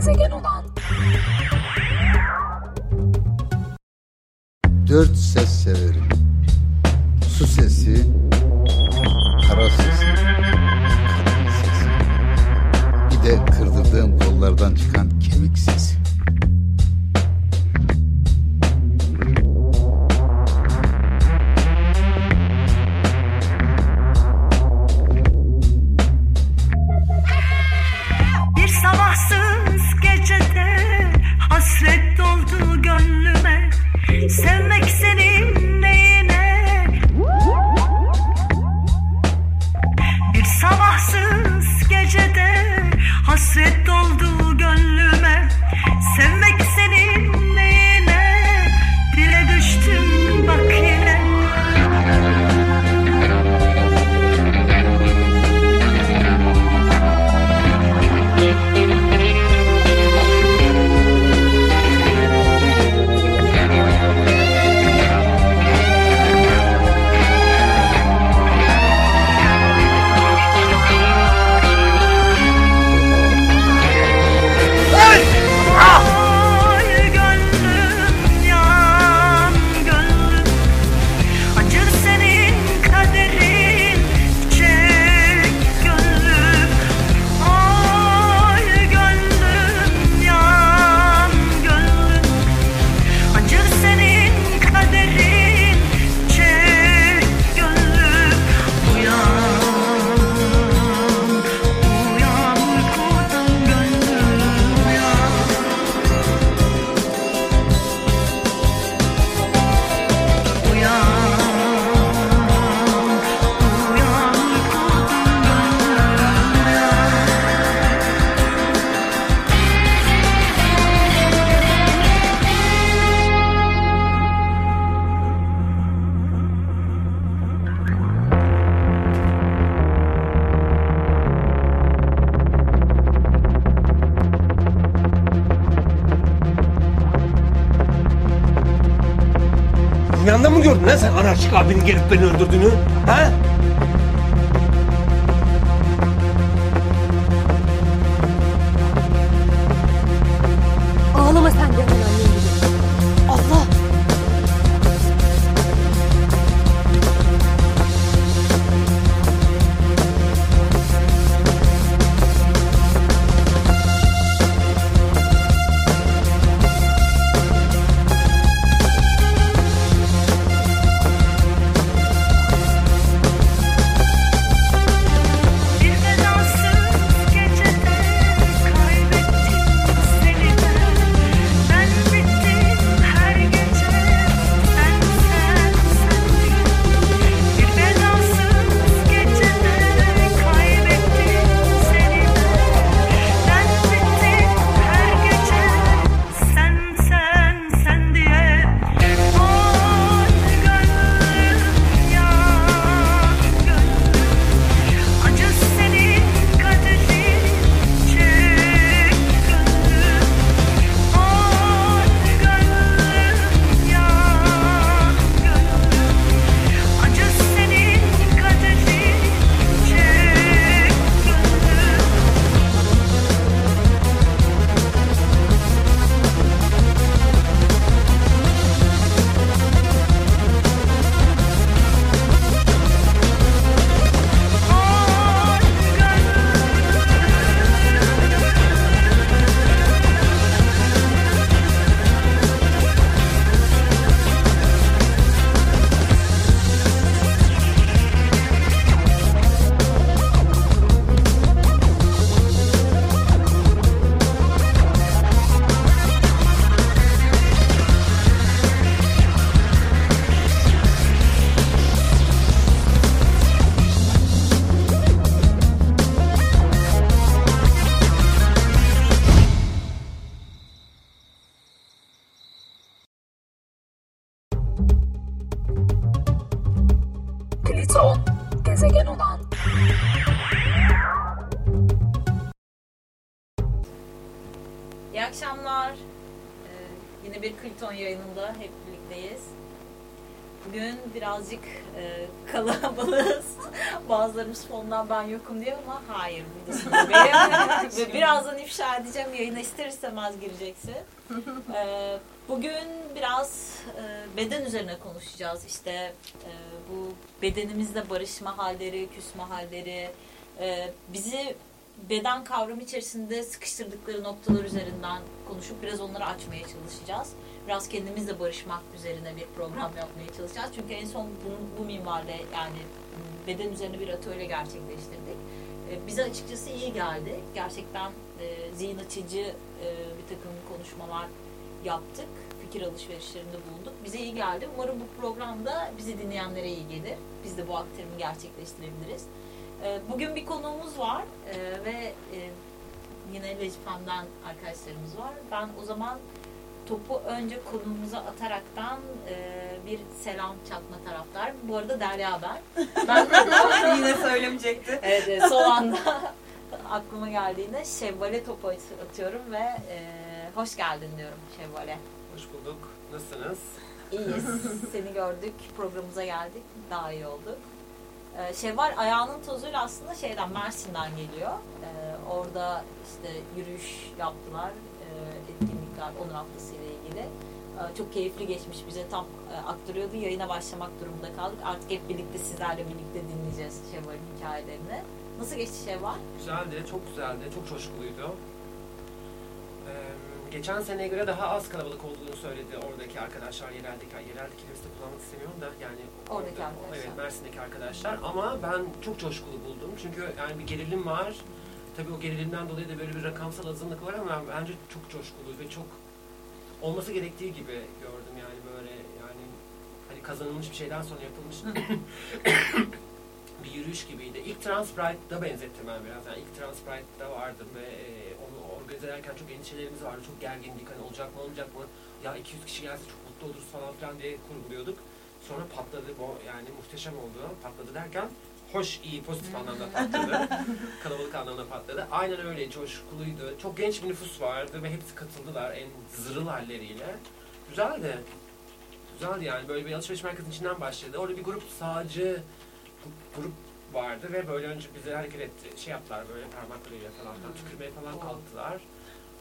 gezegen olan Dört ses severim. Su sesi, kara sesi, kadın sesi. Bir de kırdırdığım kollardan çıkan kemik sesi. Raşik abinin gelip beni öldürdüğünü? Ha? Birazcık e, kalabalığız. Bazılarımız fondan ben yokum diyor ama hayır buradasın. Ve birazdan ifşa edeceğim. Yayına ister istemez gireceksin. E, bugün biraz e, beden üzerine konuşacağız. İşte e, bu bedenimizle barışma halleri, küsme halleri, e, bizi beden kavramı içerisinde sıkıştırdıkları noktalar üzerinden konuşup biraz onları açmaya çalışacağız. Biraz kendimizle barışmak üzerine bir program yapmaya çalışacağız. Çünkü en son bu, bu minvalde yani beden üzerine bir atölye gerçekleştirdik. E, bize açıkçası iyi geldi. Gerçekten e, zihin açıcı e, bir takım konuşmalar yaptık. Fikir alışverişlerinde bulunduk. Bize iyi geldi. Umarım bu programda bizi dinleyenlere iyi gelir. Biz de bu aktarımı gerçekleştirebiliriz. E, bugün bir konuğumuz var e, ve e, yine Lecifem'den arkadaşlarımız var. Ben o zaman topu önce konuğumuza ataraktan e, bir selam çakma taraftar. Bu arada Derya ben. Ben Yine söylemeyecekti. evet, evet, son anda aklıma geldiğinde Şevval'e topu at- atıyorum ve e, hoş geldin diyorum Şevval'e. Hoş bulduk. Nasılsınız? İyiyiz. Seni gördük. Programımıza geldik. Daha iyi olduk. Ee, Şevval ayağının tozuyla aslında şeyden Mersin'den geliyor. Ee, orada işte yürüyüş yaptılar. Ee, etkinlikler Onur Haftası ile ilgili. Ee, çok keyifli geçmiş. Bize tam e, aktarıyordu. Yayına başlamak durumunda kaldık. Artık hep birlikte sizlerle birlikte dinleyeceğiz Şevval'in hikayelerini. Nasıl geçti Şevval? Güzeldi, çok güzeldi, çok coşkuluydu. Ee, geçen seneye göre daha az kalabalık olduğunu söyledi oradaki arkadaşlar, yereldeki, yerel kelimesi kullanmak istemiyorum da yani Oradaki arkadaşlar. Evet, Mersin'deki arkadaşlar ama ben çok coşkulu buldum çünkü yani bir gerilim var. Tabii o gerilimden dolayı da böyle bir rakamsal azınlık var ama bence çok coşkulu ve çok olması gerektiği gibi gördüm yani böyle yani hani kazanılmış bir şeyden sonra yapılmış bir yürüyüş gibiydi. İlk Transpride'da benzettim ben biraz. Yani ilk Transpride'da vardım ve e, onu organize ederken çok endişelerimiz vardı. Çok gergindik. Hani olacak mı olmayacak mı? Ya 200 kişi gelse çok mutlu oluruz falan filan diye kurguluyorduk. Sonra patladı bu yani muhteşem oldu. Patladı derken hoş, iyi, pozitif anlamda patladı. Kalabalık anlamda patladı. Aynen öyle coşkuluydu. Çok genç bir nüfus vardı ve hepsi katıldılar en zırıl halleriyle. Güzeldi. Güzeldi yani böyle bir alışveriş merkezinin içinden başladı. Orada bir grup sağcı grup vardı ve böyle önce bize hareket etti, şey yaptılar böyle parmaklarıyla falan tükürmeye falan kalktılar.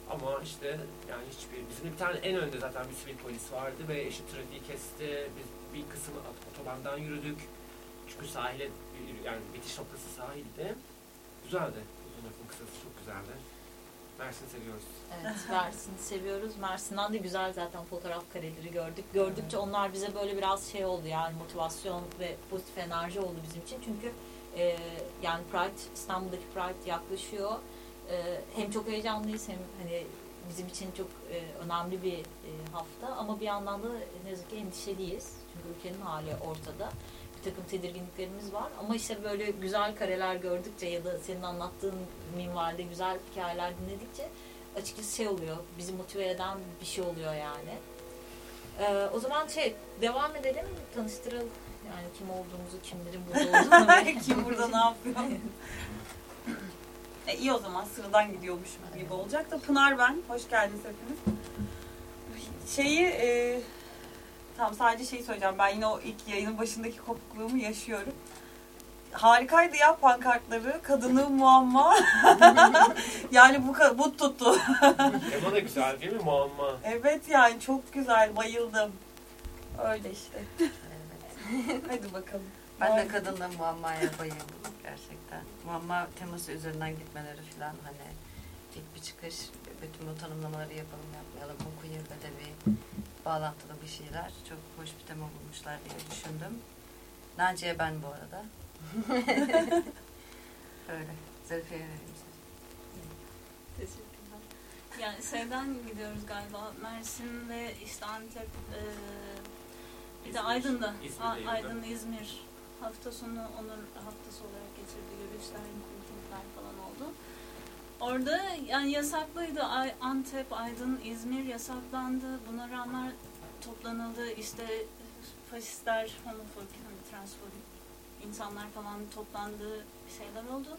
Ama işte yani hiçbir, bizim bir tane en önde zaten bir sivil polis vardı ve işte trafiği kesti. Biz bir kısmı otobandan yürüdük. Çünkü sahile yani bitiş noktası sahildi. Güzeldi. Uzun lafın kısası çok güzeldi. Mersin'i seviyoruz. Evet, Mersin'i seviyoruz. Mersin'den de güzel zaten fotoğraf kareleri gördük. Gördükçe onlar bize böyle biraz şey oldu yani motivasyon ve pozitif enerji oldu bizim için. Çünkü e, yani Pride, İstanbul'daki Pride yaklaşıyor. E, hem çok heyecanlıyız hem hani bizim için çok e, önemli bir e, hafta ama bir yandan da ne yazık ki endişeliyiz. Çünkü ülkenin hali ortada. Bir takım tedirginliklerimiz var ama işte böyle güzel kareler gördükçe ya da senin anlattığın minvalde güzel hikayeler dinledikçe açıkçası şey oluyor. Bizi motive eden bir şey oluyor yani. Ee, o zaman şey devam edelim. Tanıştıralım. Yani kim olduğumuzu, kimlerin burada olduğunu. Kim burada ne yapıyor? e, iyi o zaman sıradan gidiyormuş gibi olacak da Pınar ben. Hoş geldiniz hepiniz. Şeyi e, tamam sadece şeyi söyleyeceğim. Ben yine o ilk yayının başındaki kopukluğumu yaşıyorum. Harikaydı ya pankartları. Kadını muamma. yani bu, bu tuttu. Tema da güzel değil mi? Muamma. Evet yani çok güzel. Bayıldım. Öyle işte. Hadi bakalım. Ben de kadınla muammaya bayıldım gerçekten. Muamma teması üzerinden gitmeleri falan hani ilk bir çıkış bütün bu tanımlamaları yapalım yapmayalım bu queer edebi bağlantılı bir şeyler çok hoş bir tema bulmuşlar diye düşündüm. Naciye ben bu arada. Öyle. Zarife'ye vereyim size. Teşekkürler. Yani şeyden gidiyoruz galiba. Mersin ve işte Antep e, bir de. Aydın'da. İzmir'de A- yürüdüm. Aydın, İzmir hafta sonu onur haftası olarak geçirdi. Yürüyüşler, mitingler falan oldu. Orada yani yasaklıydı. Antep, Aydın, İzmir yasaklandı. Buna rağmen toplanıldı. İşte faşistler, homofobik, hani transfobik insanlar falan toplandığı şeyler oldu.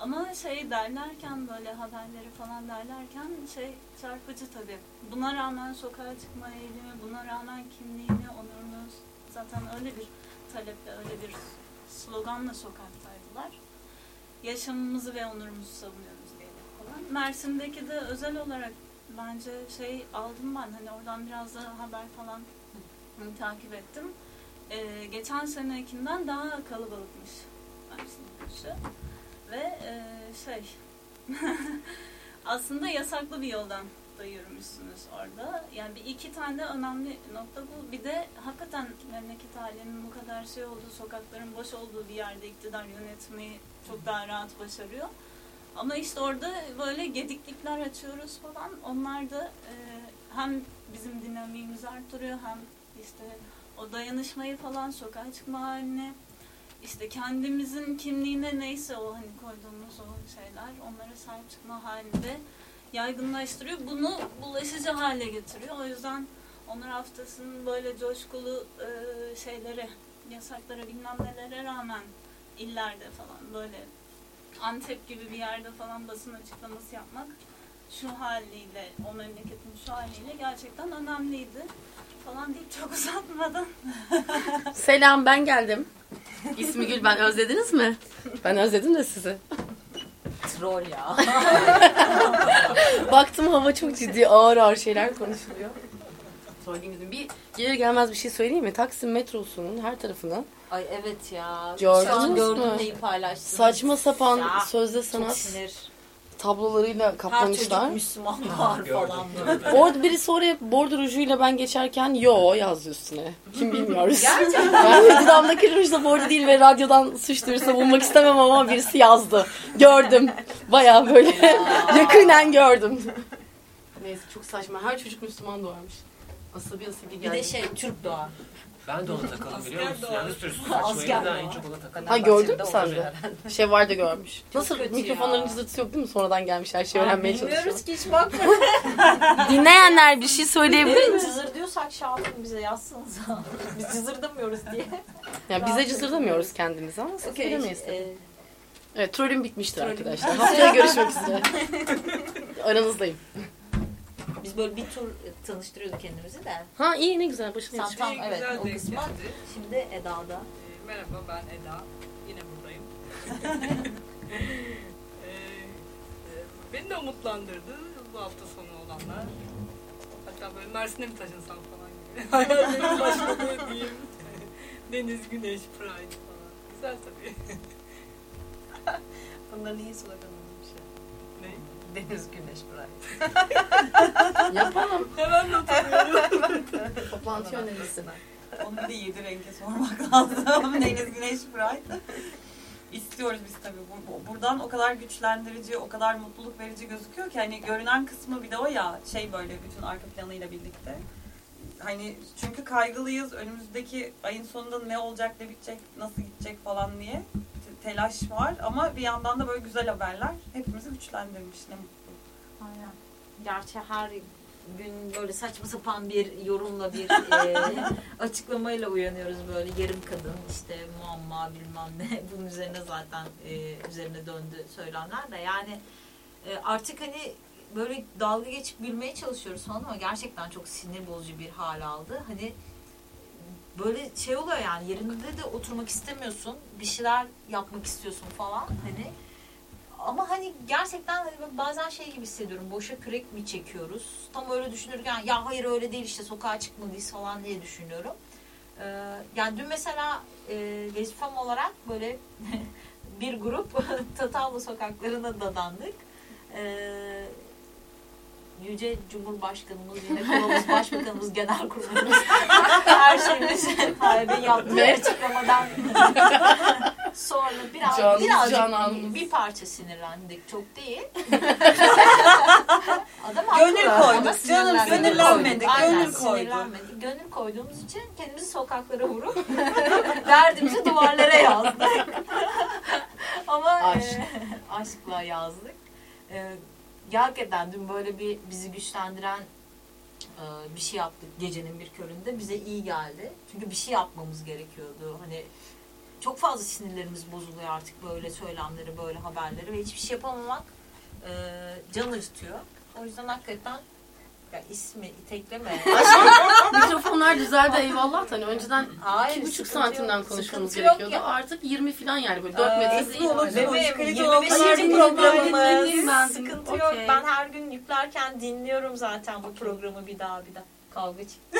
Ama şey derlerken böyle haberleri falan derlerken şey çarpıcı tabii. Buna rağmen sokağa çıkma eğilimi, buna rağmen kimliğini, onurunu zaten öyle bir taleple, öyle bir sloganla sokaktaydılar. Yaşamımızı ve onurumuzu falan. Mersin'deki de özel olarak bence şey aldım ben hani oradan biraz da haber falan takip ettim. Ee, geçen senekinden daha kalabalıkmış Mersin yürüyüşü. Ve e, şey aslında yasaklı bir yoldan da yürümüşsünüz orada. Yani bir iki tane de önemli nokta bu. Bir de hakikaten memleket halinin bu kadar şey olduğu, sokakların boş olduğu bir yerde iktidar yönetmeyi çok daha rahat başarıyor. Ama işte orada böyle gediklikler açıyoruz falan. Onlar da e, hem bizim dinamiğimizi arttırıyor hem işte o dayanışmayı falan sokağa çıkma haline işte kendimizin kimliğine neyse o hani koyduğumuz o şeyler onlara sahip çıkma halinde yaygınlaştırıyor. Bunu bulaşıcı hale getiriyor. O yüzden Onur Haftası'nın böyle coşkulu e, şeylere, yasaklara bilmem nelere rağmen illerde falan böyle Antep gibi bir yerde falan basın açıklaması yapmak şu haliyle, o memleketin şu haliyle gerçekten önemliydi falan deyip çok uzatmadan Selam ben geldim. İsmi Gül ben özlediniz mi? Ben özledim de sizi. Troll ya. Baktım hava çok ciddi ağır ağır şeyler konuşuluyor. Söyleyeyim bir gelir gelmez bir şey söyleyeyim mi? Taksim metrosunun her tarafına Ay evet ya. Gördünüz Şu an mü? gördüm neyi paylaştınız. saçma sapan Ya, sözde Çok sanat sinir. tablolarıyla Her kaplamışlar. çocuk Müslüman var Gördüm, falan. Orada birisi oraya bordo rujuyla ben geçerken yo yazdı üstüne. Kim bilmiyoruz. Gerçekten. Ben dudağımdaki ruj da bordo değil ve radyodan suç bulmak istemem ama birisi yazdı. Gördüm. Baya böyle yakından gördüm. Neyse çok saçma. Her çocuk Müslüman doğarmış. Asabi asabi Bir geldi. de şey Türk doğa. Ben de ona takıldım biliyor musun? Yani bir sürü Asker saçmayı da doğru. en çok ona takıldım. Ha gördün mü sen de? Şey var da görmüş. Nasıl kötü mikrofonların ya. cızırtısı yok değil mi? Sonradan gelmiş her şeyi öğrenmeye çalışıyor. Bilmiyoruz ki hiç bakmadık. Dinleyenler bir şey söyleyebilir mi? Cızır diyorsak şahım bize yazsanız. Biz cızırdamıyoruz diye. Ya bize cızırdamıyoruz kendimizi ama siz bilemeyiz. e, Evet trolüm bitmiştir Trolüm arkadaşlar. Haftaya görüşmek üzere. Aranızdayım. Biz böyle bir tur tanıştırıyorduk kendimizi de. Ha iyi ne güzel başına Sen tam evet güzel o geldi. Şimdi Eda'da. Ee, Merhaba ben Eda. Yine buradayım. Ee, e, beni de umutlandırdı bu hafta sonu olanlar. Hatta böyle Mersin'e mi taşınsam falan gibi. Hayallerim başladı diyeyim. Deniz, güneş, pride falan. Güzel tabii. Bunların iyi sloganı? Deniz, güneş, bırak. Yapalım. Hemen not alıyorum. Toplantı önerisi. Onu bir de yedi renge sormak lazım. Deniz Güneş Bright. İstiyoruz biz tabii. Bu- bu- Buradan o kadar güçlendirici, o kadar mutluluk verici gözüküyor ki hani görünen kısmı bir de o ya şey böyle bütün arka planıyla birlikte. Hani çünkü kaygılıyız. Önümüzdeki ayın sonunda ne olacak, ne bitecek, nasıl gidecek falan diye telaş var ama bir yandan da böyle güzel haberler hepimizi güçlendirmiş. Ne mutlu. Aynen. Gerçi her gün böyle saçma sapan bir yorumla bir e, açıklamayla uyanıyoruz böyle yarım kadın işte muamma bilmem ne bunun üzerine zaten e, üzerine döndü söylemler de yani e, artık hani böyle dalga geçip gülmeye çalışıyoruz falan ama gerçekten çok sinir bozucu bir hal aldı. Hani böyle şey oluyor yani yerinde de oturmak istemiyorsun. Bir şeyler yapmak istiyorsun falan hani. Ama hani gerçekten hani bazen şey gibi hissediyorum. Boşa kürek mi çekiyoruz? Tam öyle düşünürken ya hayır öyle değil işte sokağa çıkmalıyız falan diye düşünüyorum. Ee, yani dün mesela e, Vazifem olarak böyle bir grup Tatavla sokaklarına dadandık. Ee, Yüce Cumhurbaşkanımız, yine kolumuz, başbakanımız, genel kurulumuz her şeyimiz Tayyip'in yaptığı Ve- açıklamadan sonra biraz Canımız, birazcık cananımız. bir parça sinirlendik. Çok değil. Adam Gönül koyduk. Canım, Aynen, gönül koyduk. sinirlenmedik. Gönül koyduğumuz için kendimizi sokaklara vurup derdimizi duvarlara yazdık. Ama Aşk. e, aşkla yazdık. E, hakikaten dün böyle bir bizi güçlendiren e, bir şey yaptık gecenin bir köründe. Bize iyi geldi. Çünkü bir şey yapmamız gerekiyordu. Hani çok fazla sinirlerimiz bozuluyor artık böyle söylemleri, böyle haberleri ve hiçbir şey yapamamak e, can acıtıyor. O yüzden hakikaten Ya ismi itekleme. Mikrofonlar düzeldi eyvallah. Hani önceden Hayır, iki buçuk santimden yok. konuşmamız Sıkıntı yok gerekiyordu. ya. Artık 20 falan yani böyle 4 Ee, metre değil. olur? Bebeğim kayıt 25. olan kadar dinledim, programımız. Sıkıntı Okey. yok. Ben her gün yüklerken dinliyorum zaten bu programı bir daha bir daha. Kavga çıktı.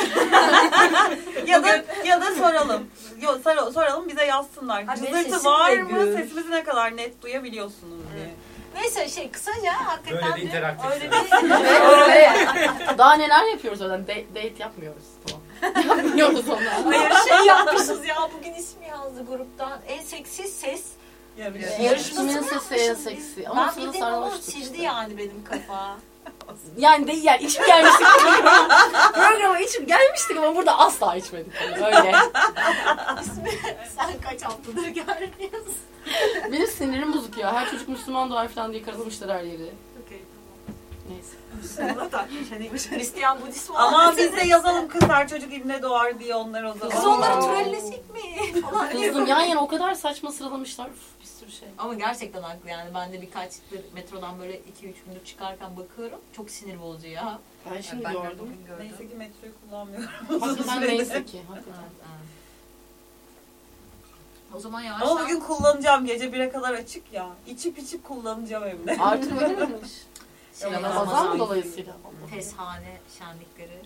ya da ya da soralım. Yo, sor- soralım bize yazsınlar. Cızırtı var mı? Sesimizi ne kadar net duyabiliyorsunuz diye. Neyse şey kısaca hakikaten Böyle bir de interaktif öyle bir. Daha neler yapıyoruz öyle date, date yapmıyoruz. Tamam. Yapmıyoruz onları. Hayır şey yapmışız ya bugün ismi yazdı gruptan. En seksi ses yarışmasını Kimin sesi en yapmışız seksi? Ama ben bildiğim ama sarhoştuk işte. yani benim kafa. Yani değil yani içip gelmiştik programa. içip gelmiştik ama burada asla içmedik. Yani öyle. İsmi sen kaç haftadır gelmiyorsun. Benim sinirim bozuk ya. Her çocuk Müslüman doğar falan diye karalamışlar her yeri. Okey Neyse. tamam. Sana takmış hani Hristiyan Budist Ama muhabbeti. biz de yazalım kız her çocuk ibne doğar diye onlar o zaman. Biz onları trollesek mi? Kızdım yan yana o kadar saçma sıralamışlar. Üf, bir sürü şey. Ama gerçekten haklı yani ben de birkaç metrodan böyle 2-3 gündür çıkarken bakıyorum. Çok sinir bozucu ya. Ben şimdi ben de gördüm. gördüm. Neyse ki metroyu kullanmıyorum. Hakikaten neyse ki. Hakikaten. O zaman Ama yavaştan bugün kullanacağım gece 1'e kadar açık ya. İçip içip kullanacağım evde. Artık öyle miymiş? şey, Ramazan mı dolayısıyla? Teshane şenlikleri.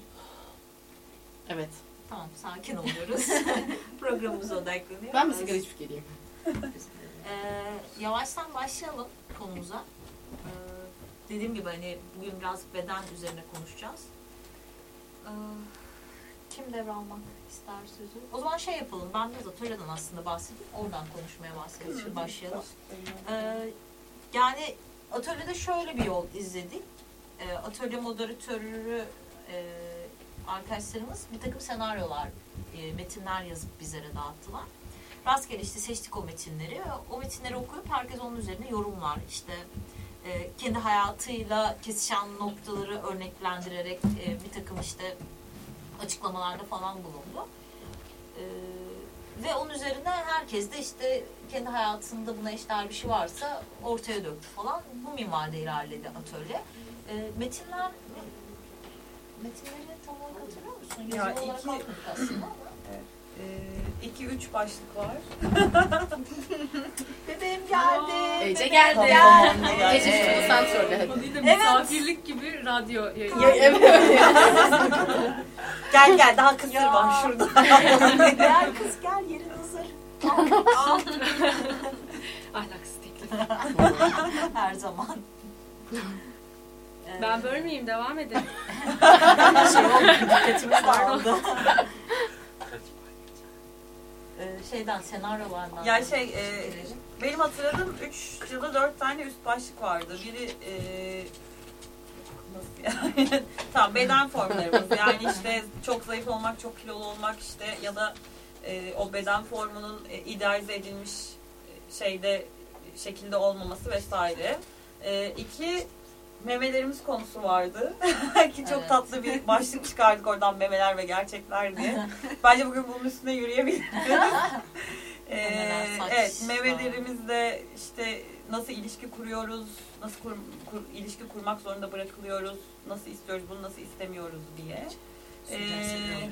Evet. Tamam sakin oluyoruz. Programımıza odaklanıyoruz. Ben bir sigara içip geleyim. Ee, yavaştan başlayalım konumuza. Ee, dediğim gibi hani bugün biraz beden üzerine konuşacağız. Ee, kim devralmak ister sözü? O zaman şey yapalım. Ben biraz atölyeden aslında bahsedeyim. Oradan konuşmaya bahsedelim. Başlayalım. Ee, yani atölyede şöyle bir yol izledik. Ee, atölye moderatörü e, arkadaşlarımız bir takım senaryolar, e, metinler yazıp bizlere dağıttılar. Rastgele işte seçtik o metinleri. O metinleri okuyup herkes onun üzerine yorumlar. İşte e, kendi hayatıyla kesişen noktaları örneklendirerek e, bir takım işte açıklamalarda falan bulundu. E, ve onun üzerine herkes de işte kendi hayatında buna eşdeğer bir şey varsa ortaya döktü falan. Bu minvalde ilerledi atölye. E, metinler metinleri tam olarak hatırlıyor musun? Yazılı Ya olarak iki- aslında ama. 2-3 başlık var. Bebeğim geldi. Ece geldi. Tamam. Ece şunu sen söyle hadi. Değil de misafirlik gibi radyo yayını. Ya, evet. Gel gel daha kısır Ya. var şurada. gel kız gel yerin hazır. Ahlaksız teklif. Her zaman. Ben bölmeyeyim devam edelim. şey oldu, dikkatimiz dağıldı. Ee, şeyden senaryolardan. Ya şey, e, Benim hatırladığım 3 ya da 4 tane üst başlık vardı. Biri e, yani? tamam beden formlarımız. Yani işte çok zayıf olmak, çok kilolu olmak işte ya da e, o beden formunun e, idealize edilmiş e, şeyde şekilde olmaması vesaire. E, iki memelerimiz konusu vardı. Ki çok Evet. tatlı bir başlık çıkardık oradan memeler ve gerçekler diye. Bence bugün bunun üstüne yürüyebiliriz. Ee, evet, memelerimizle işte nasıl ilişki kuruyoruz, nasıl kur, kur- ilişki kurmak zorunda bırakılıyoruz, nasıl istiyoruz, bunu nasıl istemiyoruz diye. Ee,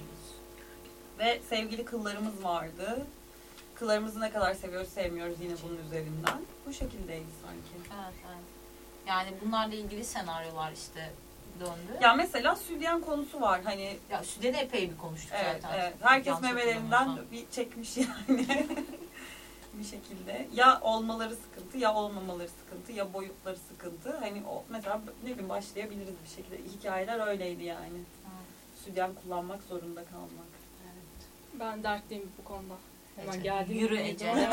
ve sevgili kıllarımız vardı. Kıllarımızı ne kadar seviyoruz, sevmiyoruz yine bunun üzerinden. Bu şekildeydi sanki. Evet, evet. Yani bunlarla ilgili senaryolar işte döndü. Ya mesela sütyen konusu var. Hani Ya Süden'i epey bir konuştuk evet, zaten. evet. Herkes memelerinden bir çekmiş yani. bir şekilde. Ya olmaları sıkıntı ya olmamaları sıkıntı ya boyutları sıkıntı. Hani o mesela ne bileyim başlayabiliriz bir şekilde. Hikayeler öyleydi yani. Sütyen kullanmak zorunda kalmak. Ben dertliyim bu konuda. Hemen geldim. Yürü Ece.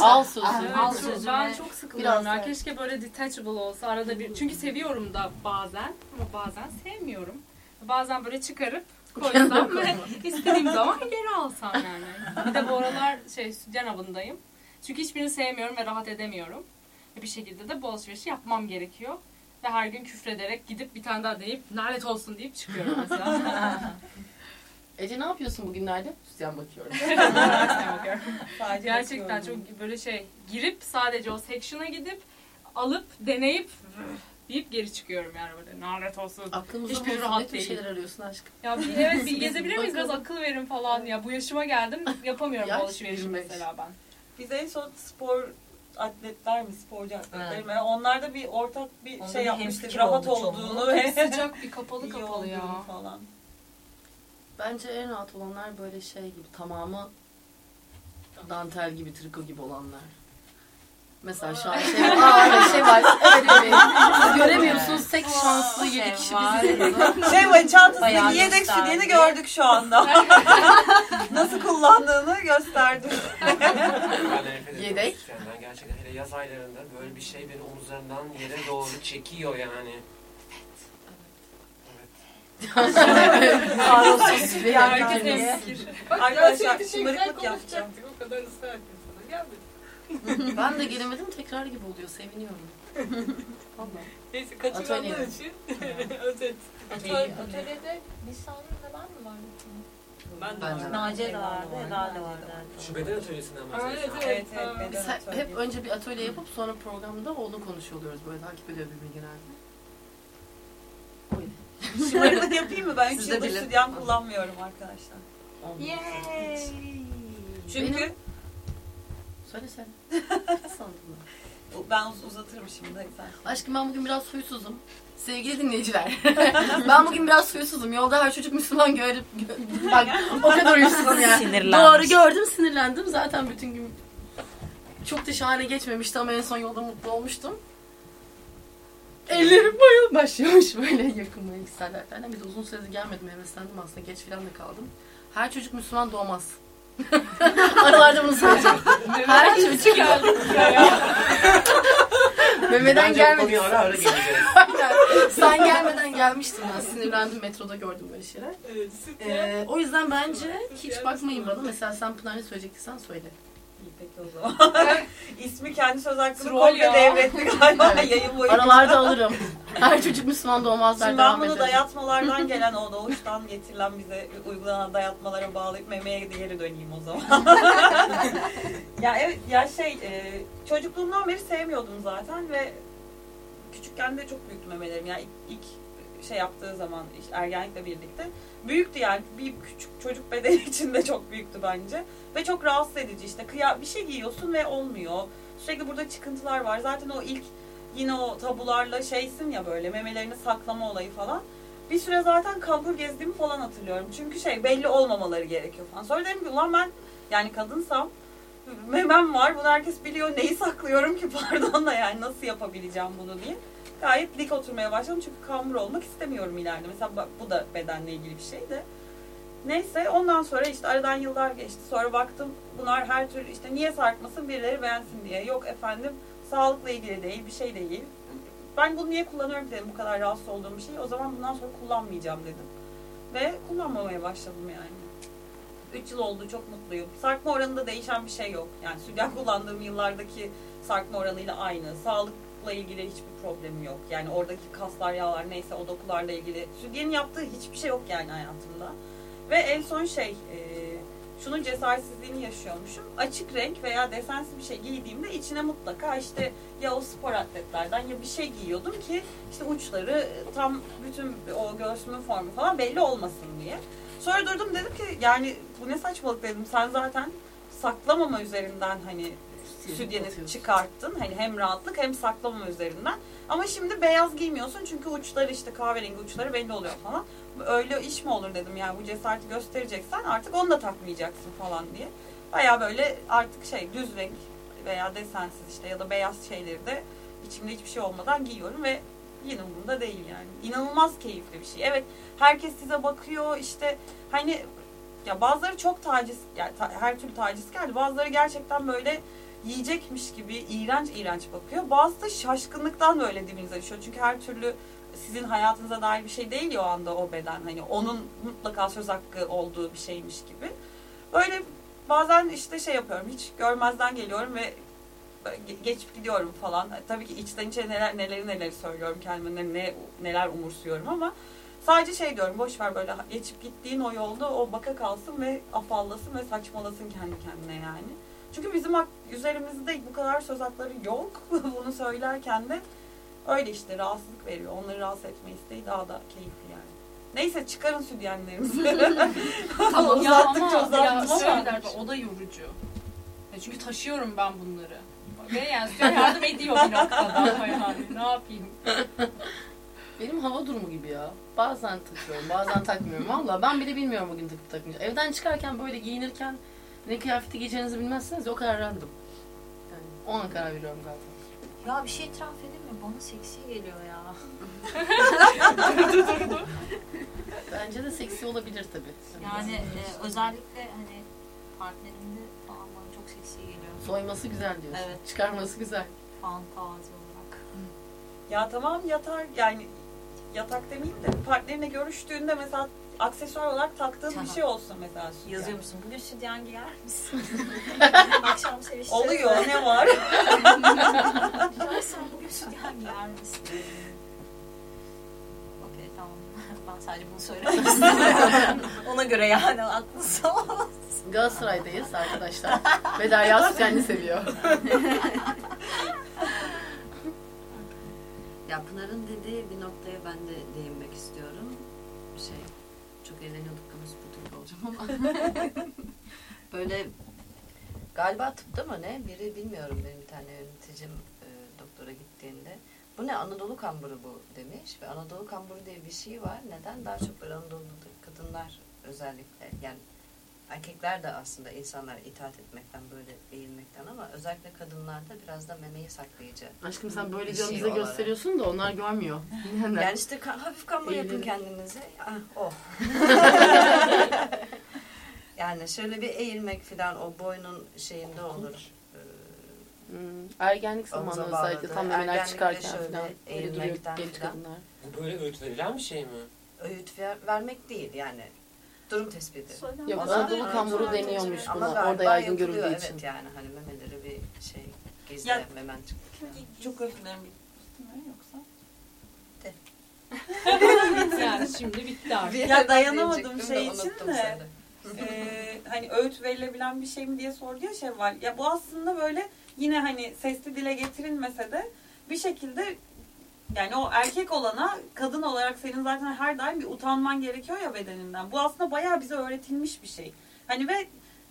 Al sözü. Al sözünü. ben çok sıkılıyorum Biraz. Keşke böyle detachable olsa arada bir. Çünkü seviyorum da bazen ama bazen sevmiyorum. Bazen böyle çıkarıp koysam ve istediğim zaman geri alsam yani. Bir de bu aralar şey sütyen avındayım. Çünkü hiçbirini sevmiyorum ve rahat edemiyorum. Bir şekilde de bu alışverişi yapmam gerekiyor. Ve her gün küfrederek gidip bir tane daha deyip lanet olsun deyip çıkıyorum mesela. Ece ne yapıyorsun bugünlerde? Sütyen bakıyorum. Gerçekten çok böyle şey girip sadece o section'a gidip alıp deneyip deyip geri çıkıyorum yani böyle lanet olsun. Aklımızda Hiçbir rahat değil. şeyler arıyorsun aşkım. Ya bir, evet bir gezebilir miyiz biraz akıl verin falan ya bu yaşıma geldim yapamıyorum Yaş bu alışverişi 25. mesela ben. Biz en son spor atletler mi sporcu atletler Evet. mi? Onlarda bir ortak bir Onda şey bir yapmıştık. Rahat olduğunu çoğunluğu. ve Sıcak bir kapalı kapalı olduğunu ya. falan. Bence en rahat olanlar böyle şey gibi tamamı dantel gibi, triko gibi olanlar. Mesela şu an şey var. Aa, şey var. Evet göremiyorsunuz. Tek şanslı yedi Şey kişi var. biziz. Şey var çantasını yedek sütyeni gördük şu anda. Nasıl kullandığını gösterdi. Ben de nefret ediyorum Yedek. Gerçekten hele yaz aylarında böyle bir şey beni omuzlarından yere doğru çekiyor yani. Kahrolsuz bir Herkes. Arkadaşlar, şey şımarıklık konuşacaktık, O kadar ısrar sana. Gelmedi. Ben de gelemedim tekrar gibi oluyor. Seviniyorum. Neyse Atölye. için özet. Atölye- Atölyede lisanında ben mi vardım? Ben de. Naciye de vardı, Eda da vardı. Şu beden atölyesinden bahsediyorsun. evet. Evet evet. Biz hep önce bir atölye yapıp sonra programda onu konuşuyor oluyoruz. Böyle takip ediyor birbirini genelde. Şımarıklık yapayım mı? Ben 3 Siz de yıldır bilin. kullanmıyorum arkadaşlar. Yay! Çünkü Benim- Söylesene. Sandım. ben uz- uzatırım şimdi. Sen. Aşkım ben bugün biraz huysuzum. Sevgili dinleyiciler. ben bugün biraz huysuzum. Yolda her çocuk Müslüman görüp gö- bak o kadar huysuzum. Sinirlenmiş. Doğru gördüm sinirlendim. Zaten bütün gün çok da şahane geçmemişti ama en son yolda mutlu olmuştum. Ellerim bayıl başlıyormuş böyle yakınma yüksellerden. Bir de uzun süredir gelmedim heveslendim aslında. Geç falan da kaldım. Her çocuk Müslüman doğmaz. Aralarda bunu söyleyeceğim. Her çocuk Memeden Bence bu gelmedi. ara ara geleceğiz. Sen gelmeden gelmiştin ben. Sinirlendim metroda gördüm böyle şeyler. Evet. Ee, o yüzden bence hiç bakmayın bana. Mesela sen Pınar ne söyleyeceksen söyle. İyi peki o zaman. İsmi kendi söz hakkını Troll komple ya. devretti galiba Evet. yayın boyunca. Aralarda alırım. Her çocuk Müslüman doğmazlar Şimdi ben devam bunu ederim. dayatmalardan gelen o doğuştan getirilen bize uygulanan dayatmalara bağlayıp memeye de geri döneyim o zaman. ya evet ya şey e, çocukluğumdan beri sevmiyordum zaten ve küçükken de çok büyüktü memelerim. Yani ilk, ilk şey yaptığı zaman işte ergenlikle birlikte büyüktü yani. Bir küçük çocuk bedeni içinde çok büyüktü bence. Ve çok rahatsız edici işte. Kıya bir şey giyiyorsun ve olmuyor. Sürekli burada çıkıntılar var. Zaten o ilk yine o tabularla şeysin ya böyle memelerini saklama olayı falan. Bir süre zaten kampur gezdiğimi falan hatırlıyorum. Çünkü şey belli olmamaları gerekiyor falan. Sonra dedim ki ulan ben yani kadınsam memem var. Bunu herkes biliyor. Neyi saklıyorum ki? Pardon da yani nasıl yapabileceğim bunu? diye gayet dik oturmaya başladım çünkü kambur olmak istemiyorum ileride. Mesela bu da bedenle ilgili bir şey de. Neyse ondan sonra işte aradan yıllar geçti. Sonra baktım bunlar her türlü işte niye sarkmasın birileri beğensin diye. Yok efendim sağlıkla ilgili değil bir şey değil. Ben bunu niye kullanıyorum dedim bu kadar rahatsız olduğum bir şeyi. O zaman bundan sonra kullanmayacağım dedim. Ve kullanmamaya başladım yani. 3 yıl oldu çok mutluyum. Sarkma oranında değişen bir şey yok. Yani sütyen kullandığım yıllardaki sarkma oranıyla aynı. Sağlıkla ilgili hiçbir problemi yok. Yani oradaki kaslar, yağlar neyse o dokularla ilgili. Sütyenin yaptığı hiçbir şey yok yani hayatımda. Ve en son şey, e, şunun cesaretsizliğini yaşıyormuşum. Açık renk veya desensiz bir şey giydiğimde içine mutlaka işte ya o spor atletlerden ya bir şey giyiyordum ki işte uçları tam bütün o göğsümün formu falan belli olmasın diye. Sonra durdum dedim ki yani bu ne saçmalık dedim. Sen zaten saklamama üzerinden hani sütyeni çıkarttın. Hani hem rahatlık hem saklamama üzerinden. Ama şimdi beyaz giymiyorsun çünkü uçları işte kahverengi uçları belli oluyor falan. Öyle iş mi olur dedim yani bu cesareti göstereceksen artık onu da takmayacaksın falan diye. Baya böyle artık şey düz renk veya desensiz işte ya da beyaz şeyleri de içimde hiçbir şey olmadan giyiyorum ve yine umurumda değil yani. İnanılmaz keyifli bir şey. Evet herkes size bakıyor işte hani ya bazıları çok taciz yani ta- her türlü taciz geldi. Bazıları gerçekten böyle yiyecekmiş gibi iğrenç iğrenç bakıyor. Bazısı da şaşkınlıktan böyle dibinize düşüyor. Çünkü her türlü sizin hayatınıza dair bir şey değil ya o anda o beden. Hani onun mutlaka söz hakkı olduğu bir şeymiş gibi. Böyle bazen işte şey yapıyorum. Hiç görmezden geliyorum ve geçip gidiyorum falan. Tabii ki içten içe neler neleri neleri söylüyorum kendime ne neler umursuyorum ama sadece şey diyorum boş ver böyle geçip gittiğin o yolda o baka kalsın ve afallasın ve saçmalasın kendi kendine yani. Çünkü bizim üzerimizde bu kadar söz hakları yok. Bunu söylerken de öyle işte rahatsızlık veriyor. Onları rahatsız etme isteği daha da keyifli yani. Neyse çıkarın sütyenlerinizi. Tamam ya Uzattıkça ama ya uzattım şöyle ama. derler, o da yorucu. Ya çünkü taşıyorum ben bunları. Ve yani sütyen yardım ediyor bir noktada yani ne yapayım. Benim hava durumu gibi ya. Bazen takıyorum, bazen takmıyorum. Valla ben bile bilmiyorum bugün takıp takmayacağım. Evden çıkarken böyle giyinirken ne kıyafeti giyeceğinizi bilmezseniz o karar random. Yani ona karar veriyorum zaten. Ya bir şey itiraf edeyim mi? Bana seksi geliyor ya. Bence de seksi olabilir tabii. Yani e, özellikle hani partnerimde falan bana çok seksi geliyor. Soyması güzel diyorsun. Evet. Çıkarması güzel. Fantazi olarak. Ya tamam yatar yani yatak demeyeyim de partnerine görüştüğünde mesela aksesuar olarak taktığın bir Tamam. şey olsun mesela. sütyen. Yazıyor musun? Bugün sütyen giyer misin? Akşam sevişeceğiz. Oluyor ne var? Ya sen bugün sütyen giyer misin? Okey tamam. Ben sadece bunu söylemek istiyorum. Ona göre yani aklınızda olsun. Galatasaray'dayız arkadaşlar. Ve Derya Sütyen'i seviyor. Ya Pınar'ın dediği bir noktaya ben de değinmek istiyorum. Şey, çok eğleniyorduk ama sputuk olacağım ama. Böyle galiba tıpta mı ne? Biri bilmiyorum benim bir tane yöneticim e, doktora gittiğinde. Bu ne Anadolu kamburu bu demiş ve Anadolu kamburu diye bir şey var. Neden? Daha çok böyle Anadolu'da kadınlar özellikle yani erkekler de aslında insanlar itaat etmekten böyle eğilmekten ama özellikle kadınlarda biraz da memeyi saklayıcı. Aşkım sen böyle diyorsun şey bize olarak. gösteriyorsun da onlar görmüyor. Yani, işte ka- hafif kambur yapın Eğilir. kendinize. Ah, oh. yani şöyle bir eğilmek falan o boynun şeyinde olur. Ee, Hmm, ergenlik zamanı özellikle tam memeler çıkarken falan. Öyle duruyor eğilmekten genç falan. kadınlar. Bu böyle öğüt verilen bir şey mi? Öğüt ver- vermek değil yani. Durum tespiti. Yok Ama- Anadolu kamburu Ama deniyormuş buna. galiba Orada yaygın yapılıyor, görüldüğü evet için. yani hani memeleri bir şey gizli Ya- memen çıktı. Çok özür dilerim. Bitti mi yoksa? Yani şimdi bitti artık. Ya dayanamadım Diyecektim şey için unuttum de. seni. Ee, hani öğüt verilebilen bir şey mi diye sordu ya Şevval. Ya bu aslında böyle yine hani sesli dile getirilmese de bir şekilde yani o erkek olana kadın olarak senin zaten her daim bir utanman gerekiyor ya bedeninden. Bu aslında bayağı bize öğretilmiş bir şey. Hani ve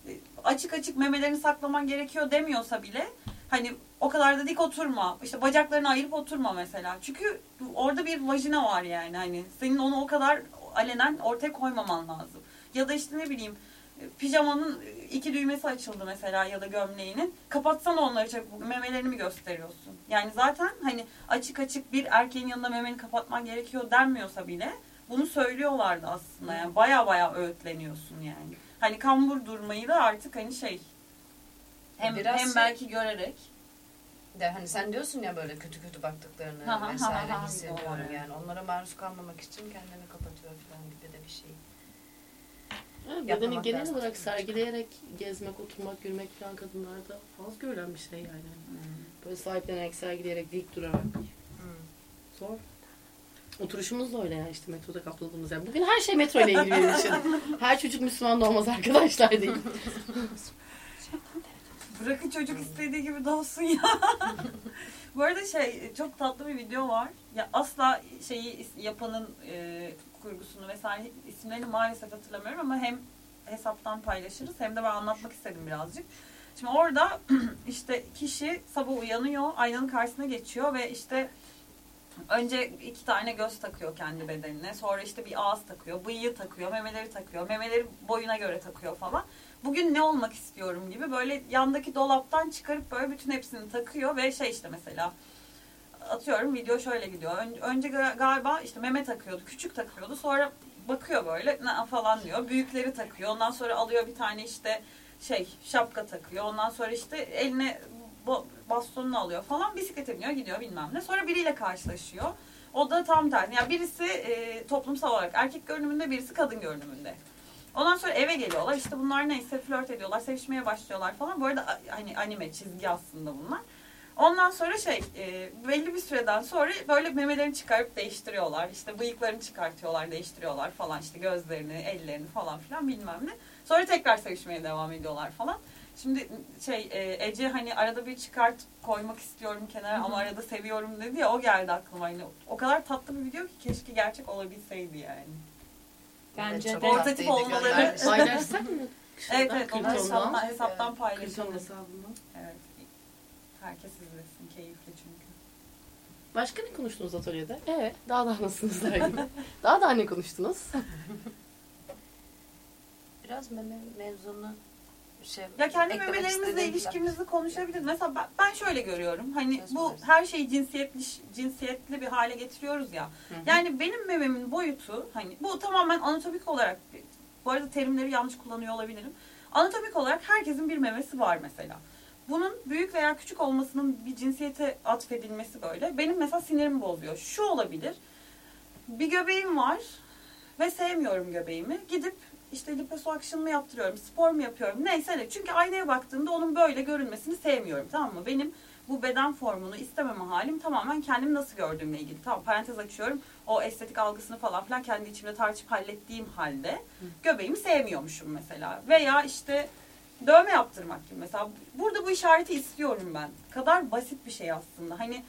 e, açık açık memelerini saklaman gerekiyor demiyorsa bile hani o kadar da dik oturma. işte bacaklarını ayırıp oturma mesela. Çünkü orada bir vajina var yani. Hani senin onu o kadar alenen ortaya koymaman lazım. Ya da işte ne bileyim pijamanın iki düğmesi açıldı mesela ya da gömleğinin. Kapatsan onları çabuk memelerini mi gösteriyorsun? Yani zaten hani açık açık bir erkeğin yanında memeni kapatman gerekiyor denmiyorsa bile bunu söylüyorlardı aslında. Yani baya baya öğütleniyorsun yani. Hani kambur durmayı da artık hani şey hem, Biraz hem şey- belki görerek De hani sen diyorsun ya böyle kötü kötü baktıklarını Ha, vesaire ha, ha, hissediyorum doğru. yani. Onlara maruz kalmamak için kendini kapatıyor falan gibi de bir şey. Bedeni genel lazım. olarak sergileyerek gezmek, oturmak, yürümek falan kadınlarda az görülen bir şey yani. Böyle sahiplenerek, sergileyerek, dik durarak. Zor. Oturuşumuz da öyle yani işte metroda kapladığımız yer. Bugün her şey metro ile ilgili benim için. Her çocuk Müslüman da olmaz arkadaşlar değil. Bırakın çocuk istediği gibi doğsun ya. Bu arada şey çok tatlı bir video var. Ya asla şeyi yapanın e, kurgusunu vesaire isimlerini maalesef hatırlamıyorum ama hem hesaptan paylaşırız hem de ben anlatmak istedim birazcık. Şimdi orada işte kişi sabah uyanıyor, aynanın karşısına geçiyor ve işte önce iki tane göz takıyor kendi bedenine. Sonra işte bir ağız takıyor, bıyığı takıyor, memeleri takıyor, memeleri boyuna göre takıyor falan. Bugün ne olmak istiyorum gibi böyle yandaki dolaptan çıkarıp böyle bütün hepsini takıyor ve şey işte mesela atıyorum video şöyle gidiyor. Ön- önce ga- galiba işte meme takıyordu, küçük takıyordu. Sonra bakıyor böyle falan diyor. Büyükleri takıyor. Ondan sonra alıyor bir tane işte şey şapka takıyor. Ondan sonra işte eline bastonunu alıyor falan. Bisiklete biniyor gidiyor bilmem ne. Sonra biriyle karşılaşıyor. O da tam tersi. Yani birisi e, toplumsal olarak erkek görünümünde birisi kadın görünümünde. Ondan sonra eve geliyorlar. İşte bunlar neyse flört ediyorlar. Sevişmeye başlıyorlar falan. Bu arada hani anime çizgi aslında bunlar. Ondan sonra şey e, belli bir süreden sonra böyle memelerini çıkarıp değiştiriyorlar. İşte bıyıklarını çıkartıyorlar, değiştiriyorlar falan. işte gözlerini, ellerini falan filan bilmem ne. Sonra tekrar sevişmeye devam ediyorlar falan. Şimdi şey e, Ece hani arada bir çıkart koymak istiyorum kenara ama arada seviyorum dedi ya o geldi aklıma. Hani o kadar tatlı bir video ki keşke gerçek olabilseydi yani. Bence de. Tatlıydı, olmaları-. Paylaşsak mı? Evet evet onu hesaptan, hesaptan paylaşalım. Evet. Herkes. Başka ne konuştunuz atölyede? Evet. Daha da nasılsınız der gibi. Daha da ne konuştunuz? Biraz meme mevzunu şey Ya kendi memelerimizle ilişkimizi konuşabiliriz. Mesela ben, ben şöyle görüyorum. Hani Söz bu her şeyi cinsiyetli cinsiyetli bir hale getiriyoruz ya. Yani benim mememin boyutu hani bu tamamen anatomik olarak bu arada terimleri yanlış kullanıyor olabilirim. Anatomik olarak herkesin bir memesi var mesela. Bunun büyük veya küçük olmasının bir cinsiyete atfedilmesi böyle. Benim mesela sinirimi bozuyor. Şu olabilir. Bir göbeğim var ve sevmiyorum göbeğimi. Gidip işte liposuction mı yaptırıyorum, spor mu yapıyorum neyse ne. Çünkü aynaya baktığımda onun böyle görünmesini sevmiyorum tamam mı? Benim bu beden formunu istememe halim tamamen kendimi nasıl gördüğümle ilgili. Tamam parantez açıyorum. O estetik algısını falan filan kendi içimde tartışıp hallettiğim halde göbeğimi sevmiyormuşum mesela. Veya işte dövme yaptırmak gibi mesela. Burada bu işareti istiyorum ben. Kadar basit bir şey aslında. Hani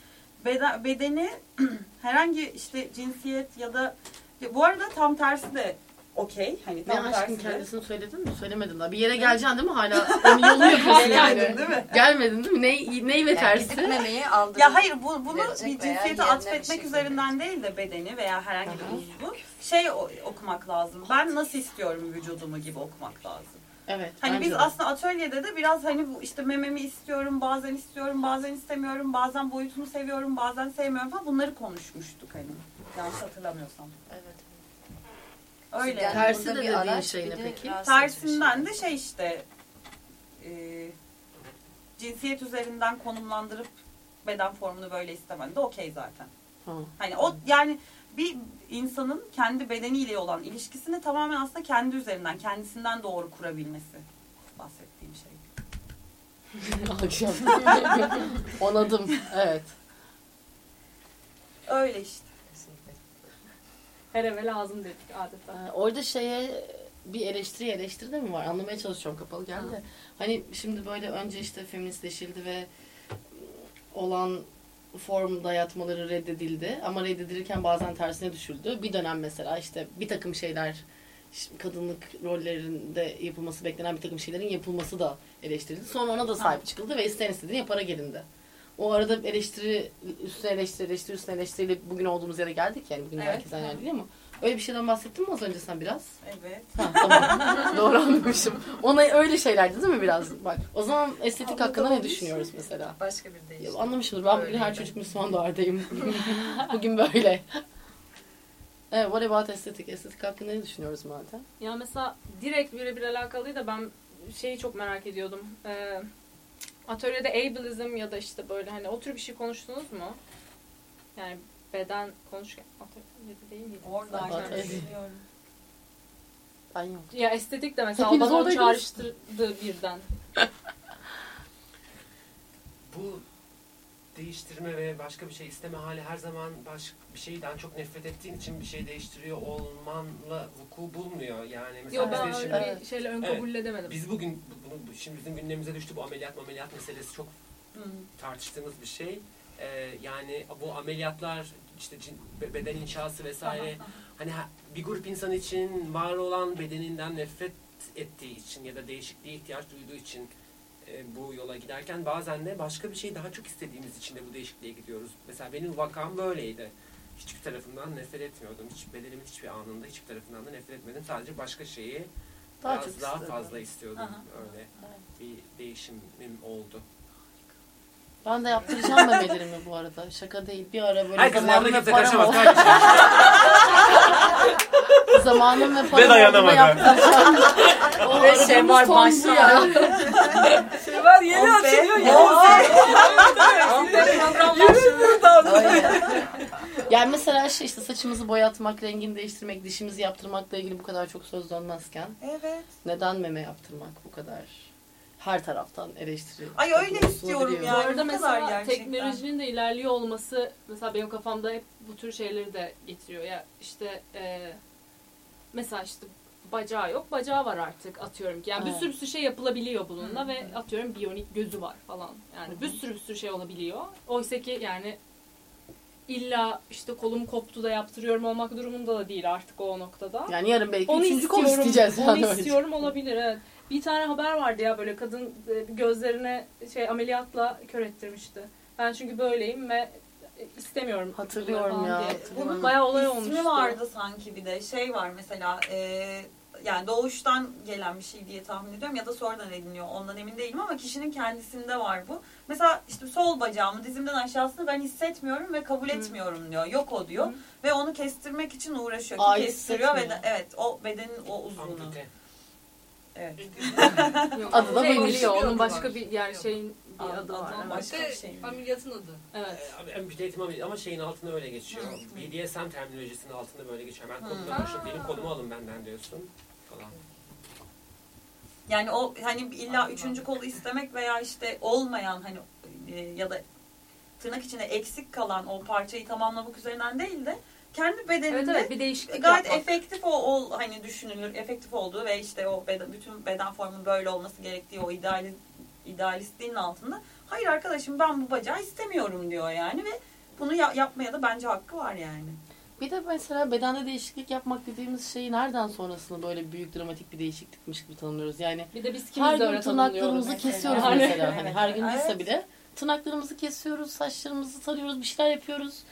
beden, bedeni herhangi işte cinsiyet ya da ya bu arada tam tersi de okey. Hani Ne tam aşkın tersi de. kendisini söyledin mi? Söylemedin daha. Bir yere geleceksin değil mi hala? Onun yolunu yapıyorsun yani. Geldin değil mi? Gelmedin değil mi? Ney, ney ve tersi? gidip memeyi aldırıp Ya hayır bu, bunu verecek bir veya cinsiyete yerine bir atfetmek şekilde üzerinden değil de bedeni veya herhangi bir uzvu şey o- okumak lazım. Ben nasıl istiyorum vücudumu gibi okumak lazım. Evet. Hani biz de. aslında atölyede de biraz hani bu işte mememi istiyorum, bazen istiyorum, bazen istemiyorum, bazen boyutunu seviyorum, bazen sevmiyorum falan bunları konuşmuştuk hani. Yanlış hatırlamıyorsam. Evet. Öyle. Yani Tersi de bir dediğin araç, şey ne de peki? Tersinden şey. de şey işte e, cinsiyet üzerinden konumlandırıp beden formunu böyle istemen de okey zaten. Ha. Hani o yani bir insanın kendi bedeniyle olan ilişkisini tamamen aslında kendi üzerinden, kendisinden doğru kurabilmesi bahsettiğim şey. Akşam. Onadım. Evet. Öyle işte. Kesinlikle. Her eve lazım dedik adeta. Ee, orada şeye bir eleştiri eleştiri de mi var? Anlamaya çalışıyorum kapalı geldi de. Hani şimdi böyle önce işte feministleşildi ve olan form dayatmaları reddedildi. Ama reddedilirken bazen tersine düşüldü. Bir dönem mesela işte bir takım şeyler kadınlık rollerinde yapılması beklenen bir takım şeylerin yapılması da eleştirildi. Sonra ona da sahip çıkıldı ve isteyen istediğini yapara gelindi. O arada eleştiri, üstüne eleştiri, eleştiri, üstüne eleştiriyle bugün olduğumuz yere geldik yani. Bugün Evet. herkesten yer değil ama öyle bir şeyden bahsettin mi az önce sen biraz? Evet. Ha, tamam. Doğru anlamışım. Ona öyle şeylerdi değil mi biraz? Bak o zaman estetik hakkında ne düşünüyoruz mesela? Başka bir Ya, değişim. anlamışımdır. Ben bugün her çocuk Müslüman doğardayım. bugün böyle. Evet, what about estetik? Estetik hakkında ne düşünüyoruz madem? Ya mesela direkt birebir alakalıydı da ben şeyi çok merak ediyordum. Ee, atölyede ableism ya da işte böyle hani o tür bir şey konuştunuz mu? Yani beden konuşurken atölyede değil miydi? Oradan Zaten. düşünüyorum. Ben yok. Ya estetik de mesela Hepiniz bana oradaydınız. çağrıştırdı birden. Bu değiştirme ve başka bir şey isteme hali her zaman başka bir şeyden çok nefret ettiğin için bir şey değiştiriyor olmanla vuku bulmuyor. Yani mesela Yok ben biz de öyle şimdi bir şeyle ön Evet. kabul edemedim. biz bugün bunu şimdi bizim gündemimize düştü bu ameliyat ameliyat meselesi çok Hı. tartıştığımız bir şey. Ee, yani bu ameliyatlar işte cin- be- beden inşası vesaire hani ha- bir grup insan için var olan bedeninden nefret ettiği için ya da değişikliğe ihtiyaç duyduğu için e, bu yola giderken bazen de başka bir şey daha çok istediğimiz için de bu değişikliğe gidiyoruz. Mesela benim vakam böyleydi. Hiçbir tarafından nefret etmiyordum. Hiç bedenimin hiçbir anında hiçbir tarafından da nefret etmedim. Sadece başka şeyi Daha biraz çok daha istedim. fazla istiyordum. Aha. Öyle bir değişimim oldu. Ben de yaptıracağım memelerimi bu arada. Şaka değil. Bir ara böyle Herkesin zamanım ve kimse param oldu. kardeşim. Zamanım ve param dayanamadı. olduğunda yaptıracağım. o Ve aradığımız Şevval sondu başlıyor. ya. Şevval yeni açılıyor Yani mesela şey işte saçımızı boyatmak, rengini değiştirmek, dişimizi yaptırmakla ilgili bu kadar çok söz dönmezken Evet. neden meme yaptırmak bu kadar her taraftan eleştiri? Ay öyle istiyorum olabiliyor? ya. Bu arada mesela gerçekten. teknolojinin de ilerliyor olması mesela benim kafamda hep bu tür şeyleri de getiriyor. Ya işte e, mesela işte bacağı yok. Bacağı var artık atıyorum ki. Yani bir Evet. sürü bir sürü şey yapılabiliyor bununla ve atıyorum biyonik gözü var falan. Yani bir sürü bir sürü şey olabiliyor. Oysa ki yani illa işte kolum koptu da yaptırıyorum olmak durumunda da değil artık o noktada. Yani yarın belki Onu üçüncü kol isteyeceğiz. Onu yani istiyorum olabilir evet. Bir tane haber vardı ya böyle kadın e, gözlerine şey ameliyatla kör ettirmişti. Ben çünkü böyleyim ve e, istemiyorum. Hatırlıyorum ya. Bunun bayağı olay İsmi olmuştu. vardı sanki bir de şey var mesela e, yani doğuştan gelen bir şey diye tahmin ediyorum ya da sonradan ediniyor ondan emin değilim ama kişinin kendisinde var bu. Mesela işte sol bacağımı dizimden aşağısını ben hissetmiyorum ve kabul etmiyorum diyor. Yok o diyor. Ve onu kestirmek için uğraşıyor. Ki Ay, kestiriyor ve evet o bedenin o uzunluğu. Ampute. Evet. Adı da şey Bir Onun başka var. bir yani Yok. şeyin bir Adı- adı var. evet. başka bir şey. Ameliyatın adı. Evet. Ee, Ampute eğitim ameliyatı ama şeyin altında öyle geçiyor. BDSM terminolojisinin altında böyle geçiyor. Hı. kolumda başım, benim kolumu alın benden diyorsun falan. Yani o hani illa üçüncü kolu istemek veya işte olmayan hani e, ya da tırnak içinde eksik kalan o parçayı tamamlamak üzerinden değil de kendi bedeninde Evet evet bir değişiklik gayet yapmak. efektif o, o hani düşünülür efektif olduğu ve işte o beden, bütün beden formunun böyle olması gerektiği o ideali, idealistliğin altında hayır arkadaşım ben bu bacağı istemiyorum diyor yani ve bunu ya- yapmaya da bence hakkı var yani. Bir de mesela bedende değişiklik yapmak dediğimiz şeyi nereden sonrasını böyle büyük dramatik bir değişiklikmiş gibi tanımlıyoruz. Yani Bir de biz her kimiz de gün tırnaklarımızı kesiyoruz Yani- mesela. Hani her gün değilse Evet. bile tırnaklarımızı kesiyoruz, saçlarımızı tarıyoruz, bir şeyler yapıyoruz.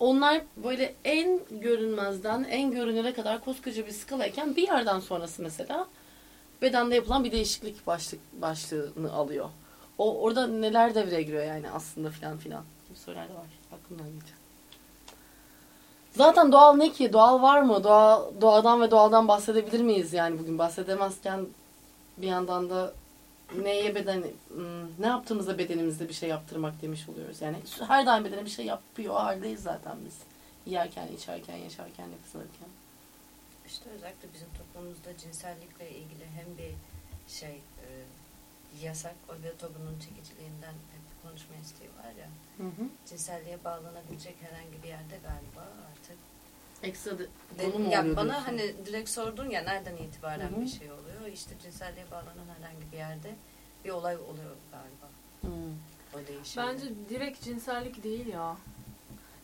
Onlar böyle en görünmezden en görünere kadar koskoca bir skalayken bir yerden sonrası mesela bedende yapılan bir değişiklik başlık başlığını alıyor. O orada neler devreye giriyor yani aslında filan filan gibi sorular var aklımdan geçen. Zaten doğal ne ki? Doğal var mı? Doğa, doğadan ve doğaldan bahsedebilir miyiz yani bugün? Bahsedemezken bir yandan da neye beden hmm, ne yaptığımızda bedenimizde bir şey yaptırmak demiş oluyoruz. Yani her daim bedene bir şey yapıyor haldeyiz zaten biz. Yerken, içerken, yaşarken, nefes alırken. İşte özellikle bizim toplumumuzda cinsellikle ilgili hem bir şey e, yasak o ve toplumun çekiciliğinden hep konuşma isteği var ya. Hı hı. Cinselliğe bağlanabilecek herhangi bir yerde galiba artık. Ekstra de, konu mu ya oluyor bana diyorsun? hani direkt sordun ya nereden itibaren Hı hı. bir şey oluyor. İşte cinselliğe bağlanan herhangi bir yerde bir olay oluyor galiba. Hı. O değişim. Bence direkt cinsellik değil ya.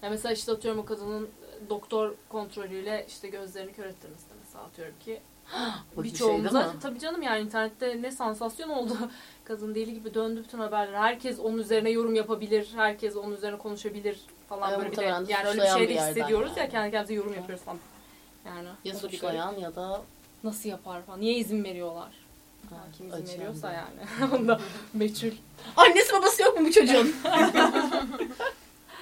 Ya mesela işte atıyorum o kadının doktor kontrolüyle işte gözlerini kör ettirmesi de mesela atıyorum ki şey birçoğumuza mi? tabii canım yani internette ne sansasyon oldu. Kadın deli gibi döndü bütün haberler. Herkes onun üzerine yorum yapabilir. Herkes onun üzerine konuşabilir falan Evet, böyle bir de. Yani öyle bir şey de hissediyoruz ya yani. kendi kendimize yorum yapıyoruz falan. Yani Ya suçlayan ya da nasıl yapar falan. Niye izin veriyorlar? Ha, Kim izin acıyan veriyorsa bir- yani. Onda meçhul. Annesi babası yok mu bu çocuğun?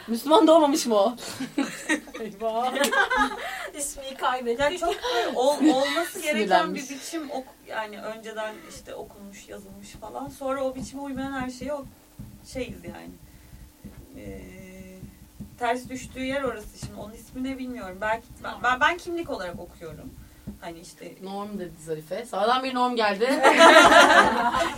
Müslüman doğmamış mı o? Eyvah. İsmi kaybediyor. Yani çok ol- olması gereken bir biçim ok yani önceden işte okunmuş, yazılmış falan. Sonra o biçime uymayan her şeye o şeyiz yani. Ee, ters düştüğü yer orası şimdi. Onun ismini bilmiyorum. Belki ben, ben, ben kimlik olarak okuyorum. Hani işte Norm dedi Zarife. Sağdan bir norm geldi.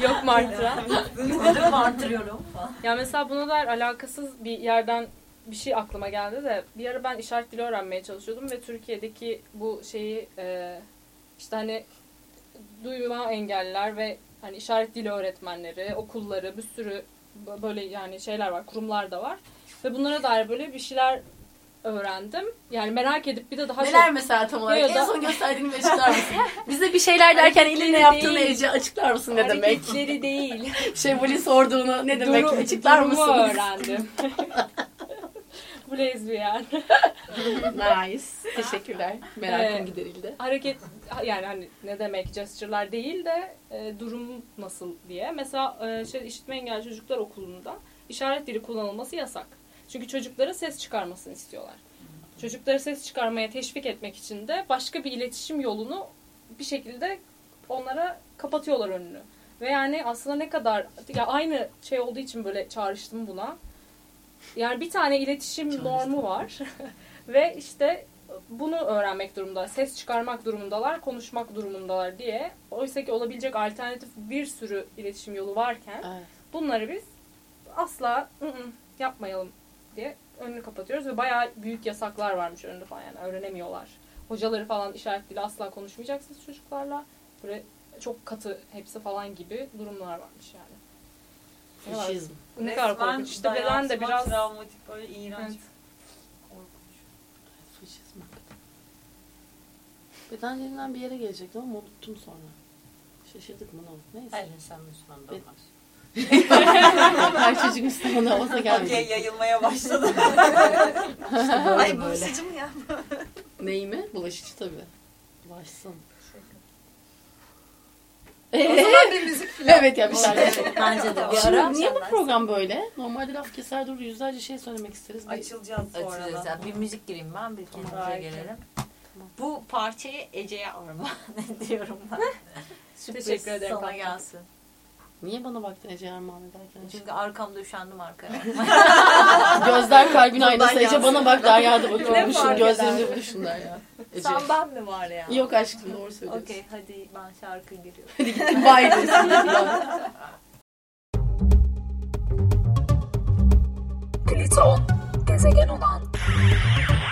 Yok mu artıran? Ödüm artırıyorum falan. Ya mesela buna dair alakasız bir yerden bir şey aklıma geldi de bir ara ben işaret dili öğrenmeye çalışıyordum ve Türkiye'deki bu şeyi e, işte hani duyma engelliler ve hani işaret dili öğretmenleri, okulları, bir sürü böyle yani şeyler var, kurumlar da var. Ve bunlara dair böyle bir şeyler öğrendim. Yani merak edip bir de daha Neler çok mesela tam olarak? Ya En da- son gösterdiğini bir açıklar mısın? Bize bir şeyler derken elinle yaptığını. Ece açıklar mısın ne demek? hareketleri değil. Şevval'in sorduğunu ne demek? Durum- açıklar mısınız? öğrendim. bu lezbiyen. nice. Teşekkürler. Merakım Evet. giderildi. hareket yani hani ne demek gesture'lar değil de e, durum nasıl diye. Mesela e, şey işitme engelli çocuklar okulunda işaret dili kullanılması yasak. Çünkü çocukların ses çıkarmasını istiyorlar. Çocukları ses çıkarmaya teşvik etmek için de başka bir iletişim yolunu bir şekilde onlara kapatıyorlar önünü. Ve yani aslında ne kadar ya aynı şey olduğu için böyle çağrıştım buna. Yani bir tane iletişim Çağrıştım. normu var. Ve işte bunu öğrenmek durumunda, ses çıkarmak durumundalar, konuşmak durumundalar diye. Oysa ki olabilecek alternatif bir sürü iletişim yolu varken Evet. bunları biz asla "Hı hı, yapmayalım diye önünü kapatıyoruz ve bayağı büyük yasaklar varmış önünde falan yani öğrenemiyorlar. hocaları falan işaret dili asla konuşmayacaksınız çocuklarla. Böyle çok katı hepsi falan gibi durumlar varmış yani. Faşizm. Ne kadar korkunç. İşte beden de biraz travmatik böyle iğrenç. Evet. Korkunç. Faşizm. Beden dilinden bir yere gelecektim ama unuttum sonra. Şaşırdık mı ne oldu? Neyse. Her insan Müslüman da olmaz. Her çocuk Müslüman olsa Okey gelmeyecek. yayılmaya başladı. İşte böyle Ay böyle. bulaşıcı mı ya? Neyi mi? Bulaşıcı tabii. Bulaşsın. O zaman bir müzik falan. Evet ya bir tane. Bence de bir Şimdi ara. niye bu program böyle? Normalde laf keser durur yüzlerce şey söylemek isteriz. Bir- Açılacağız sonra Açacağız. da. Yani bir müzik gireyim ben bir kendimize Harika. gelelim. Bu parçayı Ece'ye armağan ediyorum ben. Sürpriz Teşekkür ederim sana gelsin. Niye bana baktın Ece Erman ederken? Çünkü arkamda üşendim arkaya. Gözler kalbin aynası. Ece bana bak Derya'da bakıyormuşum. Gözlerimde buluşun Derya. Ece. Sen ben mi var ya? Yok aşkım doğru söylüyorsun. Okey hadi ben şarkı giriyorum. Hadi gittim bye diyorsun. Plüton, gezegen olan Plüton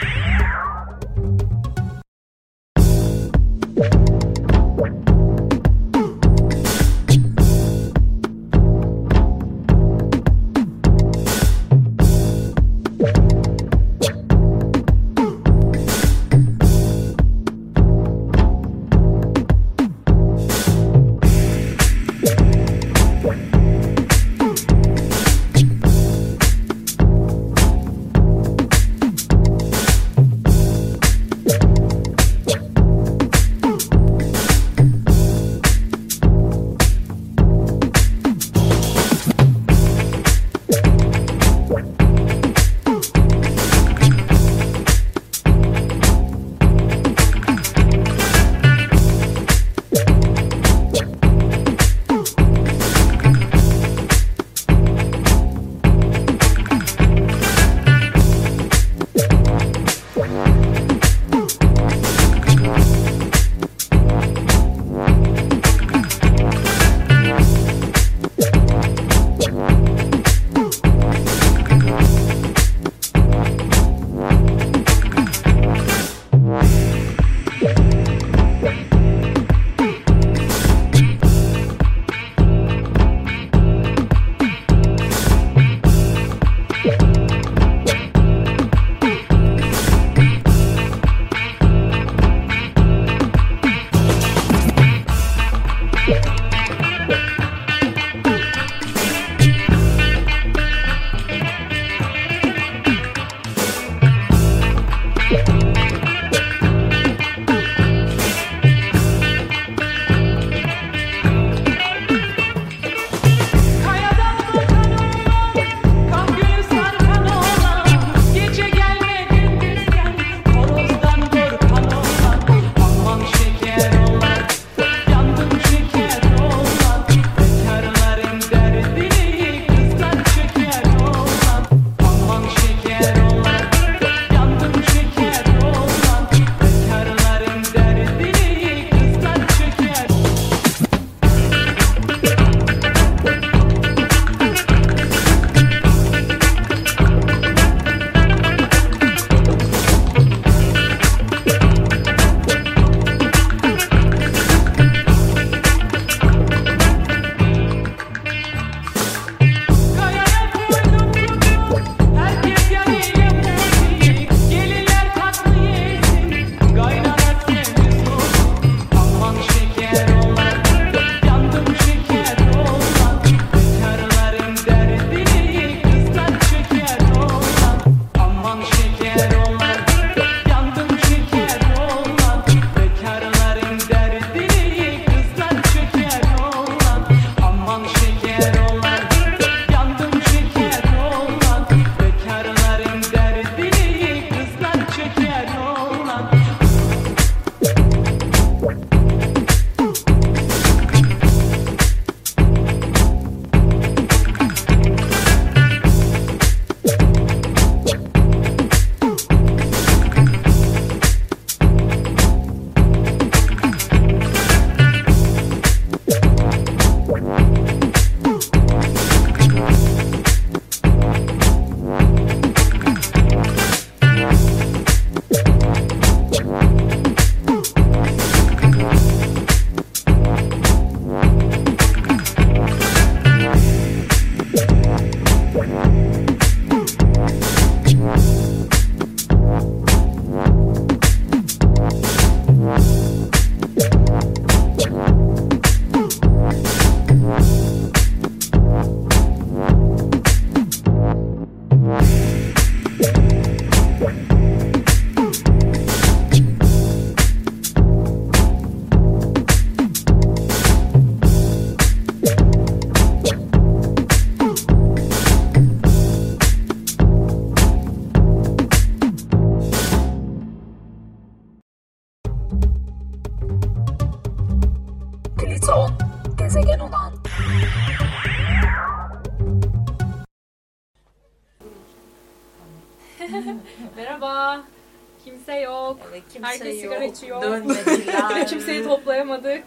Herkes sigara içiyor. Dönmediler. Kimseyi toplayamadık.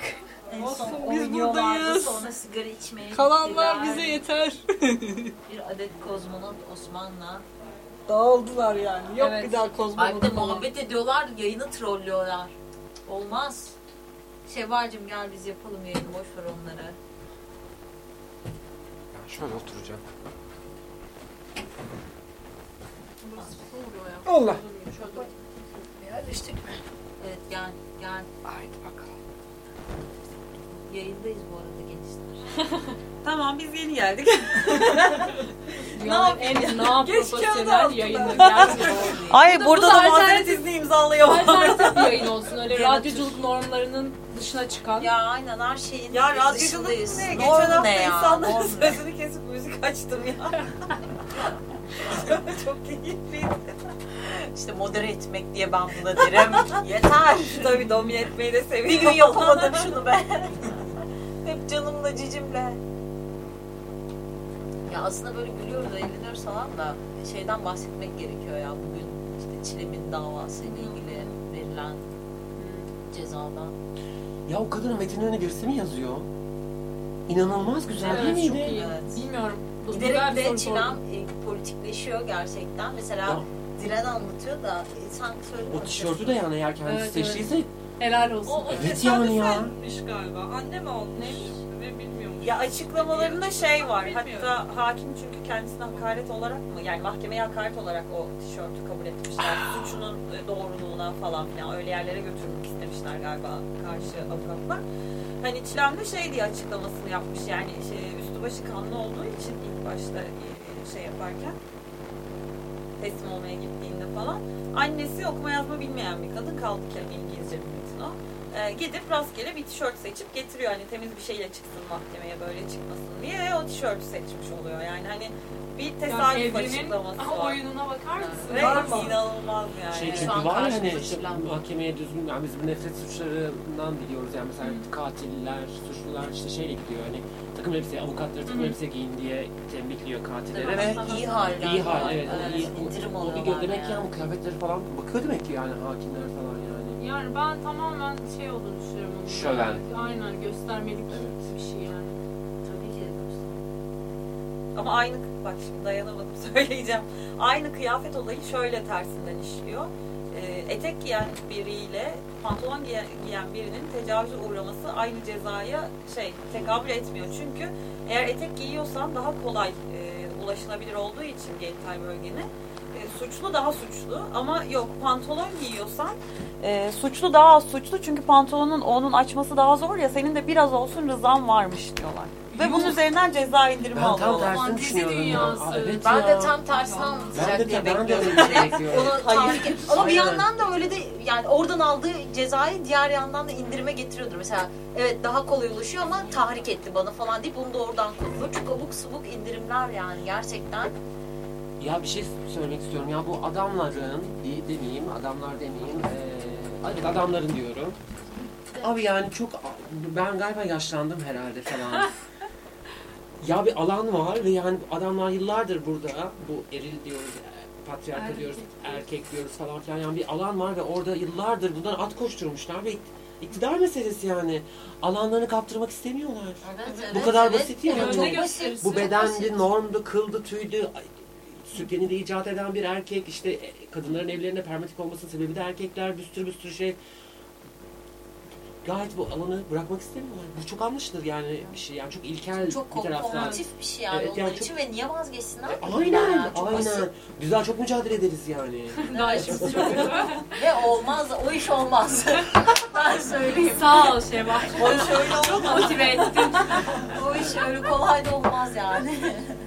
En Olsun, son biz buradayız. Sonra sigara içmeye Kalanlar gittiler. bize yeter. Bir adet kozmonot Osman'la. Dağıldılar yani. Yok Evet. bir daha Ay bir de kozmonot. muhabbet ediyorlar, yayını trollüyorlar. Olmaz. Şevvalcim gel biz yapalım yayını, boş ver onları. Ben şöyle oturacağım. Allah. Yerleştik mi? Evet gel, gel. Haydi bakalım. Yayındayız bu arada gençler. Tamam biz yeni geldik. En na Geç kağıdı profesyonel yayını gerçekten. Ay Bu burada da mazeret izni imzalıyor. Alternatif bir yayın olsun. Öyle radyoculuk normlarının dışına çıkan. Ya aynen her şeyin Ya radyoculuk dışındayız. ne? Geçen hafta ne ya? insanların Norm ne? sözünü kesip müzik açtım ya. Çok keyifliydi. İşte modere etmek diye ben buna derim. Yeter. Tabii domine etmeyi de Bir seviyorum. gün yapamadım şunu be. Hep canımla cicimle. Ya aslında böyle gülüyoruz, eğleniyoruz falan da şeyden bahsetmek gerekiyor ya bugün işte Çilem'in davasıyla ilgili verilen cezadan. Ya o kadının veterinerine birisi mi yazıyor? İnanılmaz güzel Evet, değil çok miydi? iyi. Evet. Bilmiyorum. Bu- Giderek güzel bir de soru sordun. e, politikleşiyor gerçekten. Mesela Ya. Diren anlatıyor da e, sanki söyle. O tişörtü de yani eğer kendisi Evet, seçtiyse Helal olsun. O, o Evet yani ya. tesadüfenmiş galiba. Anne mi olmuş? Bilmiyormuş. Ya açıklamalarında şey var. Bilmiyorum. Hatta hakim çünkü kendisine hakaret olarak mı? Yani mahkemeye hakaret olarak o tişörtü kabul etmişler. Suçunun e, doğruluğuna falan filan öyle yerlere götürmek istemişler galiba karşı avukatlar. Hani Çilem de şey diye açıklamasını yapmış yani şey, üstü başı kanlı olduğu için ilk başta e, şey yaparken teslim olmaya gittiğinde falan. Annesi okuma yazma bilmeyen bir kadın kaldı ki İngilizce bir o. Ee, gidip rastgele bir tişört seçip getiriyor. Hani temiz bir şeyle çıksın mahkemeye böyle çıkmasın diye. O tişörtü seçmiş oluyor. Yani hani bir tesadüf evrenin açıklaması var. oyununa bakar mısın? Ve Var mı? inanılmaz yani. şey çünkü var ya hani işte mahkemeye düzgün yani biz bu nefret suçlarından biliyoruz. Yani mesela katiller, suçlular işte şeyle gidiyor. Hani takım elbise, avukatları takım Hı. elbise giyin diye tembihliyor katilleri Evet, ve iyi hal. iyi hal evet, o Evet, iyi, indirim o, o demek ki yani. yani. bu kıyafetleri falan bakıyor demek ki yani hakimler falan yani. Ben tamamen şey olduğunu düşünüyorum onun. Şöven. Aynen göstermelik Evet. bir şey yani. Tabii ki de Ama aynı bak şimdi dayanamadım söyleyeceğim. Aynı kıyafet olayı şöyle tersinden işliyor. Ee, etek giyen biriyle pantolon giyen, giyen birinin tecavüze uğraması aynı cezaya şey tekabül etmiyor. Çünkü eğer etek giyiyorsan daha kolay e, ulaşılabilir olduğu için genital bölgene e, suçlu daha suçlu ama yok pantolon giyiyorsan e, suçlu daha az suçlu çünkü pantolonun onun açması daha zor ya senin de biraz olsun rızan varmış diyorlar. Ve bunun üzerinden ceza indirimi Ben tam alıyorlar. tersini Fantezi düşünüyorum ya. dünyası. Aa, evet Ben ya. de tam tersini Ben anlatacak de, diye ben bekliyorum. Ama bir yandan da öyle de yani oradan aldığı cezayı diğer yandan da indirime getiriyordur. Mesela evet daha kolay ulaşıyor ama tahrik etti bana falan deyip onu da oradan koyuyor. Çok abuk subuk indirimler yani gerçekten. Ya bir şey söylemek istiyorum. Ya bu adamların, iyi demeyeyim, adamlar demeyeyim. Evet adamların diyorum. Abi yani çok, ben galiba yaşlandım herhalde falan. ya bir alan var ve yani adamlar yıllardır burada, bu eril diyoruz, e, patriarka Erkek diyoruz, erkek diyoruz falan filan. Yani bir alan var ve orada yıllardır bunlar at koşturmuşlar ve iktidar meselesi yani. Alanlarını kaptırmak istemiyorlar. Evet, Bu evet, kadar evet. basit yani. Çok. Bu bedendi, normdu, kıldı, tüydü. Sütyeni de icat eden bir erkek. işte e, kadınların evlerinde permatik olmasının sebebi de erkekler. Bir sürü bir sürü şey. Gayet bu alanı bırakmak istemiyorlar. Bu çok anlaşılır yani bir şey. Yani çok ilkel Çok bir taraftan. komparatif bir şey yani Evet, onlar yani için ve niye vazgeçsinler? E? Aynen, Yani çok aynen. basit. Güzel çok mücadele ederiz yani. Çok Ve olmaz, o iş olmaz. ben söyleyeyim. Sağ ol Şevval. O şöyle olur mu? Motive ettin. O iş öyle kolay da olmaz yani.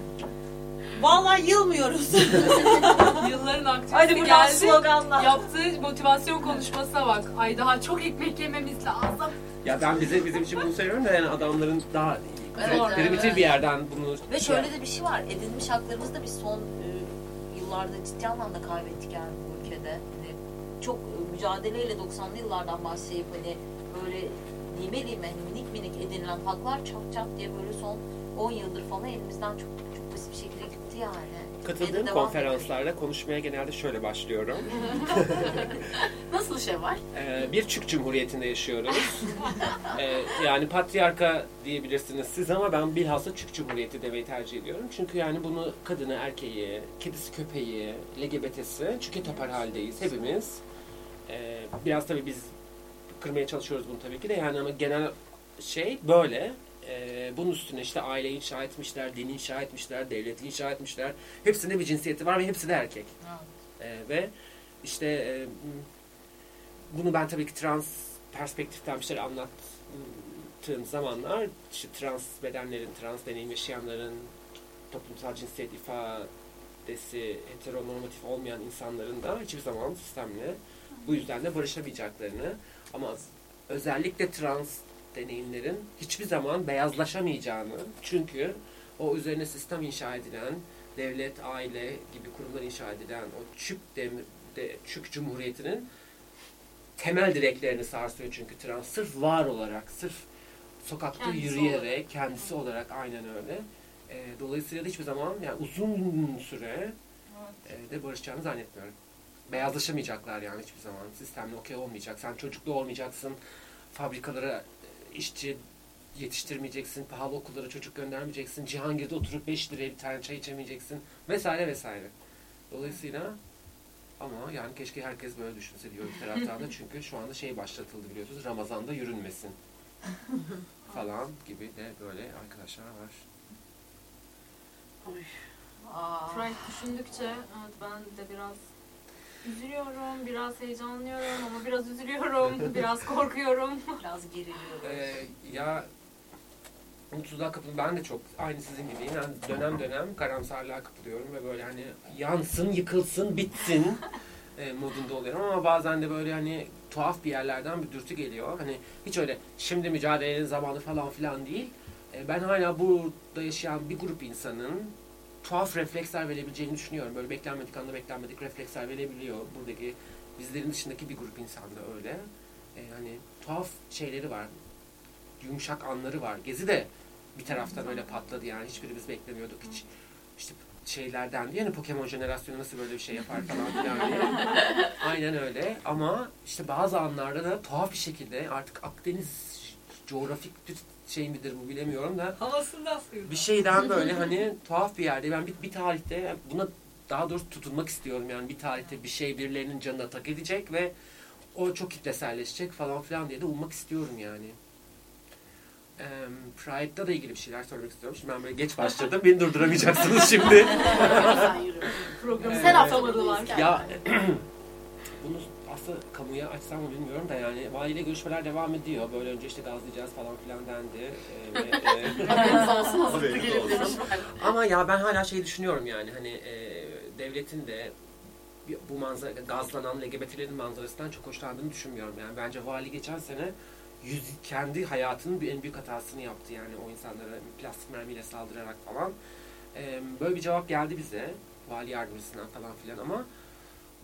Vallahi yılmıyoruz. Yılların Hadi buradan geldi. sloganla. Yaptığı motivasyon konuşmasına bak. Ay daha çok ekmek yememiz lazım. Ya ben bize bizim için bunu söylüyorum da yani adamların daha Evet, primitif evet. bir yerden bunu Ve şöyle de bir şey var. Edinmiş haklarımızı da biz son e, yıllarda ciddi anlamda kaybettik yani bu ülkede. Hani çok e, mücadeleyle 90'lı yıllardan başlayıp hani böyle lime lime hani minik minik edinilen haklar çat çat diye böyle son 10 yıldır falan elimizden çok çok basit bir şekilde yani. katıldığım devam konferanslarda konuşmaya genelde şöyle başlıyorum. Nasıl şey var? Ee, bir Türk Cumhuriyeti'nde yaşıyoruz. Ee, yani patriarka diyebilirsiniz siz ama ben bilhassa Türk Cumhuriyeti demeyi tercih ediyorum. Çünkü yani bunu kadını, erkeği, kedisi, köpeği, LGBT'si çünkü tepar haldeyiz hepimiz. Ee, biraz tabii biz kırmaya çalışıyoruz bunu tabii ki de yani ama genel şey böyle. Ee, bunun üstüne işte aile inşa etmişler, din inşa etmişler, devlet inşa etmişler. Hepsinde bir cinsiyeti var ve hepsi de erkek. Ee, ve işte e, bunu ben tabii ki trans perspektiften bir şeyler anlattığım zamanlar işte trans bedenlerin, trans deneyim yaşayanların toplumsal cinsiyet ifadesi heteronormatif olmayan insanların da hiçbir zaman sistemle bu yüzden de barışamayacaklarını ama özellikle trans deneyimlerin hiçbir zaman beyazlaşamayacağını çünkü o üzerine sistem inşa edilen devlet, aile gibi kurumlar inşa edilen o çük dem- de, çük cumhuriyetinin temel direklerini sarsıyor çünkü trans sırf var olarak, sırf sokakta Kendisi yürüyerek, kendisi olarak aynen öyle. Ee, dolayısıyla da hiçbir zaman yani uzun süre e, de barışacağını zannetmiyorum. Beyazlaşamayacaklar yani hiçbir zaman. Sistemle okey olmayacak. Sen çocuklu olmayacaksın. Fabrikalara işçi yetiştirmeyeceksin. Pahalı okullara çocuk göndermeyeceksin. Cihangir'de oturup 5 liraya bir tane çay içemeyeceksin. Vesaire vesaire. Dolayısıyla ama yani keşke herkes böyle düşünse diyor bir taraftan da. Çünkü şu anda şey başlatıldı biliyorsunuz. Ramazan'da yürünmesin falan gibi de böyle arkadaşlar var. Aa. Pride düşündükçe evet ben de biraz üzülüyorum, biraz heyecanlanıyorum ama biraz üzülüyorum, biraz korkuyorum. Biraz geriliyorum. Ee, ya mutsuzluğa kapılıyorum. Ben de çok aynı sizin gibiyim. Yani dönem dönem karamsarlığa kapılıyorum ve böyle hani yansın, yıkılsın, bitsin e, modunda oluyorum ama bazen de böyle hani tuhaf bir yerlerden bir dürtü geliyor. Hani hiç öyle şimdi mücadelenin zamanı falan filan değil. E, ben hala burada yaşayan bir grup insanın tuhaf refleksler verebileceğini düşünüyorum. Böyle beklenmedik anda beklenmedik refleksler verebiliyor. Buradaki bizlerin dışındaki bir grup insan da öyle. E, hani tuhaf şeyleri var. Yumuşak anları var. Gezi de bir taraftan öyle patladı yani. Hiçbirimiz beklemiyorduk hiç. İşte şeylerden diye hani Pokemon jenerasyonu nasıl böyle bir şey yapar falan filan diye. Aynen öyle. Ama işte bazı anlarda da tuhaf bir şekilde artık Akdeniz coğrafik şey midir bu bilemiyorum da Havasından sıyırdı. bir şeyden böyle hani tuhaf bir yerde ben bir, bir tarihte buna daha doğrusu tutunmak istiyorum yani bir tarihte bir şey birilerinin canına tak edecek ve o çok kitleselleşecek falan filan diye de ummak istiyorum yani. Eee Pride'da da ilgili bir şeyler söylemek istiyorum. Şimdi ben böyle geç başladım. Beni durduramayacaksınız şimdi. Sen atamadılar. ya bunu aslında kamuya açsam mı bilmiyorum da yani valiyle görüşmeler devam ediyor. Böyle önce işte gazlayacağız falan filan dendi. Ee, ve, e. Ama ya ben hala şey düşünüyorum yani hani e, devletin de bu manzara, gazlanan LGBT'lerin manzarasından çok hoşlandığını düşünmüyorum. Yani bence vali geçen sene yüz, kendi hayatının bir en büyük hatasını yaptı yani o insanlara plastik mermiyle saldırarak falan. E, böyle bir cevap geldi bize vali yardımcısından falan filan ama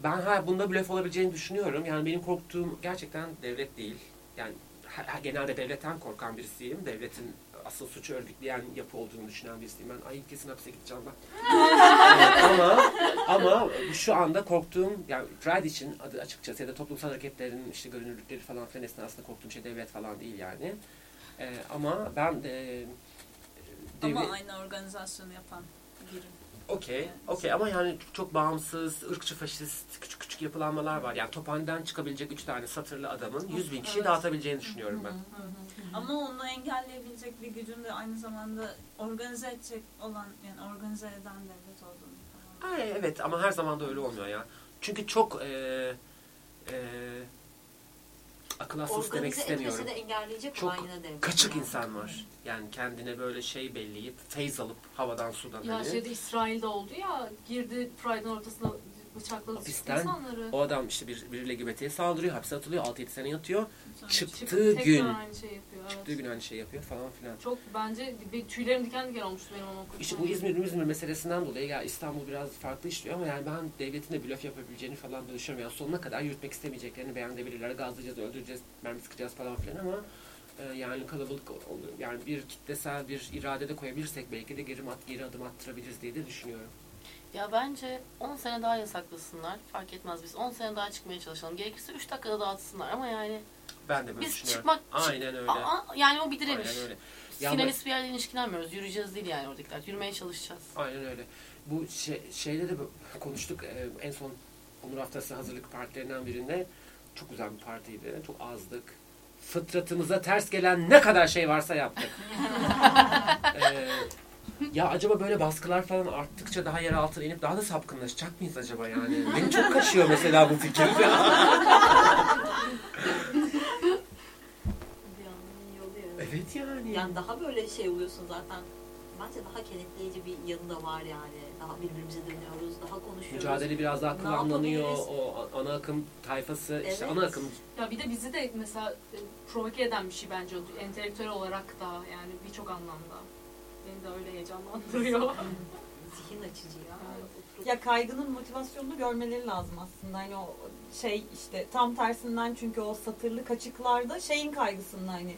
ben hala bunda blöf olabileceğini düşünüyorum. Yani benim korktuğum gerçekten devlet değil. Yani ha- ha- genelde devletten korkan birisiyim. Devletin asıl suçu örgütleyen yapı olduğunu düşünen birisiyim. Ben ay kesin hapse gideceğim ben. Evet, ama ama şu anda korktuğum yani Pride için adı açıkçası ya da toplumsal hareketlerin işte görünürlükleri falan filan esnasında korktuğum şey devlet falan değil yani. Ee, ama ben de Ama devlet- aynı organizasyonu yapan. Okey, okey ama yani çok bağımsız, ırkçı, faşist, küçük küçük yapılanmalar var. Yani tophaneden çıkabilecek üç tane satırlı adamın 100 bin kişiyi Evet. dağıtabileceğini düşünüyorum ben. Ama onu engelleyebilecek bir gücün de aynı zamanda organize edecek olan yani organize eden devlet olduğunu. Ay, evet ama her zaman da öyle olmuyor ya. Çünkü çok e, e, akıl hastası demek istemiyorum. engelleyecek Çok devlet. Kaçık Yani. insan var. Yani kendine böyle şey belleyip feyz alıp havadan sudan Ya hani. şeyde İsrail'de oldu ya girdi Pride'ın ortasına bıçakladı Hapisten insanları. O adam işte bir, bir LGBT'ye saldırıyor, hapse atılıyor, 6-7 sene yatıyor. Sonra Çıktığı Çıkıp gün, aynı şey yapıyor. Evet. çıktığı gün aynı şey yapıyor falan filan. Çok bence bir tüylerim diken diken olmuştu benim onu okurken. İşte bu İzmir İzmir meselesinden dolayı ya İstanbul biraz farklı işliyor ama yani ben devletin de blöf yapabileceğini falan düşünüyorum. Yani sonuna kadar yürütmek istemeyeceklerini beyan edebilirler. Gazlayacağız, öldüreceğiz, mermi sıkacağız falan filan ama e, yani kalabalık olur. Yani bir kitlesel bir irade de koyabilirsek belki de geri, geri adım attırabiliriz diye de düşünüyorum. Ya bence 10 sene daha yasaklasınlar. Fark etmez biz 10 sene daha çıkmaya çalışalım. Gerekirse 3 dakikada dağıtsınlar ama yani Ben de böyle biz düşünüyorum. çıkmak Aynen öyle. Aa, yani o bir direniş. Aynen öyle. Finalist bir yerden ilişkilenmiyoruz. Yürüyeceğiz değil yani oradakiler. Yürümeye çalışacağız. Aynen öyle. Bu şey, şeyde de konuştuk e, en son Onur Haftası hazırlık partilerinden birinde. Çok güzel bir partiydi. Çok azdık. Fıtratımıza ters gelen ne kadar şey varsa yaptık. Ee, ya acaba böyle baskılar falan arttıkça daha yer altına inip daha da sapkınlaşacak mıyız acaba yani? Beni çok kaşıyor mesela bu fikir. Evet yani. Yani daha böyle şey oluyorsun zaten. Bence daha kenetleyici bir yanı da var yani. Daha birbirimize dönüyoruz, daha konuşuyoruz. Mücadele biraz daha kıvamlanıyor. O ana akım tayfası, işte Evet. ana akım Ya bir de bizi de mesela e, provoke eden bir şey bence. Entelektüel olarak da yani birçok anlamda. Beni de öyle heyecanlandırıyor. Zihin açıcı ya. Oturup- Ya kaygının motivasyonunu görmeleri lazım aslında. Hani o şey işte tam tersinden çünkü o satırlı kaçıklarda şeyin kaygısında hani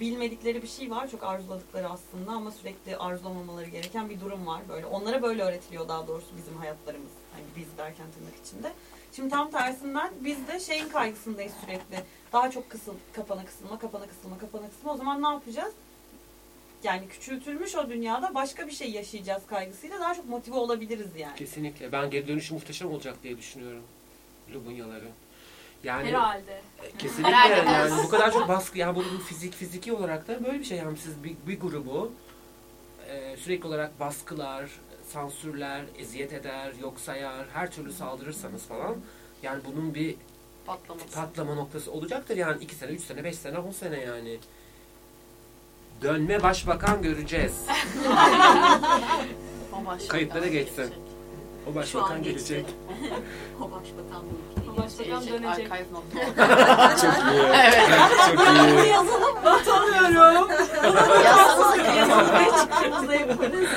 bilmedikleri bir şey var çok arzuladıkları aslında ama sürekli arzulamamaları gereken bir durum var böyle. Onlara böyle öğretiliyor daha doğrusu bizim hayatlarımız. Hani biz derken tırnak içinde. Şimdi tam tersinden biz de şeyin kaygısındayız sürekli. Daha çok kısıl, kapana kısılma, kapana kısılma, kapana kısılma. O zaman ne yapacağız? Yani küçültülmüş o dünyada başka bir şey yaşayacağız kaygısıyla daha çok motive olabiliriz yani. Kesinlikle. Ben geri dönüşü muhteşem olacak diye düşünüyorum. Lubunyaları. Yani Herhalde. kesinlikle Herhalde. yani bu kadar çok baskı yani bu fizik fiziki olarak da böyle bir şey yani siz bir, bir grubu e, sürekli olarak baskılar, sansürler, eziyet eder, yok sayar, her türlü saldırırsanız falan yani bunun bir Patlaması. patlama noktası olacaktır yani 2 sene, 3 sene, 5 sene, 10 sene yani. Dönme başbakan göreceğiz. O Kayıtlara geçsin. gelecek. O Şu başbakan an geçti. gelecek. o başbakan bu ülkeye O başbakan Gelecek. dönecek. Archive.org. Çok iyi. Evet. Çok iyi. yazalım ben tanıyorum. Yazsanıza kıyamam. Çıktığımızda yaparız.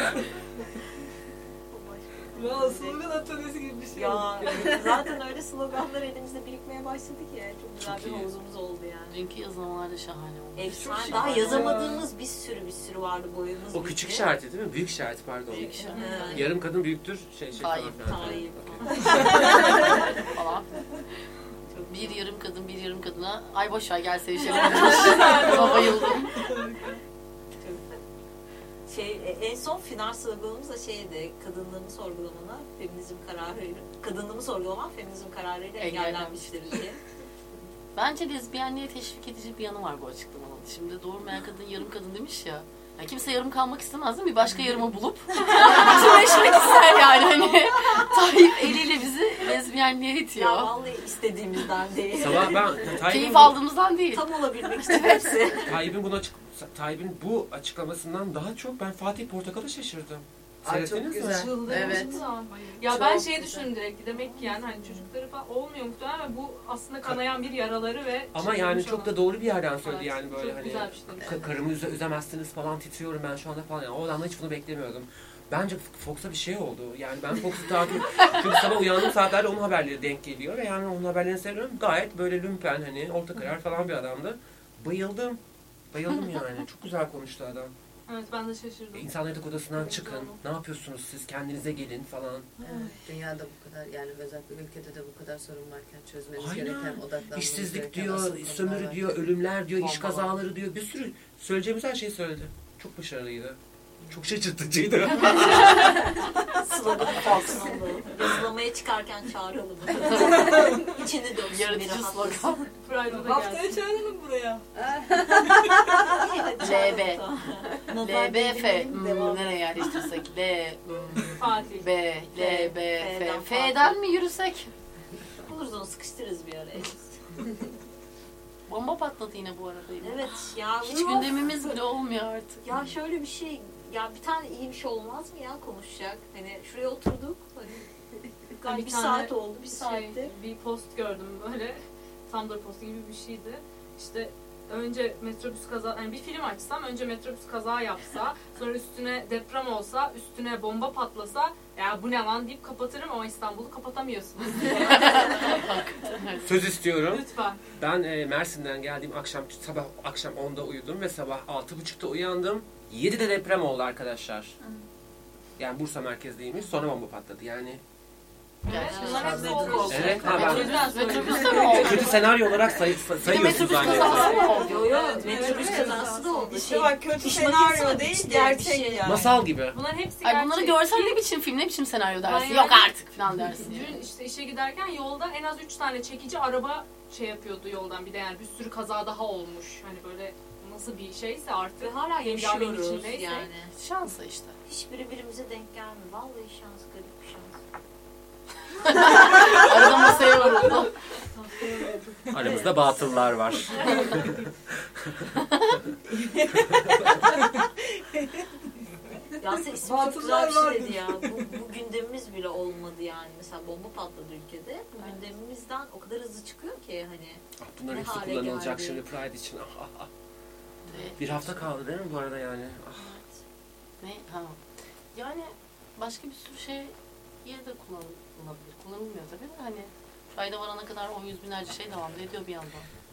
Ya slogan atölyesi gibi şey Ya zaten öyle sloganlar elimizde birikmeye başladı ki yani. Çok güzel Çok bir iyi. havuzumuz oldu yani. Dünkü yazılamalar da şahane oldu. Efsane. Daha ya. yazamadığımız bir sürü bir sürü vardı boyumuz. O küçük bitti. işareti değil mi? Büyük işareti pardon. Büyük işaret. Evet. Yarım kadın büyüktür şey şey Tayyip, falan. filan. Tayyip. Okey. falan. Bir yarım kadın bir yarım kadına ay boş ver gel sevişelim. Buna bayıldım. Şey, e, en son final sloganımız da şeydi. Kadınlığımı sorgulamana feminizm kararıyla kadınlığımı sorgulaman feminizm kararıyla engellenmiştir diye. Bence lezbiyenliğe teşvik edici bir yanı var bu açıklamanın. Şimdi doğurmayan kadın yarım kadın demiş ya. Ya kimse yarım kalmak istemez değil mi? Bir başka yarımı bulup bütünleşmek ister yani. Hani Tayyip eliyle bizi lezbiyenliğe Ya itiyor. vallahi istediğimizden değil. Sabah ben Keyif aldığımızdan değil. Tam olabilmek için hepsi. Tayyip'in bunu açık Tayyip'in bu açıklamasından daha çok ben Fatih Portakal'a şaşırdım. Ay, çok güzel. Evet. Ya Çok ben şey düşündüm direkt. Demek ki yani hani çocukları falan olmuyor muhtemelen ve bu aslında kanayan bir yaraları ve Ama yani çok olan- da doğru bir yerden söyledi yani böyle çok hani güzel bir şey demiş. "Ka- karımı üze, üzemezsiniz falan titriyorum ben şu anda falan. Yani o adamdan hiç bunu beklemiyordum. Bence Fox'a bir şey oldu. Yani ben Fox'u takip Çünkü sabah uyandığım saatlerde onun haberleri denk geliyor ve yani onun haberlerini seviyorum. Gayet böyle lümpen hani orta karar falan bir adamdı. Bayıldım. Bayıldım yani. Çok güzel konuştu adam. Evet ben de şaşırdım. İnsanlar yatak odasından çıkın. Ne yapıyorsunuz siz? Kendinize gelin falan. Evet, dünyada bu kadar yani özellikle ülkede de bu kadar sorun varken çözmeniz Aynen. gereken odaklanmanız İşsizlik gereken diyor, asıl konular sömürü var. diyor, ölümler diyor, iş Bombalar. kazaları diyor. Bir sürü söyleyeceğimiz her şeyi söyledi. Çok başarılıydı. Çok şaşırtıcıydı. Sloganı kalsın oldu. Yazılamaya çıkarken çağıralım. İçine döksün bir Yaratıcı slogan. Haftaya gelsin. çağıralım buraya. LB. LBF. Hmm, nereye yerleştirsek? L, hmm, Fatih. B, L, B, F'den F. F'den mi yürüsek? Buluruz onu sıkıştırırız bir araya. Bomba patladı yine bu arada. Evet ya. Hiç gündemimiz bile olmuyor artık. Ya şöyle bir şey, ya bir tane iyi bir şey olmaz mı ya konuşacak? Hani şuraya oturduk, hani Ben bir, bir saat oldu, bir saatte. Şey, bir post gördüm böyle. Tumblr postu gibi bir şeydi. İşte önce metrobüs kaza, yani bir film açsam önce metrobüs kaza yapsa, sonra üstüne deprem olsa, üstüne bomba patlasa, ya bu ne lan deyip kapatırım ama İstanbul'u kapatamıyorsunuz. Söz istiyorum. Lütfen. Ben e, Mersin'den geldiğim akşam sabah akşam 10'da uyudum ve sabah 6.30'da uyandım. 7'de deprem oldu arkadaşlar. Yani Bursa merkezliymiş. Sonra bomba patladı. Yani Bunlar hepsi oldu. Evet, ha, ben- Metrobüs, metrobüste mi oldu? kötü senaryo olarak say, de sayıyorsunuz metrobüs kazası zannediyorum. mı oldu? Yo yo metrobüs kazası da oldu. İşte Şey, bak kötü senaryo değil işte, gerçek bir şey. yani. Masal gibi. Bunların hepsi Ay bunları gerçek. görsen ne biçim film, ne biçim senaryo dersin. Yok artık falan dersin. Dün işte işe giderken yolda en az 3 tane çekici araba şey yapıyordu yoldan. Bir de yani bir sürü kaza daha olmuş. Hani böyle nasıl bir şeyse artık. Ve hala yaşıyoruz içindeyse. yani. Şansa işte. Hiçbiri birimize denk gelmiyor. Vallahi şans garip bir şans. Arada masaya vuruldu. Aramızda batıllar var. Yasin ismi çok güzel bir şey dedi ya. Bu, bu gündemimiz bile olmadı yani. Mesela bomba patladı ülkede. Bu gündemimizden o kadar hızlı çıkıyor ki hani. Ah, Bunların Ne hepsi hale kullanılacak geldi. şimdi Pride için. Ah, ah, ah. Bir hafta kaldı değil mi bu arada yani? Ah. Ne? Ha. Yani başka bir sürü şey yine de kullanılabilir. Kullanılmıyor tabii de hani Pride'a varana kadar on yüz binlerce şey devam ediyor bir yandan.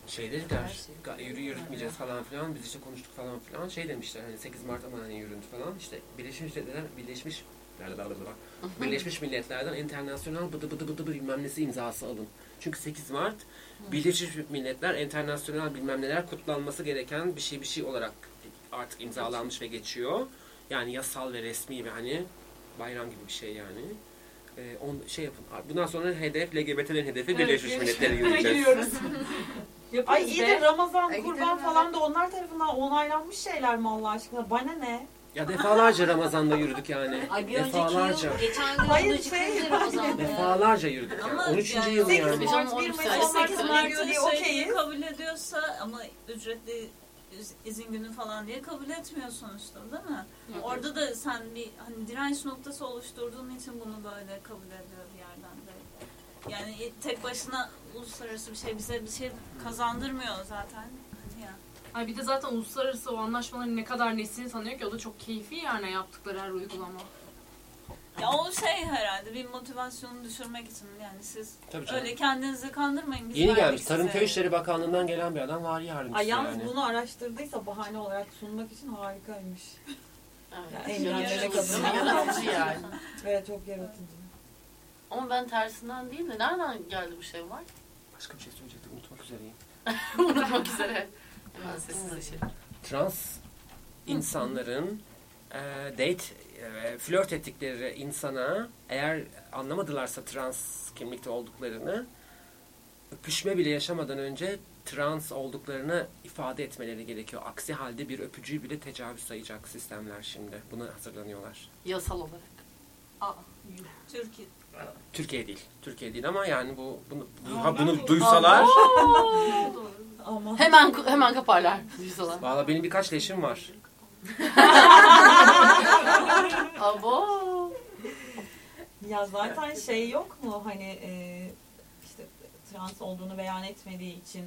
Şey dediler, ga- yürü yürütmeyeceğiz falan filan, biz işte konuştuk falan filan. Şey demişler hani 8 Mart ama hani yürüntü falan. İşte Birleşmiş Milletler, Birleşmiş Birleşmiş Milletler'den internasyonel bıdı bıdı bıdı bilmem nesi imzası alın. Çünkü 8 Mart Birleşmiş Milletler internasyonel bilmem neler kutlanması gereken bir şey bir şey olarak artık imzalanmış ve geçiyor. Yani yasal ve resmi ve hani bayram gibi bir şey yani. Ee, on, şey yapın. Bundan sonra hedef LGBT'lerin hedefi Birleşmiş Milletler'e yürüyeceğiz. Giriyoruz. Ay iyi de Ramazan, Ay, kurban falan da onlar tarafından onaylanmış şeyler mi Allah aşkına? Bana ne? Ya defalarca Ramazan'da yürüdük yani. Ay bir önceki defalarca. yıl, geçen gün Hayır, şey- yıl Ramazan'da. Defalarca yürüdük yani. Ama 13. yani yıl sekiz yani. Mart, Canım, 1 on Mayıs üç onlar sene. senaryo diye okeyiz. kabul ediyorsa ama ücretli iz- izin günü falan diye kabul etmiyor sonuçta değil mi? Orada da sen bir hani direnç noktası oluşturduğun için bunu böyle kabul ediyor bir yerden de. Yani tek başına uluslararası bir şey bize bir şey kazandırmıyor zaten. Ay bir de zaten uluslararası o anlaşmaların ne kadar nesini sanıyor ki o da çok keyfi yani yaptıkları her uygulama. Ya o şey herhalde bir motivasyonu düşürmek için yani siz Tabii canım. öyle kendinizi kandırmayın. Biz Yeni verdik gelmiş. Tarım. Köy İşleri Bakanlığı'ndan gelen bir adam var yardımcısı Ay yalnız yani. bunu araştırdıysa bahane olarak sunmak için harikaymış. Evet. En önemli Yaratıcı, kadın. yaratıcı yani. Evet çok yaratıcı. Ama ben tersinden değil de nereden geldi bu şey var? Başka bir şey söyleyecektim. Unutmak üzereyim. Unutmak üzere. Trans insanların e, date e, flört ettikleri insana eğer anlamadılarsa trans kimlikte olduklarını öpüşme bile yaşamadan önce trans olduklarını ifade etmeleri gerekiyor. Aksi halde bir öpücüğü bile tecavüz sayacak sistemler şimdi. Buna hazırlanıyorlar. Yasal olarak. Aa, Türkiye. Türkiye değil. Türkiye değil ama yani bu bunu, bu- ha, bunu duysalar Ama Hemen hemen kaparlar. Yüzüyorlar. valla benim birkaç leşim var. Abo. ya zaten şey yok mu hani e, işte trans olduğunu beyan etmediği için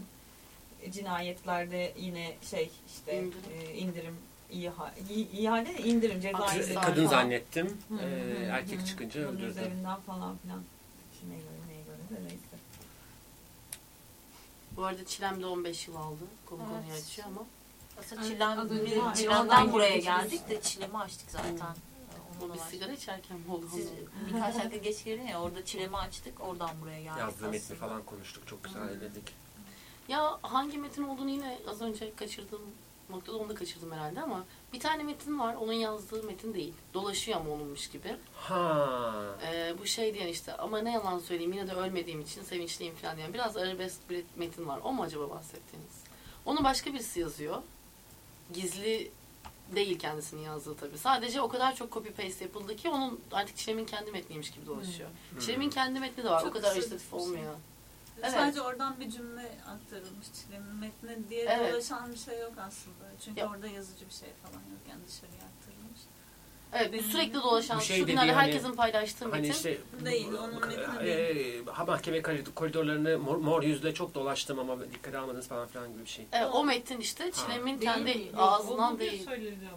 cinayetlerde yine şey işte e, indirim İha, ihale de indirim ceza indirimi Kadın falan. zannettim. Hı, Ee, hı, erkek hı. çıkınca Bunun öldürdü. üzerinden falan filan. Neye göre neye göre de neyse. Bu arada Çilem de 15 yıl aldı. Konu Evet. konuyu açıyor ama. Aslında Evet, Çilem, az önce- Çilem'den buraya geldik de Çilem'i açtık zaten. Bu Onu bir sigara içerken mi oldu? Siz birkaç dakika geç girin ya orada Çilem'i açtık oradan buraya geldik Yazdığı metni aslında. falan konuştuk. Çok güzel dedik. Ya hangi metin olduğunu yine az önce kaçırdığım noktada onu da kaçırdım herhalde ama bir tane metin var. Onun yazdığı metin değil. Dolaşıyor ama onunmuş gibi. Ha. Ee, bu şey diyen işte ama ne yalan söyleyeyim yine de ölmediğim için sevinçliyim falan diyen biraz arabesk bir metin var. O mu acaba bahsettiğiniz? Onu başka birisi yazıyor. Gizli değil kendisinin yazdığı tabii. Sadece o kadar çok copy paste yapıldı ki onun artık Çilem'in kendi metniymiş gibi dolaşıyor. Hmm. Çilem'in kendi metni de var. Çok o kadar istatif bir şey. Evet. Sadece oradan bir cümle aktarılmış Çilem'in metnine diye Evet. dolaşan bir şey yok aslında. Çünkü Ya- orada yazıcı bir şey falan yok. Yani dışarıya aktarılmış. Evet bir sürekli dolaşan, şey şu günlerde hani- herkesin paylaştığı Hani metin. işte Değil, onun metni e, değil. ha, mahkeme korid- koridorlarını mor, mor yüzle çok dolaştım ama dikkate almadınız falan filan gibi bir şey. Evet, o metin işte Çilem'in Değil kendi ağzından değil.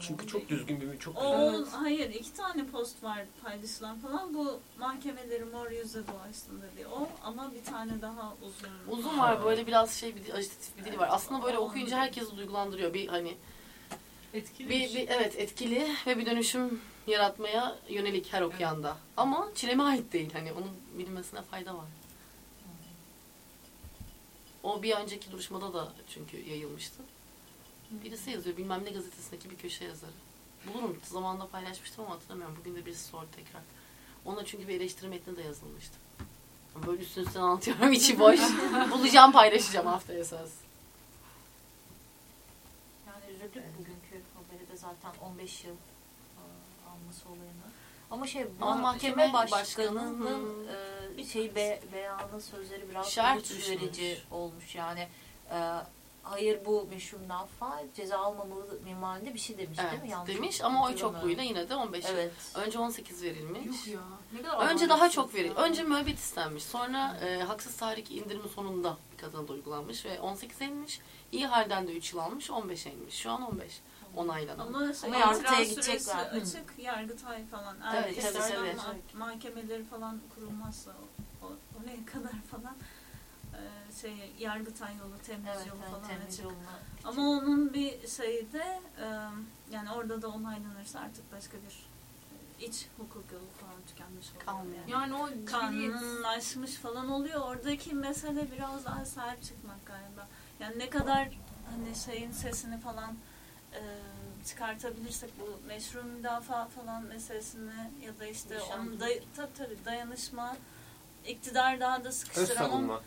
Çünkü çok düzgün bir çok O, güzel. hayır iki tane post var paylaşılan falan. Bu mahkemeleri mor yüzle dolaştım dedi. O ama bir tane daha uzun. Uzun var böyle biraz şey bir ajitatif bir dili var. Aslında böyle okuyunca herkesi duygulandırıyor. Bir hani Etkili bir, bir evet etkili ve bir dönüşüm yaratmaya yönelik her okuyanda. Ama çileme ait değil. Hani onun bilinmesine fayda var. O bir önceki duruşmada da çünkü yayılmıştı. Birisi yazıyor bilmem ne gazetesindeki bir köşe yazarı. Bulurum zamanında paylaşmıştım ama hatırlamıyorum. Bugün de birisi sordu tekrar. Ona çünkü bir eleştiri metni de yazılmıştı. Böyle üstüne üstüne anlatıyorum içi boş. Bulacağım paylaşacağım haftaya söz. Yani üzüldük bugünkü haberi de zaten 15 yıl e, alması olayına. Ama şey Ama mahkeme başkanının e, şey be, beyanı sözleri biraz Şart verici olmuş. Yani e, hayır bu meşhur müdafaa ceza almamalı minvalinde bir şey demiş değil mi? Evet Yanlış demiş ama oy çokluğuyla yine de 15 yıl. Evet. Önce 18 verilmiş. Yuh ya. Ne kadar Önce daha çok verilmiş. Önce müebbet istenmiş. Sonra e, haksız tahrik indirimi sonunda bir kadına da uygulanmış ve 18 inmiş. İyi halden de 3 yıl almış. 15 inmiş. Şu an 15 onaylanan. Ama, şey, Ama Yargıtay'a gidecekler. Hı. Açık, Yargıtay falan. Evet, Eğer tabii, tekrardan tabii. ma- mahkemeleri falan kurulmazsa o, o, oraya kadar falan e, şey Yargıtay yolu, temiz Evet, yolu evet, falan temiz açık. yoluna. Ama onun bir şeyi de e, yani orada da onaylanırsa artık başka bir e, iç hukuk yolu falan tükenmiş oluyor. Kalmıyor. Yani o kanunlaşmış falan oluyor. Oradaki mesele biraz daha sahip çıkmak galiba. Yani ne kadar hani şeyin sesini falan çıkartabilirsek bu meşru müdafaa falan meselesini ya da işte Nişan. onun day tabii tabii dayanışma iktidar daha da Öz sıkıştır ama savunma.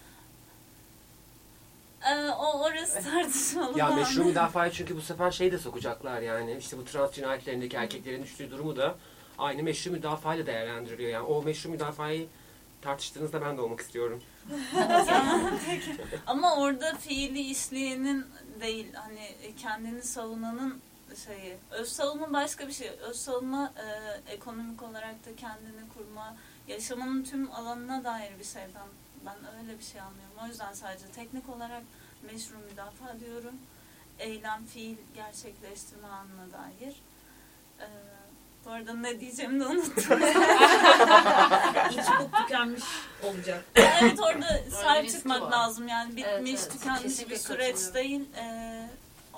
e, o orası tartışmalı Ya meşru müdafaa çünkü bu sefer şey de sokacaklar yani. İşte bu trans cinayetlerindeki erkeklerin düştüğü durumu da aynı meşru müdafaa ile değerlendiriliyor. Yani o meşru müdafayı tartıştığınızda ben de olmak istiyorum. Ama orada fiili işleyenin değil hani kendini savunanın şeyi. Öz savunma başka bir şey. Öz savunma e, ekonomik olarak da kendini kurma, yaşamının tüm alanına dair bir şeyden. Ben öyle bir şey anlıyorum. O yüzden sadece teknik olarak meşru müdafaa diyorum. Eylem, fiil gerçekleştirme anına dair. E, bu arada ne diyeceğimi de unuttum. İç hukuk tükenmiş olacak. evet orada sahip çıkmak var. lazım yani bitmiş Evet, evet. tükenmiş Kesinlikle bir süreç katılıyorum. değil Ee,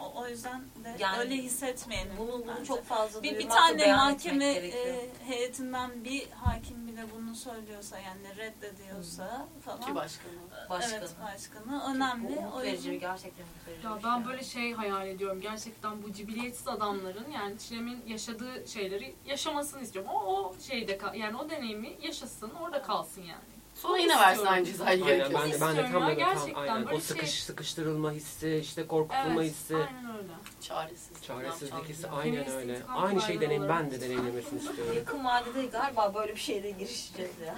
o, o yüzden de Yani öyle hissetmeyelim Bunu, bunu çok fazla bir, bir tane mahkeme e, heyetinden bir hakim bile bunu söylüyorsa yani reddediyorsa falan Ki başkanı. Başkanı. evet başkanı önemli Bu umut o verici, yüzden gerçekten umut verici. Ya ben şey. böyle şey hayal ediyorum. Gerçekten bu cibiliyetsiz adamların yani Çilem'in yaşadığı şeyleri yaşamasını istiyorum. O, o şeyde yani o deneyimi yaşasın, orada kalsın yani. Sonra yine versin aynı cezayı Aynen gerekiyorsa. ben de, ben de tam da tam gerçekten aynen. böyle O şey- sıkış, sıkıştırılma hissi, işte korkutulma Evet, hissi, aynen öyle. Çaresiz. çaresizlik hissi Ne aynen öyle. Aynı şeyi deneyim, olarak. ben de deneyimlemesini istiyorum. Yakın vadede galiba böyle bir şeyde girişeceğiz ya.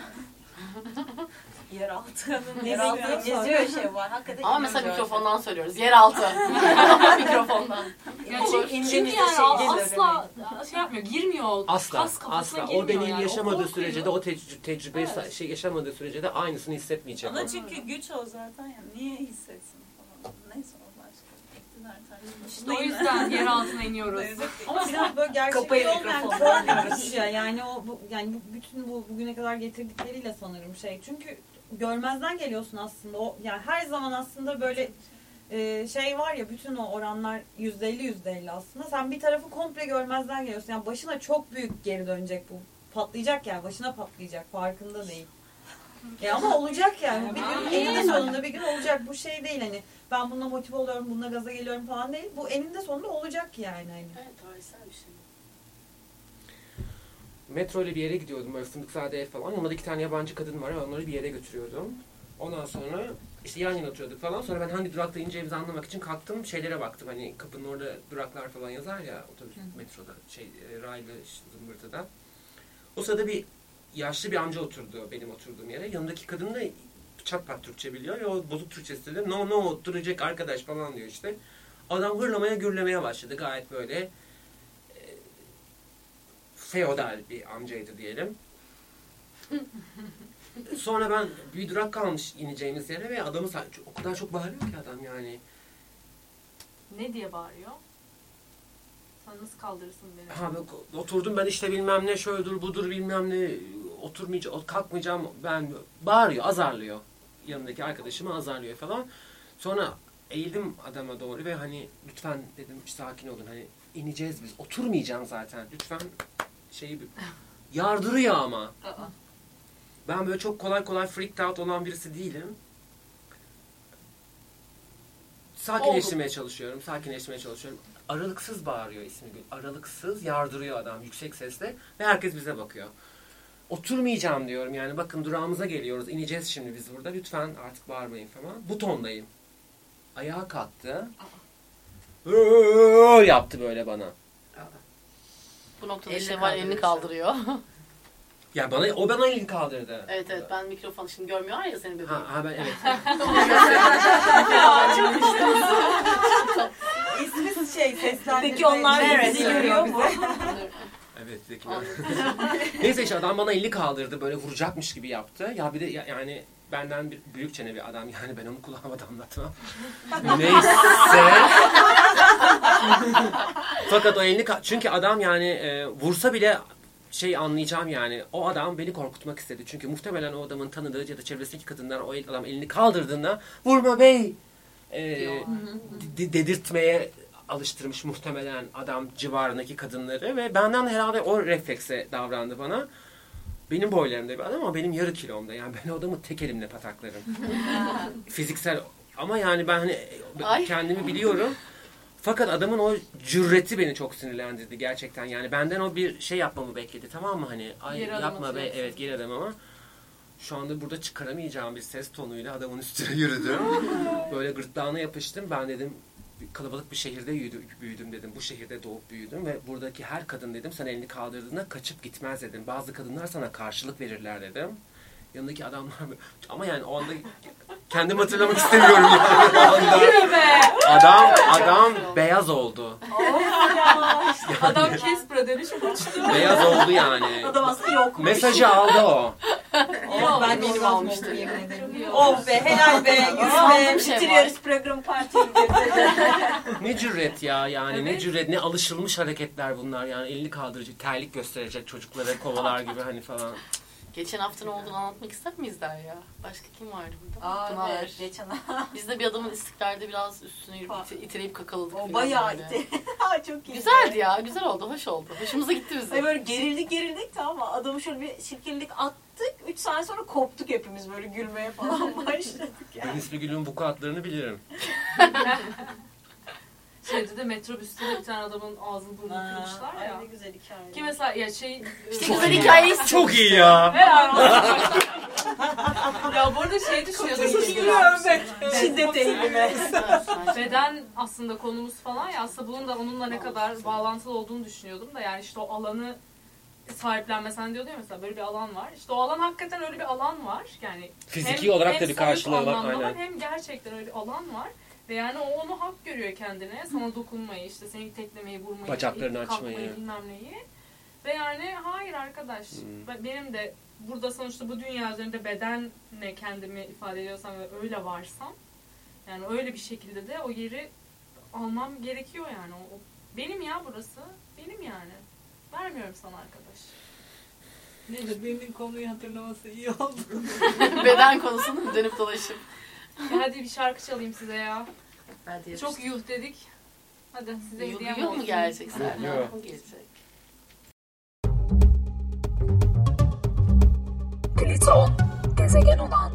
Yeraltı. Yeraltı geziyor şey var. Hakikaten Ama mesela mikrofondan söylüyoruz. Yeraltı. mikrofondan. Olur. çünkü, yani şey gelir asla şey yapmıyor, girmiyor o Asla, kas kafasına asla. girmiyor O deneyim yani. yaşamadığı korkuyor. sürece de, o tecrü- tecrübeyi Evet. sa- şey yaşamadığı sürece de aynısını hissetmeyecek. ama çünkü güç o zaten yani niye hissetsin falan neyse o başka iktidar tartışması İşte o yüzden yer altına iniyoruz. Ama biraz böyle gerçekçi olmayan güç ya. Yani o bu, yani bu, bütün bu bugüne kadar getirdikleriyle sanırım şey. Çünkü görmezden geliyorsun aslında. O yani her zaman aslında böyle e, şey var ya bütün o oranlar yüzde elli yüzde elli aslında. Sen bir tarafı komple görmezden geliyorsun. Yani başına çok büyük geri dönecek bu. Patlayacak yani. Başına patlayacak. Farkında değil. E ama olacak yani. Bir gün eninde sonunda bir gün olacak. Bu şey değil hani ben bununla motive oluyorum, bununla gaza geliyorum falan değil. Bu eninde sonunda olacak yani. Hani. Evet tarihsel bir şey. Metro ile bir yere gidiyordum böyle fındıkzade ev falan. Yanımda iki tane yabancı kadın var. Onları bir yere götürüyordum. Ondan sonra işte yan yana oturuyorduk falan. Sonra ben hangi durakta ineceğimizi anlamak için kalktım. Şeylere baktım. Hani kapının orada duraklar falan yazar ya otobüs metroda şey e, raylı işte, zımbırtıda. O sırada bir yaşlı bir amca oturdu benim oturduğum yere. Yanındaki kadın da çat pat Türkçe biliyor. Ve o bozuk Türkçesi de no no oturacak arkadaş falan diyor işte. Adam hırlamaya gürlemeye başladı gayet böyle e, feodal bir amcaydı diyelim. Sonra ben bir durak kalmış ineceğimiz yere ve adamı o kadar çok bağırıyor ki adam yani. Ne diye bağırıyor? Sen nasıl kaldırırsın beni? Ha, oturdum ben işte bilmem ne şöyledir budur bilmem ne oturmayacağım kalkmayacağım ben bağırıyor azarlıyor yanındaki arkadaşımı azarlıyor falan. Sonra eğildim adama doğru ve hani lütfen dedim sakin olun hani ineceğiz biz oturmayacağım zaten lütfen şeyi bir- yardırıyor ama. Ben böyle çok kolay kolay freaked out olan birisi değilim. Sakinleştirmeye çalışıyorum, sakinleştirmeye çalışıyorum. Aralıksız bağırıyor ismi Gül. Aralıksız yardırıyor adam yüksek sesle ve herkes bize bakıyor. Oturmayacağım diyorum yani bakın durağımıza geliyoruz, ineceğiz şimdi biz burada. Lütfen artık bağırmayın falan. Bu tondayım. Ayağa kalktı. Yaptı böyle bana. Bu noktada Elini Şevval elini kaldırıyor. kaldırıyor. Ya bana o bana elini kaldırdı. evet evet ben mikrofon şimdi görmüyorlar ya seni bebeğim. Ha, ha ben evet. İsmi şey seslendirme. Peki onlar bizi görüyor mu? Evet Zeki. Neyse işte adam bana elini kaldırdı böyle vuracakmış gibi yaptı. Ya bir de ya- yani benden bir büyük çene bir adam yani ben onu kulağıma damlatmam. Neyse. Fakat o elini çünkü adam yani e, vursa bile şey anlayacağım yani o adam beni korkutmak istedi. Çünkü muhtemelen o adamın tanıdığı ya da çevresindeki kadınlar o el- adam elini kaldırdığında vurma bey e, de- dedirtmeye alıştırmış muhtemelen adam civarındaki kadınları ve benden herhalde o reflekse davrandı bana. Benim boylarımda bir adam ama benim yarı kilomda. Yani ben adamı tek elimle pataklarım. Fiziksel ama yani ben hani Ay. kendimi biliyorum. Fakat adamın o cüreti beni çok sinirlendirdi gerçekten. Yani benden o bir şey yapmamı bekledi tamam mı hani ay Geri yapma be atıyorsun. evet geri adım ama şu anda burada çıkaramayacağım bir ses tonuyla adamın üstüne yürüdüm. Böyle gırtlağına yapıştım. Ben dedim kalabalık bir şehirde büyüdüm, dedim. Bu şehirde doğup büyüdüm ve buradaki her kadın dedim sen elini kaldırdığında kaçıp gitmez dedim. Bazı kadınlar sana karşılık verirler dedim. Yanındaki adamlar ama yani o anda kendim hatırlamak istemiyorum yani o anda. Adam adam beyaz oldu. Adam Casper'a dönüşüp uçtu. Beyaz oldu yani. Adam aslında yok. Mesajı aldı o. Oh, ben Benim almıştım yemin ederim. Oh be helal be yürü be şey bitiriyoruz programı partiye Ne cüret ya yani ne Evet. cüret ne alışılmış hareketler bunlar yani elini kaldıracak terlik gösterecek çocuklara kovalar gibi hani falan. Geçen hafta ne olduğunu anlatmak ister miyiz ya? Başka kim vardı burada? Aa Pınar. evet geçen Biz de bir adamın istiklalde biraz üstüne yürüyüp ite- iteleyip kakaladık. o bayağı. Ha, Çok iyi. Güzeldi ya, güzel oldu, hoş oldu. Hoşumuza gitti bizim. böyle gerildik gerildik tamam mı? Adamı şöyle bir şirkirlik attık. Üç saniye sonra koptuk hepimiz böyle gülmeye falan başladık Ben yani. ismi Gül'ün vukuatlarını bilirim. Şeyde de metrobüste de bir tane adamın ağzını burnunu kırmışlar Ay ya. ne güzel hikaye. Ki mesela ya şey... İşte Çok güzel iyi. hikayeyi Çok iyi ya. Ya bu arada şey düşünüyordum. Şiddet eğilimi. Beden aslında konumuz falan ya aslında bunun da onunla ne kadar bağlantılı olduğunu düşünüyordum da yani işte o alanı sahiplenmesen diyordu ya mesela böyle bir alan var. İşte o alan hakikaten öyle bir alan var. Yani Fiziki olarak da bir karşılığı var, aynen. Hem gerçekten öyle bir alan var. Ve yani o onu hak görüyor kendine. Sana dokunmayı, işte seni teklemeyi, vurmayı, Bacaklarını açmayı. bilmem neyi. Ve yani hayır arkadaş. Hmm. ben- Benim de burada sonuçta bu dünya üzerinde bedenle kendimi ifade ediyorsam ve öyle varsam yani öyle bir şekilde de o yeri almam gerekiyor yani. O, benim ya burası. Benim yani. Vermiyorum sana arkadaş. Neyse birinin konuyu hatırlaması iyi oldu. Beden konusunu dönüp dolaşıp. Ya hadi bir şarkı çalayım size ya. Hadi Çok yuh dedik. Hadi size hediyem Yürüyor olsun. mu gerçekten? Yürüyor. Ha, Gelecek. Pliton, gezegen olan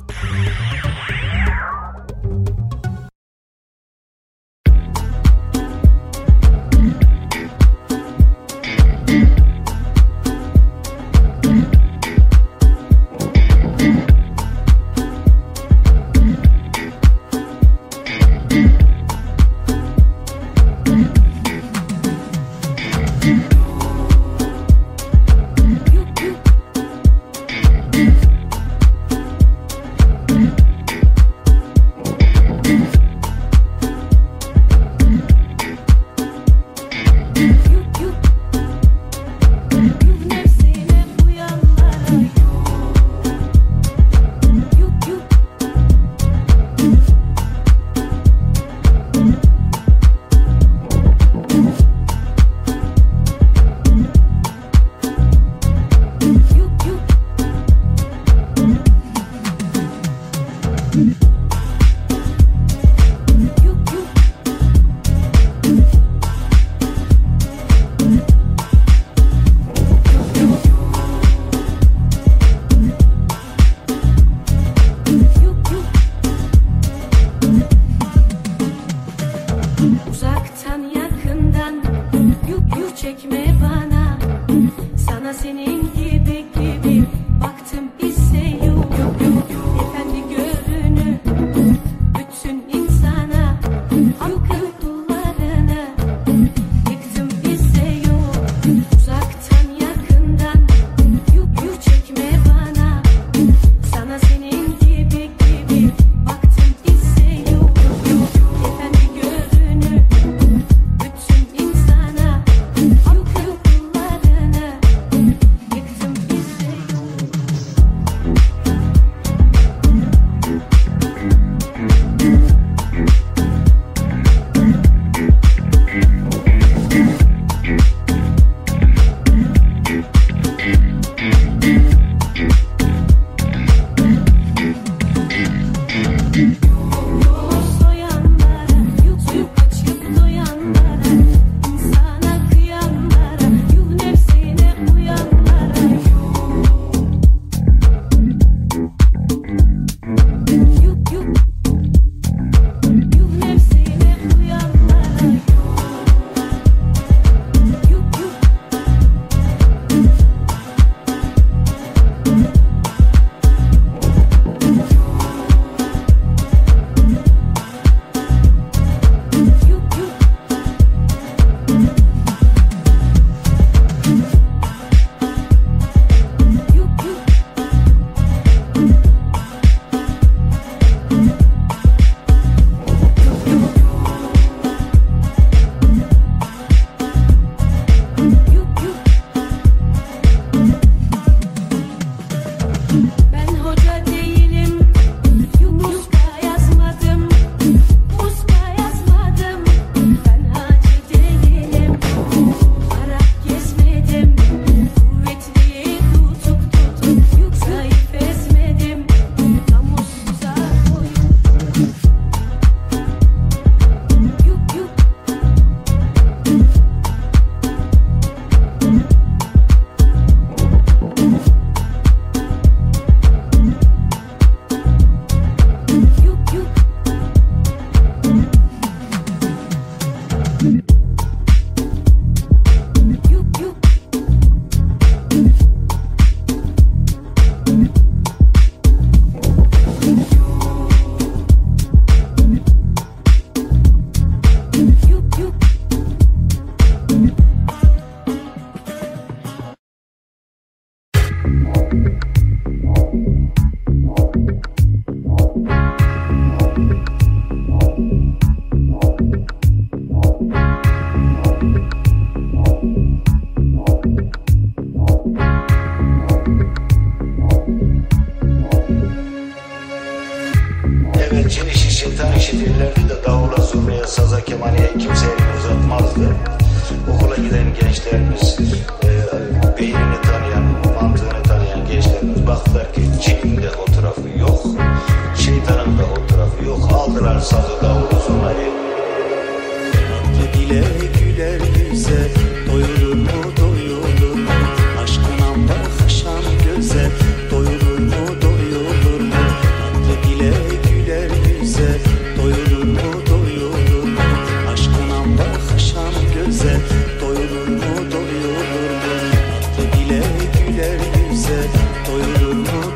doyulur mu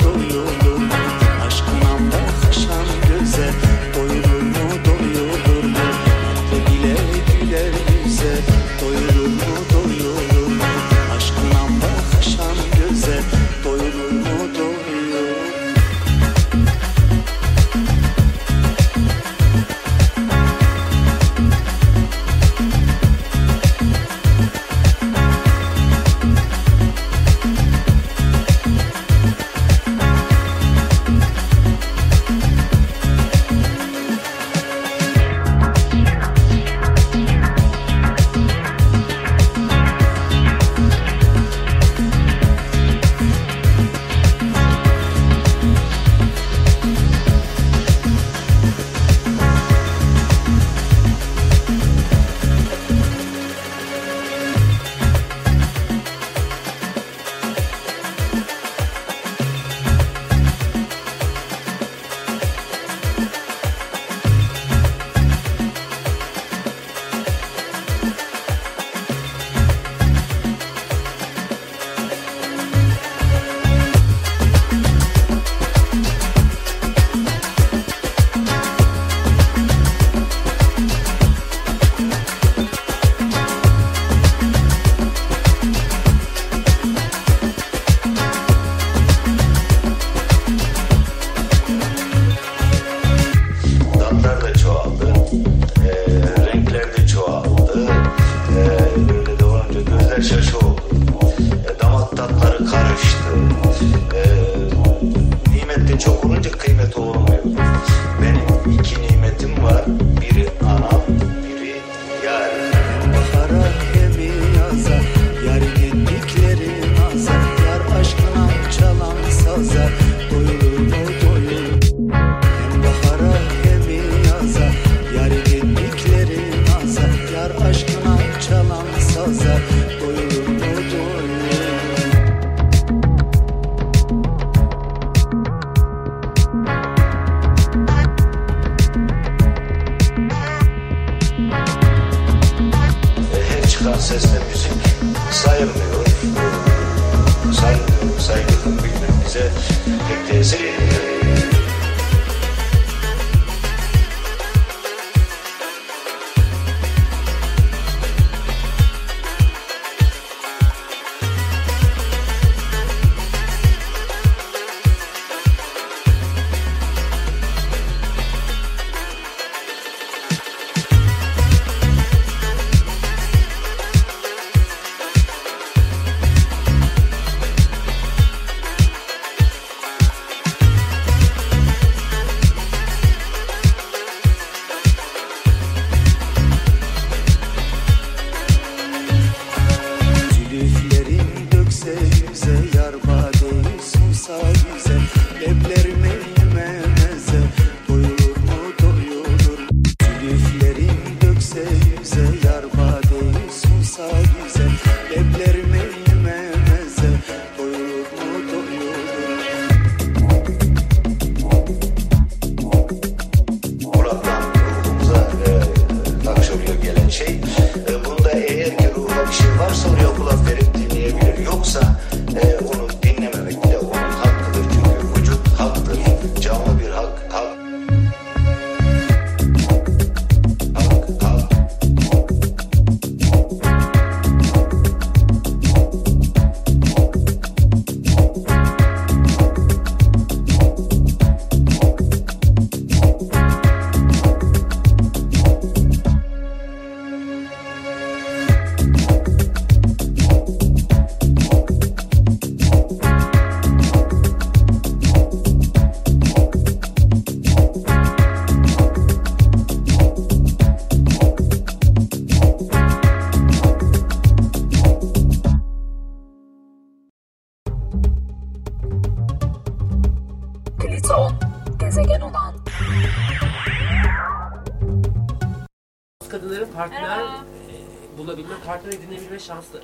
şansları.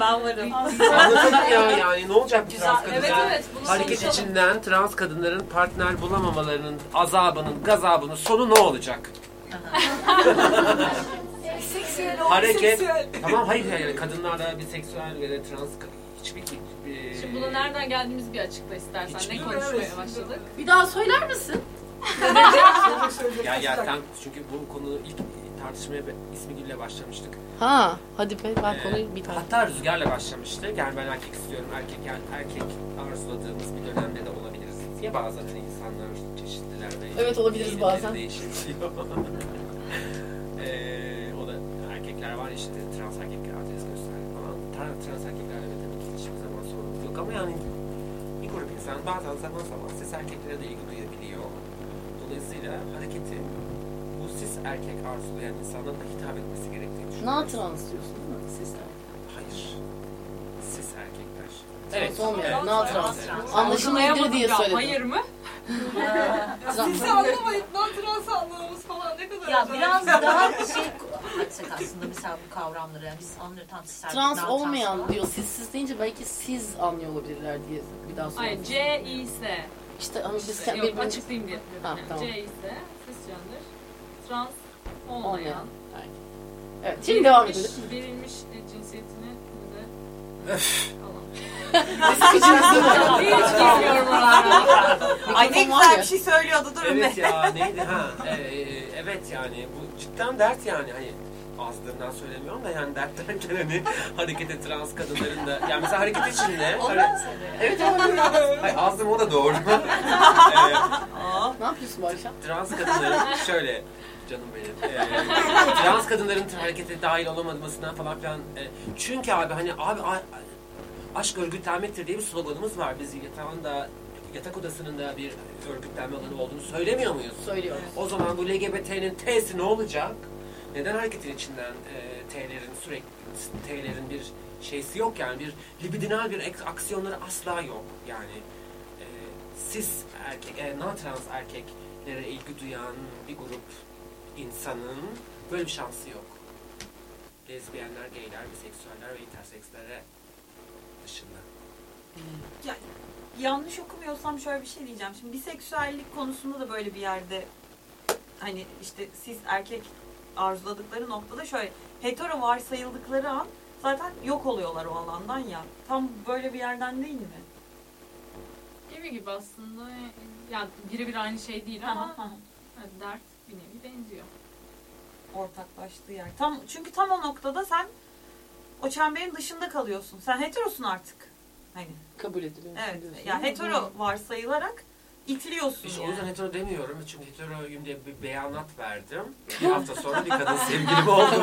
Ben varım. Anladın ya yani ne olacak bu Güzel. trans Evet, kadınların evet, bunu hareket konuşalım. içinden trans kadınların partner bulamamalarının azabının, gazabının sonu ne olacak? Seksüel ol, Hareket. seksüel. Tamam hayır yani kadınlarla biseksüel ve de trans hiçbir e, Şimdi bunu nereden geldiğimizi bir açıkla istersen. Hiç ne bilmiyorum. konuşmaya başladık? Bir daha söyler misin? Gel gel sen çünkü bu konu ilk tartışmaya İsmi Gül'le başlamıştık. Ha, hadi be ben Ee, konuyu bir tane. Hatta Rüzgar'la başlamıştık. Yani ben erkek istiyorum, erkek yani erkek arzuladığımız bir dönemde de olabiliriz. Ya bazen hani insanlar çeşitliler ve Evet, olabiliriz bazen. Değişebiliyor. ee, o da erkekler var işte trans erkekler adres gösterdi falan. Trans, trans erkeklerle de tabii ki hiçbir zaman sorun yok ama yani bir grup insan bazen zaman zaman sis erkeklere de ilgi duyabiliyor. Dolayısıyla hareketi bu sis erkek arzulayan insanlara da hitap etmesi gerektiğini düşünüyorum. Na trans diyorsun değil mi sizler? Hayır. Sis erkekler. Trans olmayan, na trans. Anlaşılmayabilir Anlaşılmayabilir diye söyledim. Hayır mı? Trans- Sizi anlamayıp lan trans anlamamız falan ne kadar Ya acayip. biraz daha şey açsak aslında mesela bu kavramları yani biz anlıyoruz tam siz Trans olmayan diyor. Siz siz deyince belki siz anlıyor olabilirler diye bir daha sonra. Hayır, C, I, S. İşte hani biz yok birbirimiz- açıklayayım diye. Ha, tamam. C, I, S. Trans olmayan. Olmayan. Evet, şimdi devam Verilmiş- edelim. Verilmiş cinsiyetini de Hiç bilmiyorum oralarda. Ay ne güzel bir şey söylüyordu durun Evet be. ya neydi ha? Ee, evet yani bu cidden dert yani hani azdığından söylemiyorum da yani dert derken hani harekete trans kadınların da yani mesela hareket içinde Ondan söylüyor. Evet evet. Hayır azdım o da doğru. Ee, Ne yapıyorsun akşam? trans kadınların şöyle canım benim. Ee, trans kadınların harekete dahil olamamasından falan filan. e, çünkü abi hani abi a- aşk örgütlenmektir diye bir sloganımız var. Biz yatağında yatak odasının da bir örgütlenme alanı olduğunu söylemiyor muyuz? Söylüyoruz. O zaman bu LGBT'nin T'si ne olacak? Neden hareketin içinden e, T'lerin sürekli T'lerin bir şeysi yok yani bir libidinal bir aksiyonları asla yok yani e, cis erkek, e, non-trans erkeklere ilgi duyan bir grup insanın böyle bir şansı yok. Lezbiyenler, gayler, biseksüeller ve intersekslere dışında. Ya, yanlış okumuyorsam şöyle bir şey diyeceğim. Şimdi biseksüellik konusunda da böyle bir yerde hani işte siz erkek arzuladıkları noktada şöyle hetero varsayıldıkları an zaten yok oluyorlar o alandan ya. Tam böyle bir yerden değil mi? Gibi gibi aslında. Yani birebir aynı şey değil ama evet, dert benziyor. Ortaklaştığı yer. Tam çünkü tam o noktada sen o çemberin dışında kalıyorsun. Sen heterosun artık. Hani Kabul ediliyor. evet. Ya hetero varsayılarak itiliyorsun İşte o yani. yüzden hetero demiyorum çünkü heteroyum diye bir beyanat verdim. Bir hafta sonra bir kadın sevgilim oldu.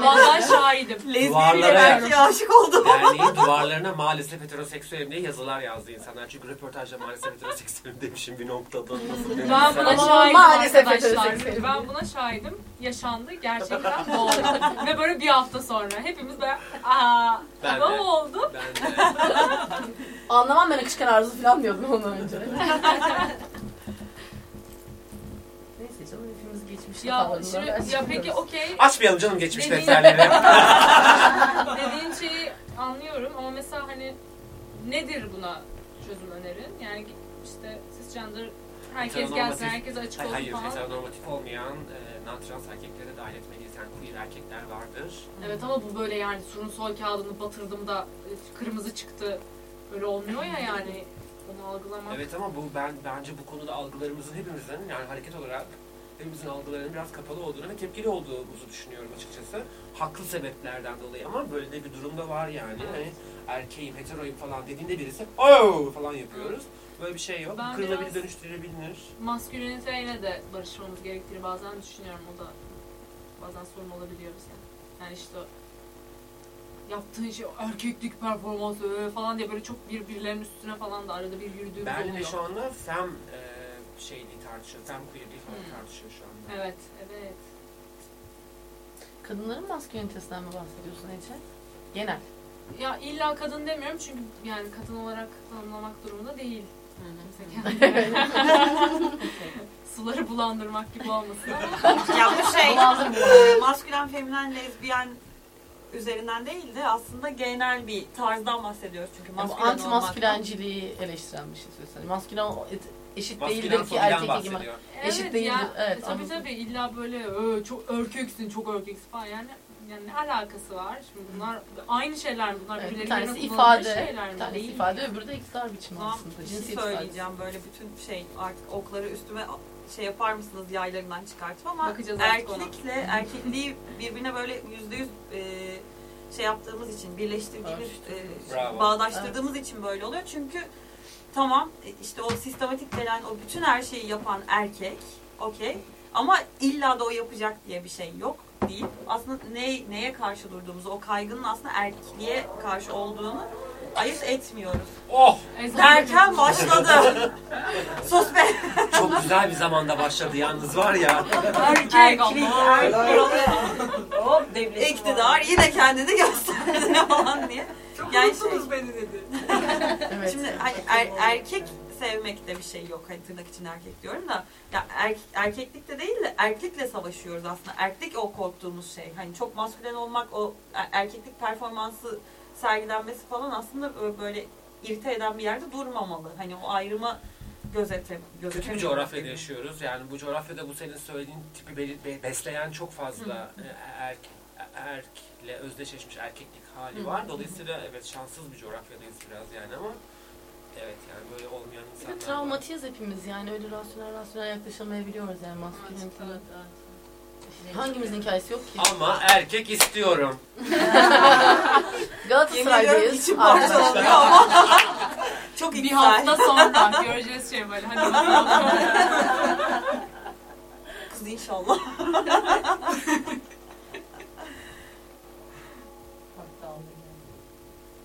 Vallahi şahidim. Lezbiyen erkeğe aşık oldum. Derneğin duvarlarına maalesef heteroseksüelim diye yazılar yazdı insanlar. Çünkü röportajda maalesef heteroseksüelim demişim bir noktada. Nasıl Ben buna şahidim Maalesef arkadaşlar. heteroseksüelim. Ben buna şahidim. Yaşandı. Gerçekten doğru. Ve böyle bir hafta sonra hepimiz böyle aa Ben ne de. oldu? Ben de. Anlamam ben akışkan arzu falan diyordum ondan önce. Neyse canım hepimiz geçmiş Ya, şimdi, ya peki okey. Açmayalım canım geçmiş Dediğin- defterleri. Dediğin şeyi anlıyorum ama mesela hani nedir buna çözüm önerin? Yani işte cisgender herkes gelsin, Heteronormatif- herkes açık Hayır, olsun hayır falan. heteronormatif olmayan e, non-trans erkeklere dahil etmeliyiz. Yani queer erkekler vardır. Evet ama bu böyle yani surun sol kağıdını batırdım da e, kırmızı çıktı. Öyle olmuyor ya yani. Onu algılamak. Evet ama bu ben bence bu konuda algılarımızın hepimizin yani hareket olarak hepimizin algılarının biraz kapalı olduğunu ve tepkili olduğumuzu düşünüyorum açıkçası. Haklı sebeplerden dolayı ama böyle de bir durumda var yani. Hani erkeğim, heteroyum falan dediğinde birisi oh falan yapıyoruz. Böyle bir şey yok. Ben Kırılabilir, dönüştürülebilir. Masküliniteyle de barışmamız gerektiğini bazen düşünüyorum. O da bazen sorun olabiliyor bize. Yani işte yaptığın şey erkeklik performansı öyle falan diye böyle çok birbirlerinin üstüne falan da arada bir yürüdüğümüz Ben de oluyor. şu anda fem e, şeyliği tartışıyor. Fem queerliği falan Hmm. tartışıyor şu anda. Evet, evet. Kadınların maskülinitesinden mi bahsediyorsun Ece? Genel. Ya illa kadın demiyorum çünkü yani kadın olarak tanımlamak durumunda değil. Suları bulandırmak gibi olmasın. ya bu şey maskülen, feminen, lezbiyen üzerinden değil de aslında genel bir tarzdan bahsediyoruz çünkü maskülen anti olmaktan. maskülenciliği eleştiren bir şey söylesene. Maskülen et- eşit Maskülen değildir ki erkek egemen. Eşit değildir. Ya, Evet, tabii anladım. tabii illa böyle "Ö, çok örköksün, çok örköksün falan yani yani ne alakası var? Şimdi bunlar aynı şeyler mi? Bunlar Evet, bir tanesi ifade, şeyler mi? bir tanesi Değil. ifade, öbürü de iktidar biçimi aslında. Cinsiyet söyleyeceğim böyle bütün şey artık okları üstüme şey yapar mısınız yaylarından çıkartıp ama Bakacağız erkekle erkekliği birbirine böyle yüzde yüz e, şey yaptığımız için birleştirdiğimiz e, bağdaştırdığımız için böyle oluyor. Çünkü tamam e, işte o sistematik gelen o bütün her şeyi yapan erkek okey. Ama illa da o yapacak diye bir şey yok deyip aslında ne, neye karşı durduğumuzu o kaygının aslında erkekliğe karşı olduğunu ayırt etmiyoruz. Oh! Derken başladı. Sus be. Çok güzel bir zamanda başladı yalnız var ya. Erkek, erkek. Hop devlet. İktidar yine kendini gösterdi falan diye. Çok Yani şey- beni dedi. Evet. Şimdi hani er- erkek sevmekte bir şey yok. Hani tırnak için erkek diyorum da. Ya er- erkeklikte değil de erkekle savaşıyoruz aslında. Erkek o korktuğumuz şey. Hani çok maskülen olmak, o er- erkeklik performansı sergilenmesi falan aslında böyle- böyle irite eden bir yerde durmamalı. Hani o ayrımı gözete, Kötü bir coğrafyada yaşıyoruz. Yani bu coğrafyada bu senin söylediğin tipi be- besleyen çok fazla e, erk, erkle özdeşleşmiş erkeklik hali var. Dolayısıyla evet şanssız bir coğrafyadayız biraz yani ama evet yani böyle olmayan Bir de insanlar var. travmatiyiz hepimiz yani öyle rasyonel rasyonel yaklaşamayabiliyoruz yani maskülenite. Hangimizin hikayesi yok ki? Ama erkek istiyorum. Galatasaray'dayız. içim parçalanıyor ama çok Bir hafta sonra göreceğiz şey böyle. Hadi bakalım. Kız inşallah.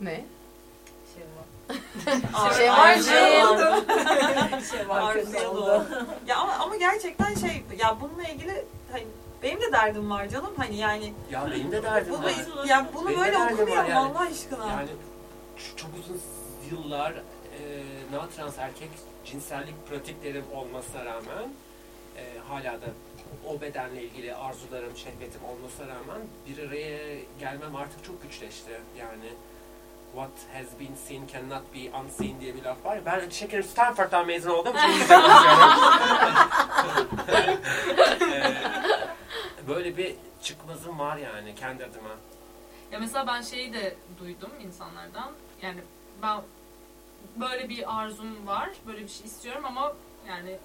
Ne? Şey var. Şey var. Ya ama, ama gerçekten şey ya bununla ilgili hani benim de derdim var canım hani yani Ya benim de derdim bunu, var. ya bunu Benim böyle okumayalım yani. Allah aşkına. Yani çok uzun yıllar e, non-trans erkek cinsellik pratiklerim olmasına rağmen e, hala da o bedenle ilgili arzularım, şehvetim olmasına rağmen bir araya gelmem artık çok güçleşti. Yani what has been seen cannot be unseen diye bir laf var ya. Ben şekerim Stanford'dan mezun oldum. Çok güzel konuşuyorum. E, böyle bir çıkmazım var yani kendi adıma. Ya mesela ben şeyi de duydum insanlardan. Yani ben böyle bir arzum var, böyle bir şey istiyorum ama yani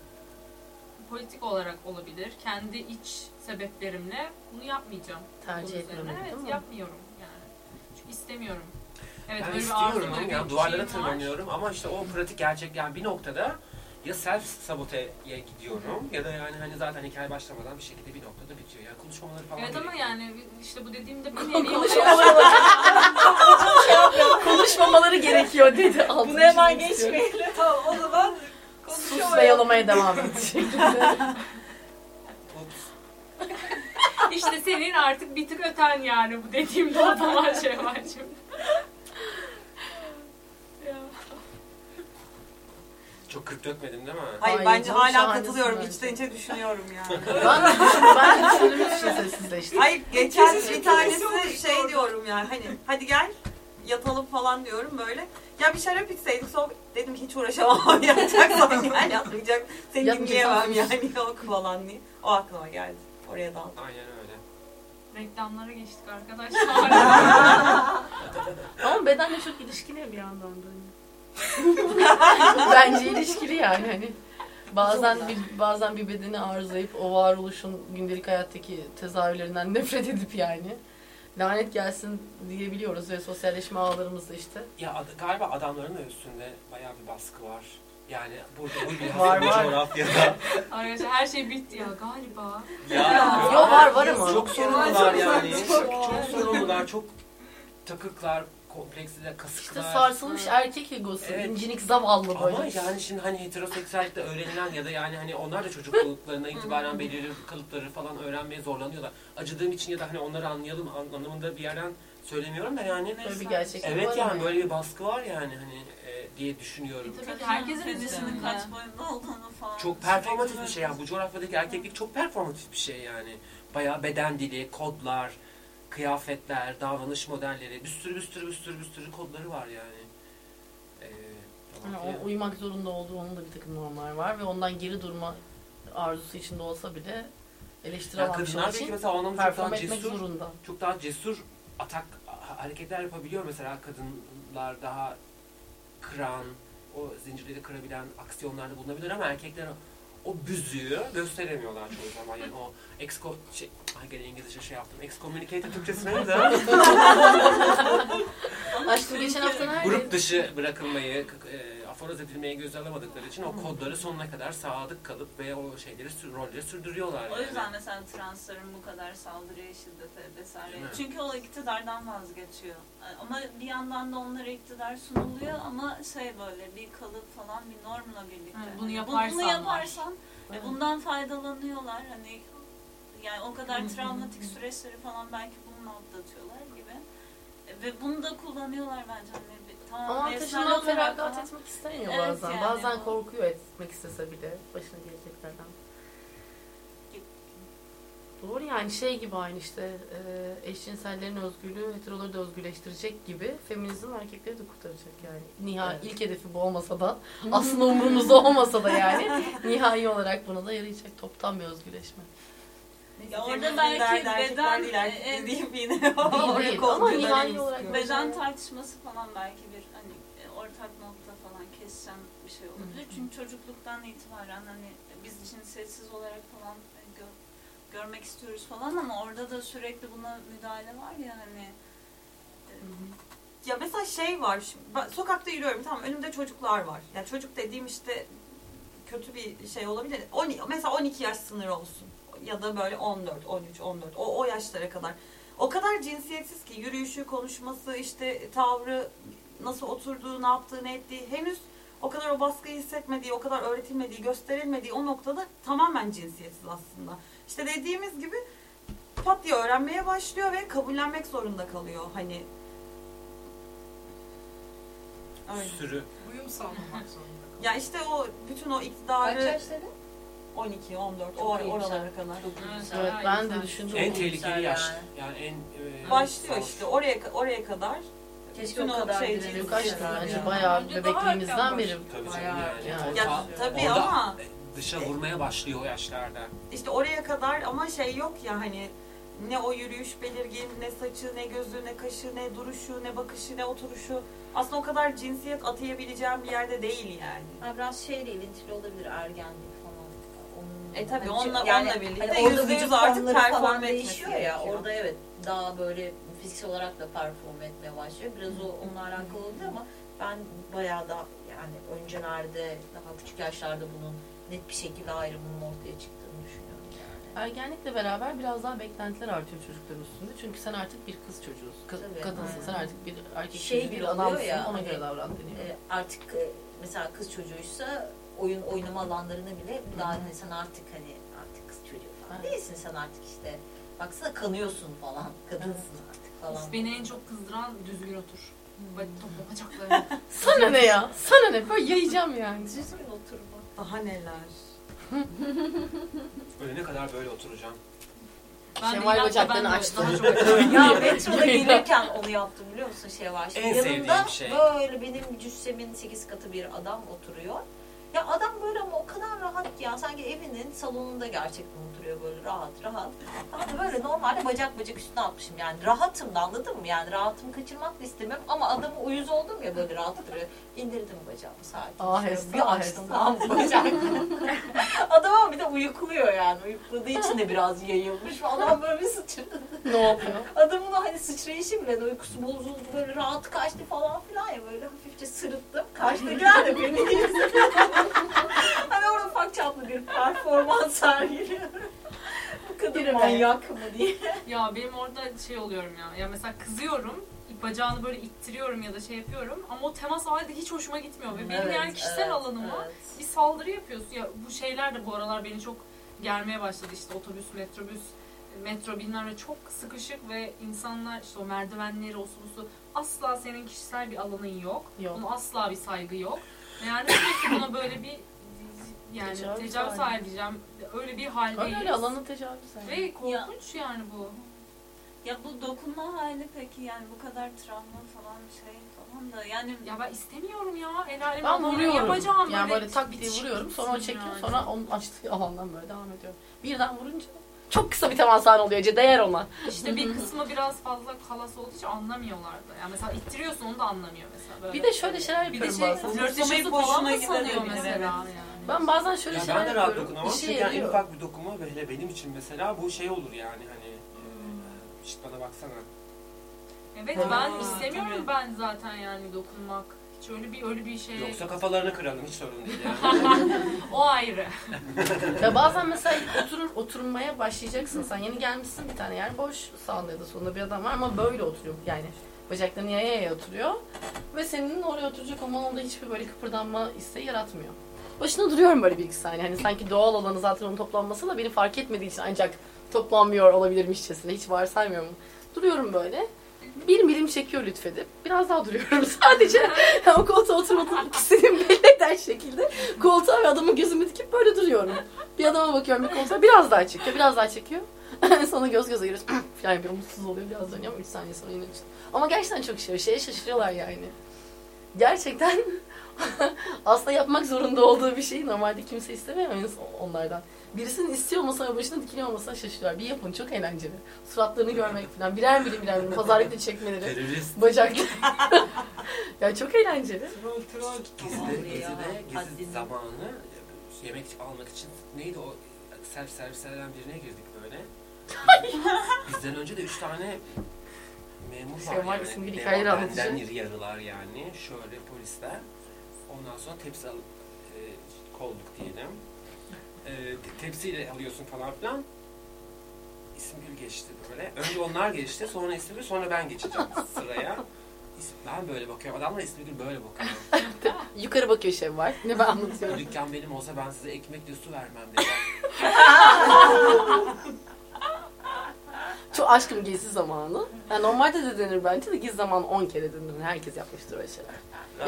politik olarak olabilir. Kendi iç sebeplerimle bunu yapmayacağım. Tercih etmiyorum, Evet mi? yapmıyorum yani. Çünkü istemiyorum. Evet bir istiyorum bir yani duvarlara var. tırmanıyorum ama işte o pratik gerçek yani bir noktada ya self saboteye gidiyorum ya da yani hani zaten hikaye başlamadan bir şekilde bir noktada bitiyor. Yani konuşmamaları falan Evet ama yani işte bu dediğimde bir nevi Konuşmamaları, konuşmamaları gerekiyor dedi. Altını Bunu hemen geçmeyelim. Tamam o zaman Sus ve yalamaya devam et. İşte senin artık bir tık öten yani bu dediğimde o zaman şey var şimdi. Çok kırk dökmedim değil mi? Hayır Ay, bence hala şahanesin katılıyorum. bence. İçten içe düşünüyorum yani. ben de düşün, ben de sessizleştim. Hayır geçen bir tanesi şey diyorum yani hani hadi gel yatalım falan diyorum böyle. Ya bir şarap içseydik sohbet dedim hiç uğraşamam yatacaksan gel yatmayacak. Seni Yatmayacaksan dinleyemem yani yok falan diye. O aklıma geldi. Oraya daldım. Aynen öyle. Reklamlara geçtik arkadaşlar. Ama bedenle çok ilişkili bir yandan da. Bence ilişkili yani hani. Bazen bir bazen bir bedeni arzulayıp o varoluşun gündelik hayattaki tezahürlerinden nefret edip yani lanet gelsin diyebiliyoruz ve sosyalleşme ağlarımızda işte. Ya ad- galiba adamların da üstünde bayağı bir baskı var. Yani burada bu bir Var, var. coğrafyada. Arkadaşlar her şey bitti ya galiba. Ya, Yo, var, var ama. Çok sorunlular yani. Çok, çok sorunlular, çok takıklar, kompleksler, kasıklar. İşte sarsılmış erkek egosu, Evet. incinik zavallı böyle. Ama yani şimdi hani heteroseksüellikte öğrenilen ya da yani hani onlar da çocukluklarına itibaren belirli kalıpları falan öğrenmeye zorlanıyorlar. Acıdığım için ya da hani onları anlayalım anlamında bir yerden söylemiyorum da yani. Böyle bir gerçeklik var Evet yani böyle bir baskı var yani hani e, diye düşünüyorum. Tabii ki herkesin hedefinin kaç boyunda olduğunu falan. Çok performatif bir şey yani. Bu coğrafyadaki erkeklik çok performatif bir şey yani. Bayağı beden dili, kodlar, kıyafetler, davranış modelleri, bir sürü bir sürü bir sürü bir sürü kodları var yani. Ee, Yani o uymak zorunda olduğu onun da bir takım normlar var ve ondan geri durma arzusu içinde olsa bile eleştiri Yani için mesela o anlamda çok daha cesur, zorunda. çok daha cesur atak ha- hareketler yapabiliyor mesela kadınlar daha kıran, o zincirleri kırabilen aksiyonlarda bulunabilir ama erkekler o büzüğü gösteremiyorlar çoğu zaman yani o exco şey, ay gene İngilizce şey yaptım. Excommunicated Türkçesi neydi? Aşkım geçen hafta neredeydi? Grup dışı bırakılmayı, e, aforoz edilmeyi göze alamadıkları için o kodları sonuna kadar sadık kalıp ve o şeyleri, rolleri sürdürüyorlar. O yani. yüzden mesela transların bu kadar saldırıya, şiddete vesaire. Çünkü o iktidardan vazgeçiyor. Ama bir yandan da onlara iktidar sunuluyor ama şey böyle bir kalıp falan bir normla birlikte. Bunu Hani yaparsan bunu yaparsan e, bundan faydalanıyorlar. Hani yani o kadar Hı hı travmatik hı. süreçleri falan belki bununla atlatıyorlar gibi. E, Ve bunu da kullanıyorlar bence. Hani tamam, Avantajından feragat etmek istemiyor Evet bazen. yani bazen o- korkuyor etmek istese bile başına geleceklerden. Doğru yani şey gibi aynı işte e, eşcinsellerin özgürlüğü heteroları da özgürleştirecek gibi feminizm erkekleri de kurtaracak yani. Nihai Evet. ilk hedefi bu olmasa da aslında umurumuzda olmasa da yani nihai olarak buna da yarayacak toptan bir özgürleşme. Ya orada belki beden değil, e, deyip yine Değil, değil. Ama nihai olarak. Beden tartışması falan belki bir şey olabilir. Hı hı. Çünkü çocukluktan itibaren hani biz cinsiyetsiz olarak falan e, gö- görmek istiyoruz falan ama orada da sürekli buna müdahale var ya hani e, Ya mesela şey var, şimdi sokakta yürüyorum tamam önümde çocuklar var. Yani çocuk dediğim işte kötü bir şey olabilir. 12, mesela 12 yaş sınırı olsun. Ya da böyle 14, 13, 14 o, o yaşlara kadar. O kadar cinsiyetsiz ki yürüyüşü, konuşması, işte tavrı, nasıl oturduğu, ne yaptığı, ne ettiği henüz o kadar o baskıyı hissetmediği, o kadar öğretilmediği, gösterilmediği o noktada tamamen cinsiyetsiz aslında. İşte dediğimiz gibi pat diye öğrenmeye başlıyor ve kabullenmek zorunda kalıyor. Hani Öyle. Sürü. Uyum sağlamak zorunda. Ya işte o bütün o Kaç iktidarı yaşları? 12, 14 Çok o oralara kadar. Evet ben de düşündüm. En Çok tehlikeli güzel yaş. yani. Yani en e, Başlıyor işte oraya oraya kadar. Keşke Bütün o kadar şey Yok aşkım yani. bence bayağı bebekliğimizden beri. Tabii Bayağı yani. yani. Ya tabii orada ama dışa vurmaya başlıyor o yaşlarda. işte oraya kadar ama şey yok ya hani ne o yürüyüş belirgin, ne saçı, ne gözü, ne kaşı, ne duruşu, ne bakışı, ne oturuşu. Aslında o kadar cinsiyet atayabileceğim bir yerde değil yani. Ha, biraz şeyle ilintili olabilir ergenlik falan. Onun, E tabii, hani onunla- yani, onunla birlikte hani orada yüzde yüz artık perform etmesi değişiyor ya. gerekiyor. Orada evet daha böyle fiziksel olarak da perform etmeye başlıyor. Biraz o onunla alakalı olabilir ama ben bayağı da yani öncelerde daha küçük yaşlarda bunun net bir şekilde ayrımının ortaya çıktığını düşünüyorum yani. Ergenlikle beraber biraz daha beklentiler artıyor çocukların üstünde. Çünkü sen artık bir kız çocuğusun. Ka- Tabii, kadınsın. aynen. Sen artık bir erkek Şey çocuğu, bir adamsın. ya, ona hani, göre davran deniyor. Ee, artık e, mesela kız çocuğuysa oyun oynama alanlarına bile müdahale hani sen artık hani artık kız çocuğu falan Evet. değilsin sen artık işte baksana kanıyorsun falan kadınsın artık falan. Beni en çok kızdıran düzgün otur. Bak topla bacaklarını. Sana ne ya? Sana ne? Böyle yayacağım yani. Düzgün oturma. Daha neler. Ölene kadar böyle oturacağım. Ben Şevval bacaklarını ben de açtı. daha çok ya metroda gelirken onu yaptım biliyor musun şey var. Şimdi En yanımda sevdiğim şey. böyle benim cüssemin 8 katı bir adam oturuyor. Ya adam böyle ama o kadar rahat ki ya sanki evinin salonunda gerçekten oturuyor böyle rahat rahat. Ama böyle normalde bacak bacak üstüne atmışım yani rahatım da anladın mı? Yani rahatımı kaçırmak da istemiyorum ama adamı uyuz oldum ya böyle rahat duruyor. İndirdim bacağımı sakin. Şöyle bir açtım aheste. tamam mı bacağımı. Adam ama bir de uyukluyor yani. Uyukladığı için de biraz yayılmış. Adam böyle bir sıçradı. ne yapıyor? Adamın hani sıçrayışı bile uykusu bozuldu böyle rahat kaçtı falan filan ya böyle hafifçe sırıttım. Karşıdakiler de beni hani orada ufak çaplı bir performans sergiliyor. Kadın Yürü be. manyak mı diye. Ya benim orada şey oluyorum ya. Ya mesela kızıyorum. Bacağını böyle ittiriyorum ya da şey yapıyorum. Ama o temas halde hiç hoşuma gitmiyor. Ve benim Evet, yani kişisel evet, alanıma evet. bir saldırı yapıyorsun. Ya bu şeyler de bu aralar beni çok germeye başladı. İşte otobüs, metrobüs, metro bilmem ne çok sıkışık ve insanlar işte o merdivenleri o su bu su asla senin kişisel bir alanın yok. Yok. Buna asla bir saygı yok. Yani sürekli buna böyle bir yani Tecavüz tecavüz, hali. hali diyeceğim. Öyle bir haldeyiz. Öyle alanı tecavüz yani. Ve korkunç yani bu. Ya bu dokunma hali peki yani bu kadar travma falan şey falan da yani Ya ben istemiyorum ya. El alem Ben vuruyorum. Yapacağım yani böyle böyle tak diye vuruyorum sonra o çekiyor yani. sonra onun açtığı alandan böyle devam ediyor. Birden vurunca çok kısa bir temas hali oluyor. Ece değer ona. İşte bir kısmı biraz fazla kalas olduğu için anlamıyorlar da. Yani mesela ittiriyorsun onu da anlamıyor mesela. Böyle. Bir de şöyle şeyler bir de yapıyorum şey, bazen. flörtleşmesi Hoşuna falan gidebilir, sanıyor mesela yani. Ben bazen şöyle Ya şeyler ben de rahat yapıyorum. dokunamam. İşe Çünkü yani en yarıyor. ufak bir dokunma böyle benim için mesela bu şey olur yani hani işte bana baksana. Evet Evet. ben Aa, istemiyorum tabii. ben zaten yani dokunmak. Hiç öyle bir öyle bir şey. Yoksa kafalarını kıralım hiç sorun değil yani. o ayrı. Ya bazen mesela oturur oturmaya başlayacaksın. Sen yeni gelmişsin bir tane yer boş. Sağında ya da solunda bir adam var ama böyle oturuyor. Yani bacaklarını yaya yaya oturuyor. Ve senin oraya oturacak olman onda hiçbir böyle kıpırdanma isteği yaratmıyor. Başında duruyorum böyle bir iki saniye. Hani sanki doğal olanı zaten onun toplanması da beni fark etmediği için ancak toplanmıyor olabilirmişçesine. Hiç varsaymıyorum. Duruyorum böyle. Bir milim çekiyor lütfedip. Biraz daha duruyorum sadece. o koltuğa oturmadım istediğim belli eder şekilde. Koltuğa ve adamın gözümü dikip böyle duruyorum. Bir adama bakıyorum bir koltuğa biraz daha çekiyor, biraz daha çekiyor. sonra göz göze giriyoruz. falan yapıyor, mutsuz oluyor biraz dönüyor ama 3 saniye sonra yine. Ama gerçekten çok şey, şeye şaşırıyorlar yani. Gerçekten aslında yapmak zorunda olduğu bir şeyi normalde kimse istemiyor onlardan. Birisinin istiyor olmasına başına dikiliyor olmasına şaşırıyorlar. Bir yapın çok eğlenceli. Suratlarını görmek falan. Birer birim birer birim. Pazarlıkta çekmeleri. Terörist. Bacakları. ya çok eğlenceli. Gezide, gezide, gezi Haddini. zamanı yemek almak için neydi o self servislerden birine girdik böyle. Bizden önce de üç tane memur var Şevval yani. bir benden anlatacak. iri yarılar yani. Şöyle polisler. Ondan sonra tepsi alıp e, kolluk diyelim. E, te- tepsiyle alıyorsun falan filan. İsmgül geçti böyle. Önce onlar geçti, sonra İsmgül, sonra ben geçeceğim sıraya. Ben böyle bakıyorum. Adamlar İsmgül böyle bakıyor. Yukarı bakıyor Şevval. Ne ben anlatıyorum. Dükkan benim olsa ben size ekmekle su vermem dedi. Çok aşkım gezi zamanı. Yani normalde de denir bence de gezi zamanı 10 kere denir. Herkes yapmıştır öyle şeyler.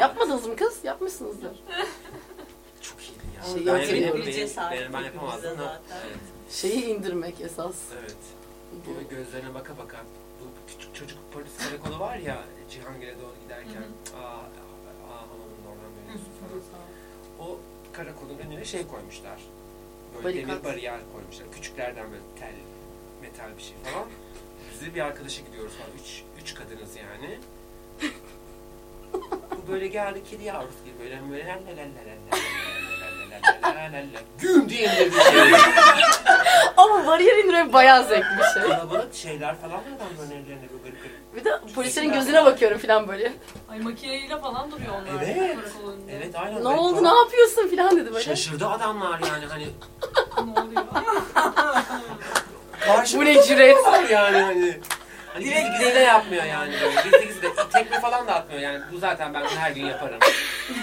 Yapmadınız mı kız? Yapmışsınızdır. Şeyi ben, benim, benim, ben yapamazdım da. Evet. Şeyi indirmek esas. evet. Böyle gözlerine baka baka. Bu küçük çocuk polis karakolu var ya Cihangir'e doğru giderken. Aa, aa, hamamın oradan dönüyorsun falan. O karakolun önüne şey koymuşlar. Böyle Barikat. demir bariyer koymuşlar. Küçüklerden böyle tel, metal bir şey falan. Biz bir arkadaşa gidiyoruz falan. Üç, üç kadınız yani. Bu böyle geldi kedi yavrusu gibi böyle böyle la güm diye indirdi. Ama bariyer indirmek bayağı zevkli bir şey. Kalabalık şeyler falan var adamların ellerinde böyle garip garip. Bir de polislerin gözüne bakıyorum falan böyle. Ay makineyle falan duruyor onlar. Evet. Evet aynen. Ne Ben oldu falan- ne yapıyorsun falan dedi böyle. Şaşırdı adamlar yani hani Ne oluyor? Bu ne cüret? var yani hani. Hani gizli gizli de yapmıyor yani böyle. Gizli gizli de tekme falan da atmıyor yani. Bu zaten ben bunu her gün yaparım.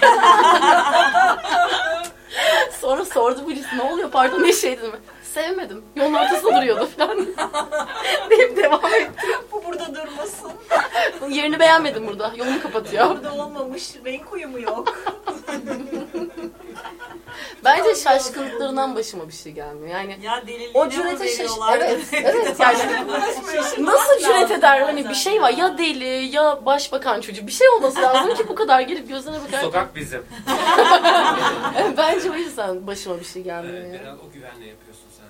Sonra sordu polis ne oluyor pardon ne şey dedim. Sevmedim. Yolun ortasında duruyordu falan. Deyip devam etti. Bu burada durmasın. Yerini beğenmedim burada. Yolunu kapatıyor. Burada olmamış. Renk uyumu yok. Bence şaşkınlıklarından başıma bir şey gelmiyor. Yani Ya o cürete şaş... Evet, evet yani nasıl cüret eder hani bir şey var ya deli ya başbakan çocuğu bir şey olması lazım ki bu kadar gelip gözlerine bakar. Sokak bizim. Bence o yüzden başıma bir şey gelmiyor. Evet, yani. biraz o güvenle yapıyorsun sen.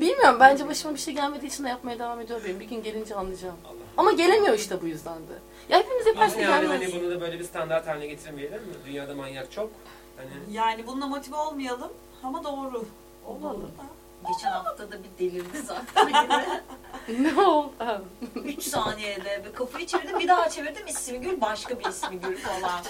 Bilmiyorum bence başıma bir şey gelmediği için de yapmaya devam ediyor benim. Bir gün gelince anlayacağım. Allah. Ama gelemiyor işte bu yüzden de. Ya hepimiz Ama yaparsak yani gelmez. hani bunu da böyle bir standart haline getirmeyelim mi? Dünyada manyak çok. Hani Yani bununla motive olmayalım ama doğru. Olalım. Geçen hafta da bir delirdi zaten. ne oldu? 3 saniyede bir kafayı çevirdim bir daha çevirdim ismi Gül başka bir ismi Gül falan.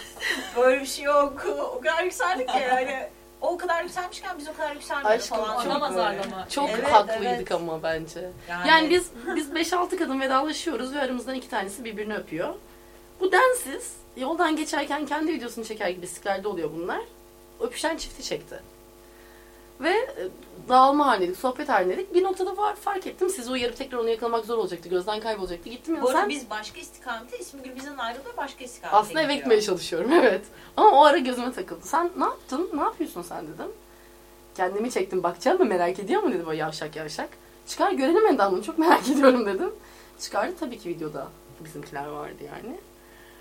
Böyle bir şey yok. O kadar yükseldik ki yani. O kadar yükselmişken biz o kadar yükselmiyoruz Aşkım, falan. çok Adam böyle. azarlama. Çok Evet, haklıydık evet. ama bence. Yani, Yani biz biz 5-6 kadın vedalaşıyoruz ve aramızdan iki tanesi birbirini öpüyor. Bu densiz yoldan geçerken kendi videosunu çeker gibi istiklerde oluyor bunlar. Öpüşen çifti çekti. Ve e, dağılma halindeydik, sohbet halindeydik. Bir noktada var, fark ettim. Sizi uyarıp tekrar onu yakalamak zor olacaktı. Gözden kaybolacaktı. Gittim ya Bu arada sen... biz başka istikamete, ismi Gül bizden ayrılıyor başka istikamete Aslında eve gitmeye çalışıyorum evet. Ama o ara gözüme takıldı. Sen ne yaptın? Ne yapıyorsun sen dedim. Kendimi çektim. Bakacağım mı merak ediyor mu dedi böyle yavşak yavşak. Çıkar görelim endamını çok merak ediyorum dedim. Çıkardı tabii ki videoda bizimkiler vardı yani.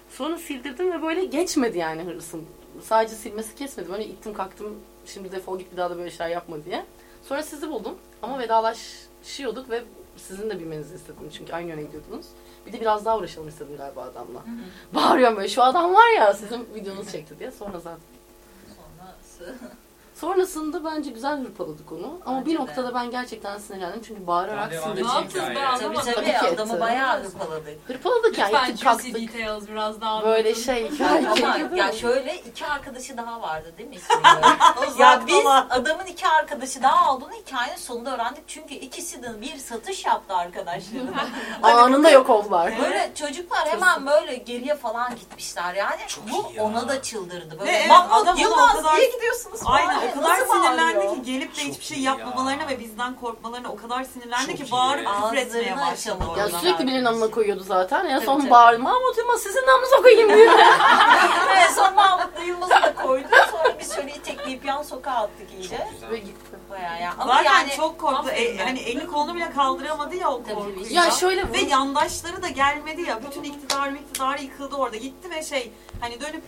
Sonra sildirdim ve böyle geçmedi yani hırsım. Sadece silmesi kesmedi. Böyle ittim kalktım şimdi defol git bir daha da böyle şeyler yapma diye. Sonra sizi buldum ama vedalaşıyorduk ve sizin de bilmenizi istedim çünkü aynı yöne gidiyordunuz. Bir de biraz daha uğraşalım istedim galiba adamla. Bağırıyorum böyle şu adam var ya sizin videonuzu çekti diye. Sonra zaten. Sonrası. Sonrasında bence güzel hırpaladık onu. Ama bir Bence de. noktada ben gerçekten sinirlendim çünkü bağırarak Daha devam sinirlendim. Ne yaptınız ben Tabii anlamadım. tabii Tabii ki adamı etti. bayağı hırpaladık. Hırpaladık yani. Lütfen ittik juicy kalktık. details biraz daha Böyle anlatın. şey. Ama ya şöyle iki arkadaşı daha vardı değil mi ismi? ya biz adamın iki arkadaşı daha olduğunu hikayenin sonunda öğrendik. Çünkü ikisi de bir satış yaptı arkadaşlarına. Anında yok oldular. Böyle çocuklar hemen böyle geriye falan gitmişler yani. Bu iyi ya. ona da çıldırdı. Böyle Ve evet, Mahmut adam ona Yılmaz kadar- niye gidiyorsunuz. Aynen o kadar nasıl sinirlendi bağırıyor? ki gelip de Çok hiçbir şey yapmamalarına ya. ve bizden korkmalarına o kadar sinirlendi Çok ki iyi. bağırıp küfür etmeye Ağızlarını başladı. Ya oradan. sürekli birinin namına koyuyordu zaten. En son tabii. bağırdı. Mahmut Yılmaz sizin namınıza koyayım diyor. en son Mahmut'la Yılmaz'ı da koydu. Sonra biz şöyle itekleyip yan sokağa attık iyice. Ve gitti. Bayağı ya. Ama Zaten yani çok korktu. E, hani elini kolunu bile kaldıramadı ya o Tabii, korkuyla. Ya şöyle Ve yandaşları da gelmedi ya. Bütün iktidar iktidarı yıkıldı orada. Gitti ve şey hani dönüp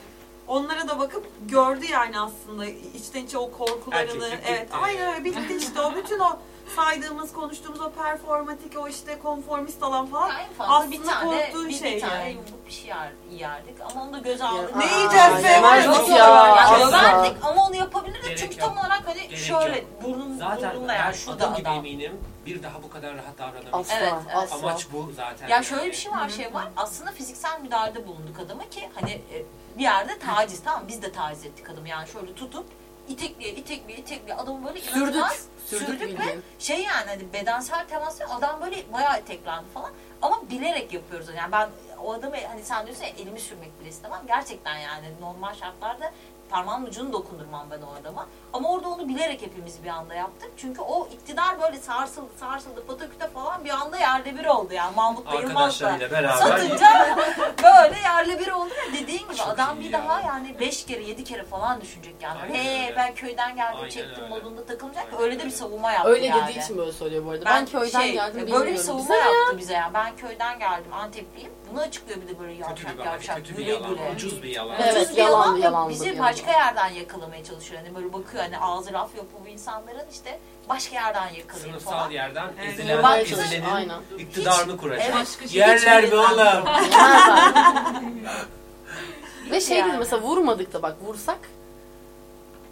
onlara da bakıp gördü yani aslında içten içe o korkularını. Erkeklik Evet bitti. aynen öyle bitti işte o bütün o saydığımız konuştuğumuz o performatik o işte konformist alan falan. fazla Aslında bir tane, korktuğu bir, şey bir tane yani. yumruk bir şey yer, yerdik ama onu da göze aldık. Ne yiyeceğiz be? Yok ya. Yani döverdik ama onu yapabilirdik Gerek çünkü yok. tam olarak hani Gerek şöyle yok. burnun, Zaten burnunda ben yani şurada adım gibi adam. eminim bir daha bu kadar rahat davranamam. Asla. Evet, evet. Asla. Amaç bu zaten. Ya şöyle bir şey var şey var aslında fiziksel müdahalede bulunduk adama ki hani e, bir yerde taciz. Tamam biz de taciz ettik adamı. Yani şöyle tutup itekliye itekliye itekliye. Adamı böyle Sürdük. inanılmaz Sürdük sürdük ve şey yani hani bedensel temas adam böyle bayağı iteklendi falan. Ama bilerek yapıyoruz yani ben o adamı hani sen diyorsun ya elimi sürmek bile istemem. Gerçekten yani normal şartlarda parmağın ucunu dokundurmam ben o adama. Ama orada onu bilerek hepimiz bir anda yaptık. Çünkü o iktidar böyle sarsıldı sarsıldı pataküte falan bir anda yerle bir oldu yani Yılmaz'la. Arkadaşlarıyla beraber Satınca böyle yerle bir oldu ve dediğin gibi Çok adam bir ya. daha yani beş kere yedi kere falan düşünecek yani. Aynen He öyle. ben köyden geldim Aynen çektim öyle. modunda takılacak. Aynen Öyle de bir öyle. savunma yaptı Öyle yani. dediği için böyle söylüyor bu arada. Ben, köyden şey, geldim Böyle bir savunma Bize ne ya? yaptı bize yani. Ben köyden geldim Antepliyim. Bunu açıklıyor bir de böyle yavşak yavşak kötü bir güle yalan, güle. ucuz bir yalan. Evet, Ucuz bir yalan yalandı, bizi yalandı. Başka yerden yakalamaya çalışıyor. Hani böyle bakıyor hani ağzı laf yapıyor bu insanların işte başka yerden yakalayayım Sınıfsal falan. yerden Evet. ezilen, Bak- ezilenin Aynen. iktidarını kuracak. Evet. Başka şey Yerler mi oğlum? Ve şey Yani. dedi mesela vurmadık da bak vursak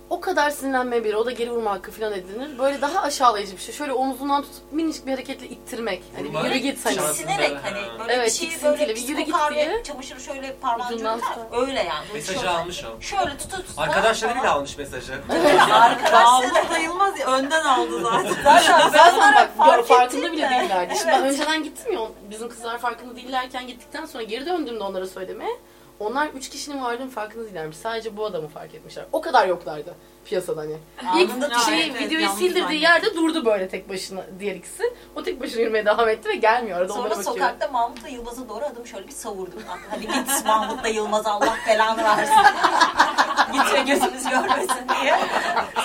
o kadar sinirlenme biri o da geri vurma hakkı falan edilir. Böyle daha aşağılayıcı bir şey. Şöyle omzundan tutup minicik bir hareketle ittirmek. Hani Vurmak, yürü git hani. Tiksinerek Ha. hani böyle Evet, bir şeyi tiksintiyle böyle bir yürü git kokar ve diye. çamaşırı şöyle parmağını Ucundan tutar. Öyle yani. Mesajı şöyle- almış o. Şöyle tuta tuta. Arkadaşları bile falan. almış mesajı. Arkadaşları Mahmut sayılmaz ya önden aldı zaten. zaten ben Zaten bak fark farkında bile de. değillerdi. Şimdi ben önceden gittim ya bizim kızlar farkında değillerken gittikten sonra geri döndüğümde onlara söylemeye onlar üç kişinin varlığının farkında değillermiş. Sadece bu adamı fark etmişler. O kadar yoklardı piyasada hani. İlk Anında şeyi, evet, evet, videoyu yalnız sildirdiği zannettim. yerde durdu böyle tek başına diğer ikisi. O tek başına yürümeye devam etti ve gelmiyor. Arada Sonra sokakta Mahmut'la Yılmaz'a doğru adımı şöyle bir savurdum. Hadi git Mahmut'la Yılmaz Allah belanı versin. Gitme gözümüz görmesin diye.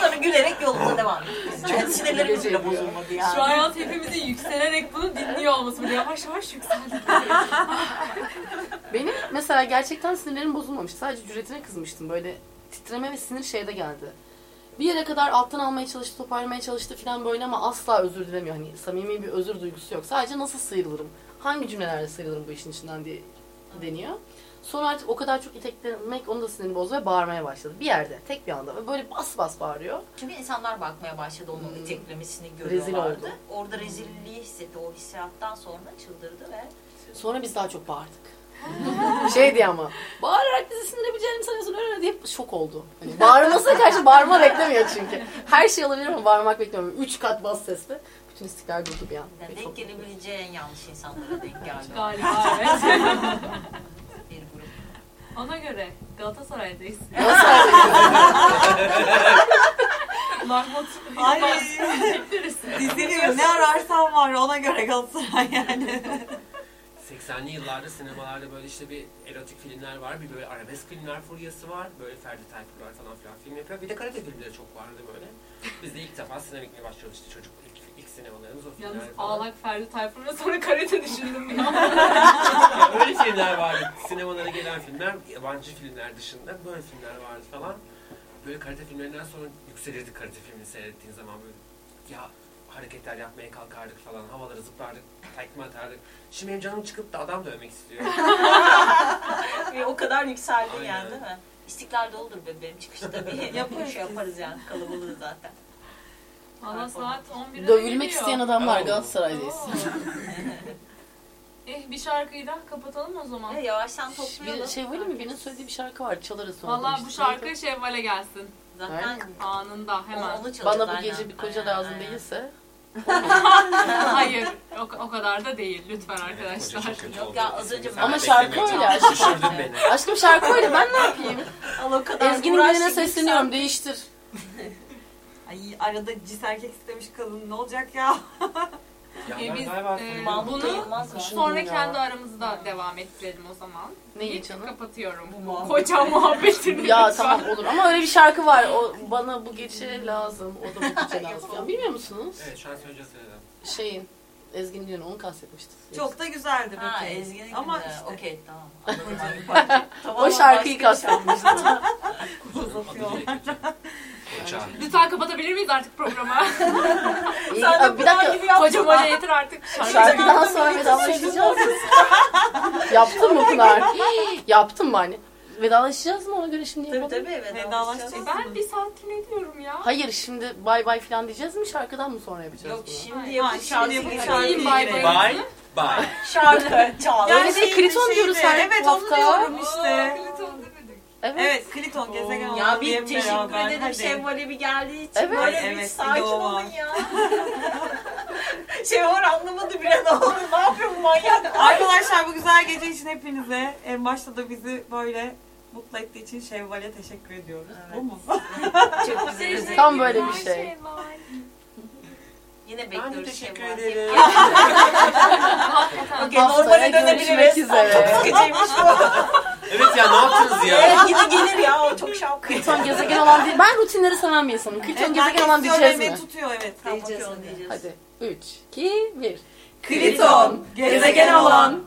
Sonra gülerek yolumuza devam ettik. Yani sinirlerimiz bile bozulmadı yani. Şu hayat hepimizin yükselerek bunu dinliyor olması böyle yavaş yavaş yükseldi. Benim mesela gerçekten sinirlerim bozulmamıştı. Sadece cüretine kızmıştım. Böyle titreme ve sinir şeyde geldi. Bir yere kadar alttan almaya çalıştı, toparlamaya çalıştı falan böyle ama asla özür dilemiyor. Hani samimi bir özür duygusu yok. Sadece nasıl sıyrılırım, hangi cümlelerle sıyrılırım bu işin içinden diye deniyor. Sonra artık o kadar çok iteklemek onun da sinirini bozdu ve bağırmaya başladı. Bir yerde, tek bir anda ve böyle bas bas bağırıyor. Çünkü insanlar bakmaya başladı onun Hmm. iteklemesini Rezil görüyorlardı. oldu. Orada rezilliği hissetti. O hissiyattan sonra çıldırdı ve Sonra biz daha çok bağırdık. Şey diye ama bağırarak bizi sindirebileceğini sanıyorsun öyle diye şok oldu. Hani bağırmasına karşı bağırma beklemiyor çünkü. Her şey olabilir ama bağırmak beklemiyor. Üç kat bas sesle. Bütün istiklal durdu bir an. yani Ve denk çok- gelebileceği en yanlış insanlara denk geldi. Galiba evet. Bir grup. Ona göre Galatasaray'dayız. Ay Bekleriz. diziliyor. Ne ararsan var ona göre Galatasaray yani. 80'li yıllarda sinemalarda böyle işte bir erotik filmler var, bir böyle arabesk filmler furyası var. Böyle Ferdi Tayfurlar falan filan film yapıyor. Bir de karate filmleri çok vardı böyle. Biz de ilk defa sinema gitmeye başlıyoruz işte çocuk ilk, ilk sinemalarımız o filmler Yalnız falan. ağlak Ferdi Tayfur'la sonra karate düşündüm ya. Ya öyle filmler vardı. Sinemalara gelen filmler, yabancı filmler dışında böyle filmler vardı falan. Böyle karate filmlerinden sonra yükselirdik karate filmini seyrettiğin zaman böyle. Ya hareketler yapmaya kalkardık falan, havalara zıplardık, tekme atardık. Şimdi benim canım çıkıp da adam dövmek istiyor. Ve o kadar yükseldi Aynen. yani değil mi? İstiklal doludur bebeğim çıkışta bir Yaparız. şey yaparız yani kalabalığı zaten. Valla saat 11'e Dövülmek geliyor. isteyen adamlar Oo. Galatasaray'dayız. Eh bir şarkıyı da kapatalım o zaman. E, yavaştan Bir toplayalım. şey böyle mi? Birinin söylediği bir şarkı var. Çalarız sonra. Valla bu şarkı Şevval'e gelsin. Zaten Anında hemen. onu çalacağız. Bana bu aynen. gece bir koca Aynen, lazım aynen. değilse. Hayır o, o kadar da değil lütfen arkadaşlar. Yok ya, az önce Ama şarkı öyle. Düşürdün beni. Aşkım şarkı öyle ben ne yapayım? Al o kadar Ezgi'nin uğraştık, birine sesleniyorum değiştir. Ay arada cis erkek istemiş kadın ne olacak ya? Ya E, ben biz galiba e, Mahmut bunu Yılmaz sonra kendi aramızda devam ettirelim o zaman. Neyi canım? Kapatıyorum. Bu muhabbet. Koca muhabbetini. Ya lütfen. tamam olur ama öyle bir şarkı var. O bana bu gece lazım. O da bu gece lazım. Ya, bilmiyor musunuz? Evet şu an söyleyeceğiz söyledim. Şeyin Ezgi'nin düğünü onu kastetmişti. Çok da güzeldi Ha peki. Ezgi'nin Ama günü. işte Okey tamam. Anladım. O şarkıyı kastetmişti. uzatıyor. Koça. Lütfen kapatabilir miyiz artık programı? İyi, Sen de abi, bir dakika. mola yeter artık. Şarkıdan sonra vedalaşacağız. Yaptın mı Pınar? Yaptın mı hani? Vedalaşacağız mı ona göre şimdi Tabii yapalım? tabii evet. Vedalaşacağız. Ben bir saattir ne diyorum ya? Hayır şimdi bay bay falan diyeceğiz mi şarkıdan mı sonra yapacağız Yok bunu? şimdi şimdi şarkı girelim. şarkı bay bay. Bye. Bye. Şarkı çal. Yani de Kriton şeydi, diyoruz her Evet onu diyorum işte. Evet. Evet Kliton gezegen olan Ya diye bir teşekkür beraber, ederim. Şevval'e bir geldiği için. Evet. Böyle Evet, bir sakin olun ya. Şevval anlamadı bile ne oldu. Ne yapıyor bu manyak? Arkadaşlar bu güzel gece için hepinize en başta da bizi böyle mutlu ettiği için Şevval'e teşekkür ediyoruz. Bu mu? Çok güzel. Tam böyle bir şey. Yine Ben de bekliyoruz teşekkür Şevval. ederim. Okey normale dönebiliriz. üzere. Sıkıcıymış bu. Evet ya ne yaptınız ya? Evet yine gelir ya o çok şapka. Kriton gezegen olan değil. Ben rutinleri seven bir insanım. Kriton gezegen olan diyeceğiz mi? tutuyor evet. Diyeceğiz onu diyeceğiz. Hadi. 3, 2, 1. Kriton, gezegen olan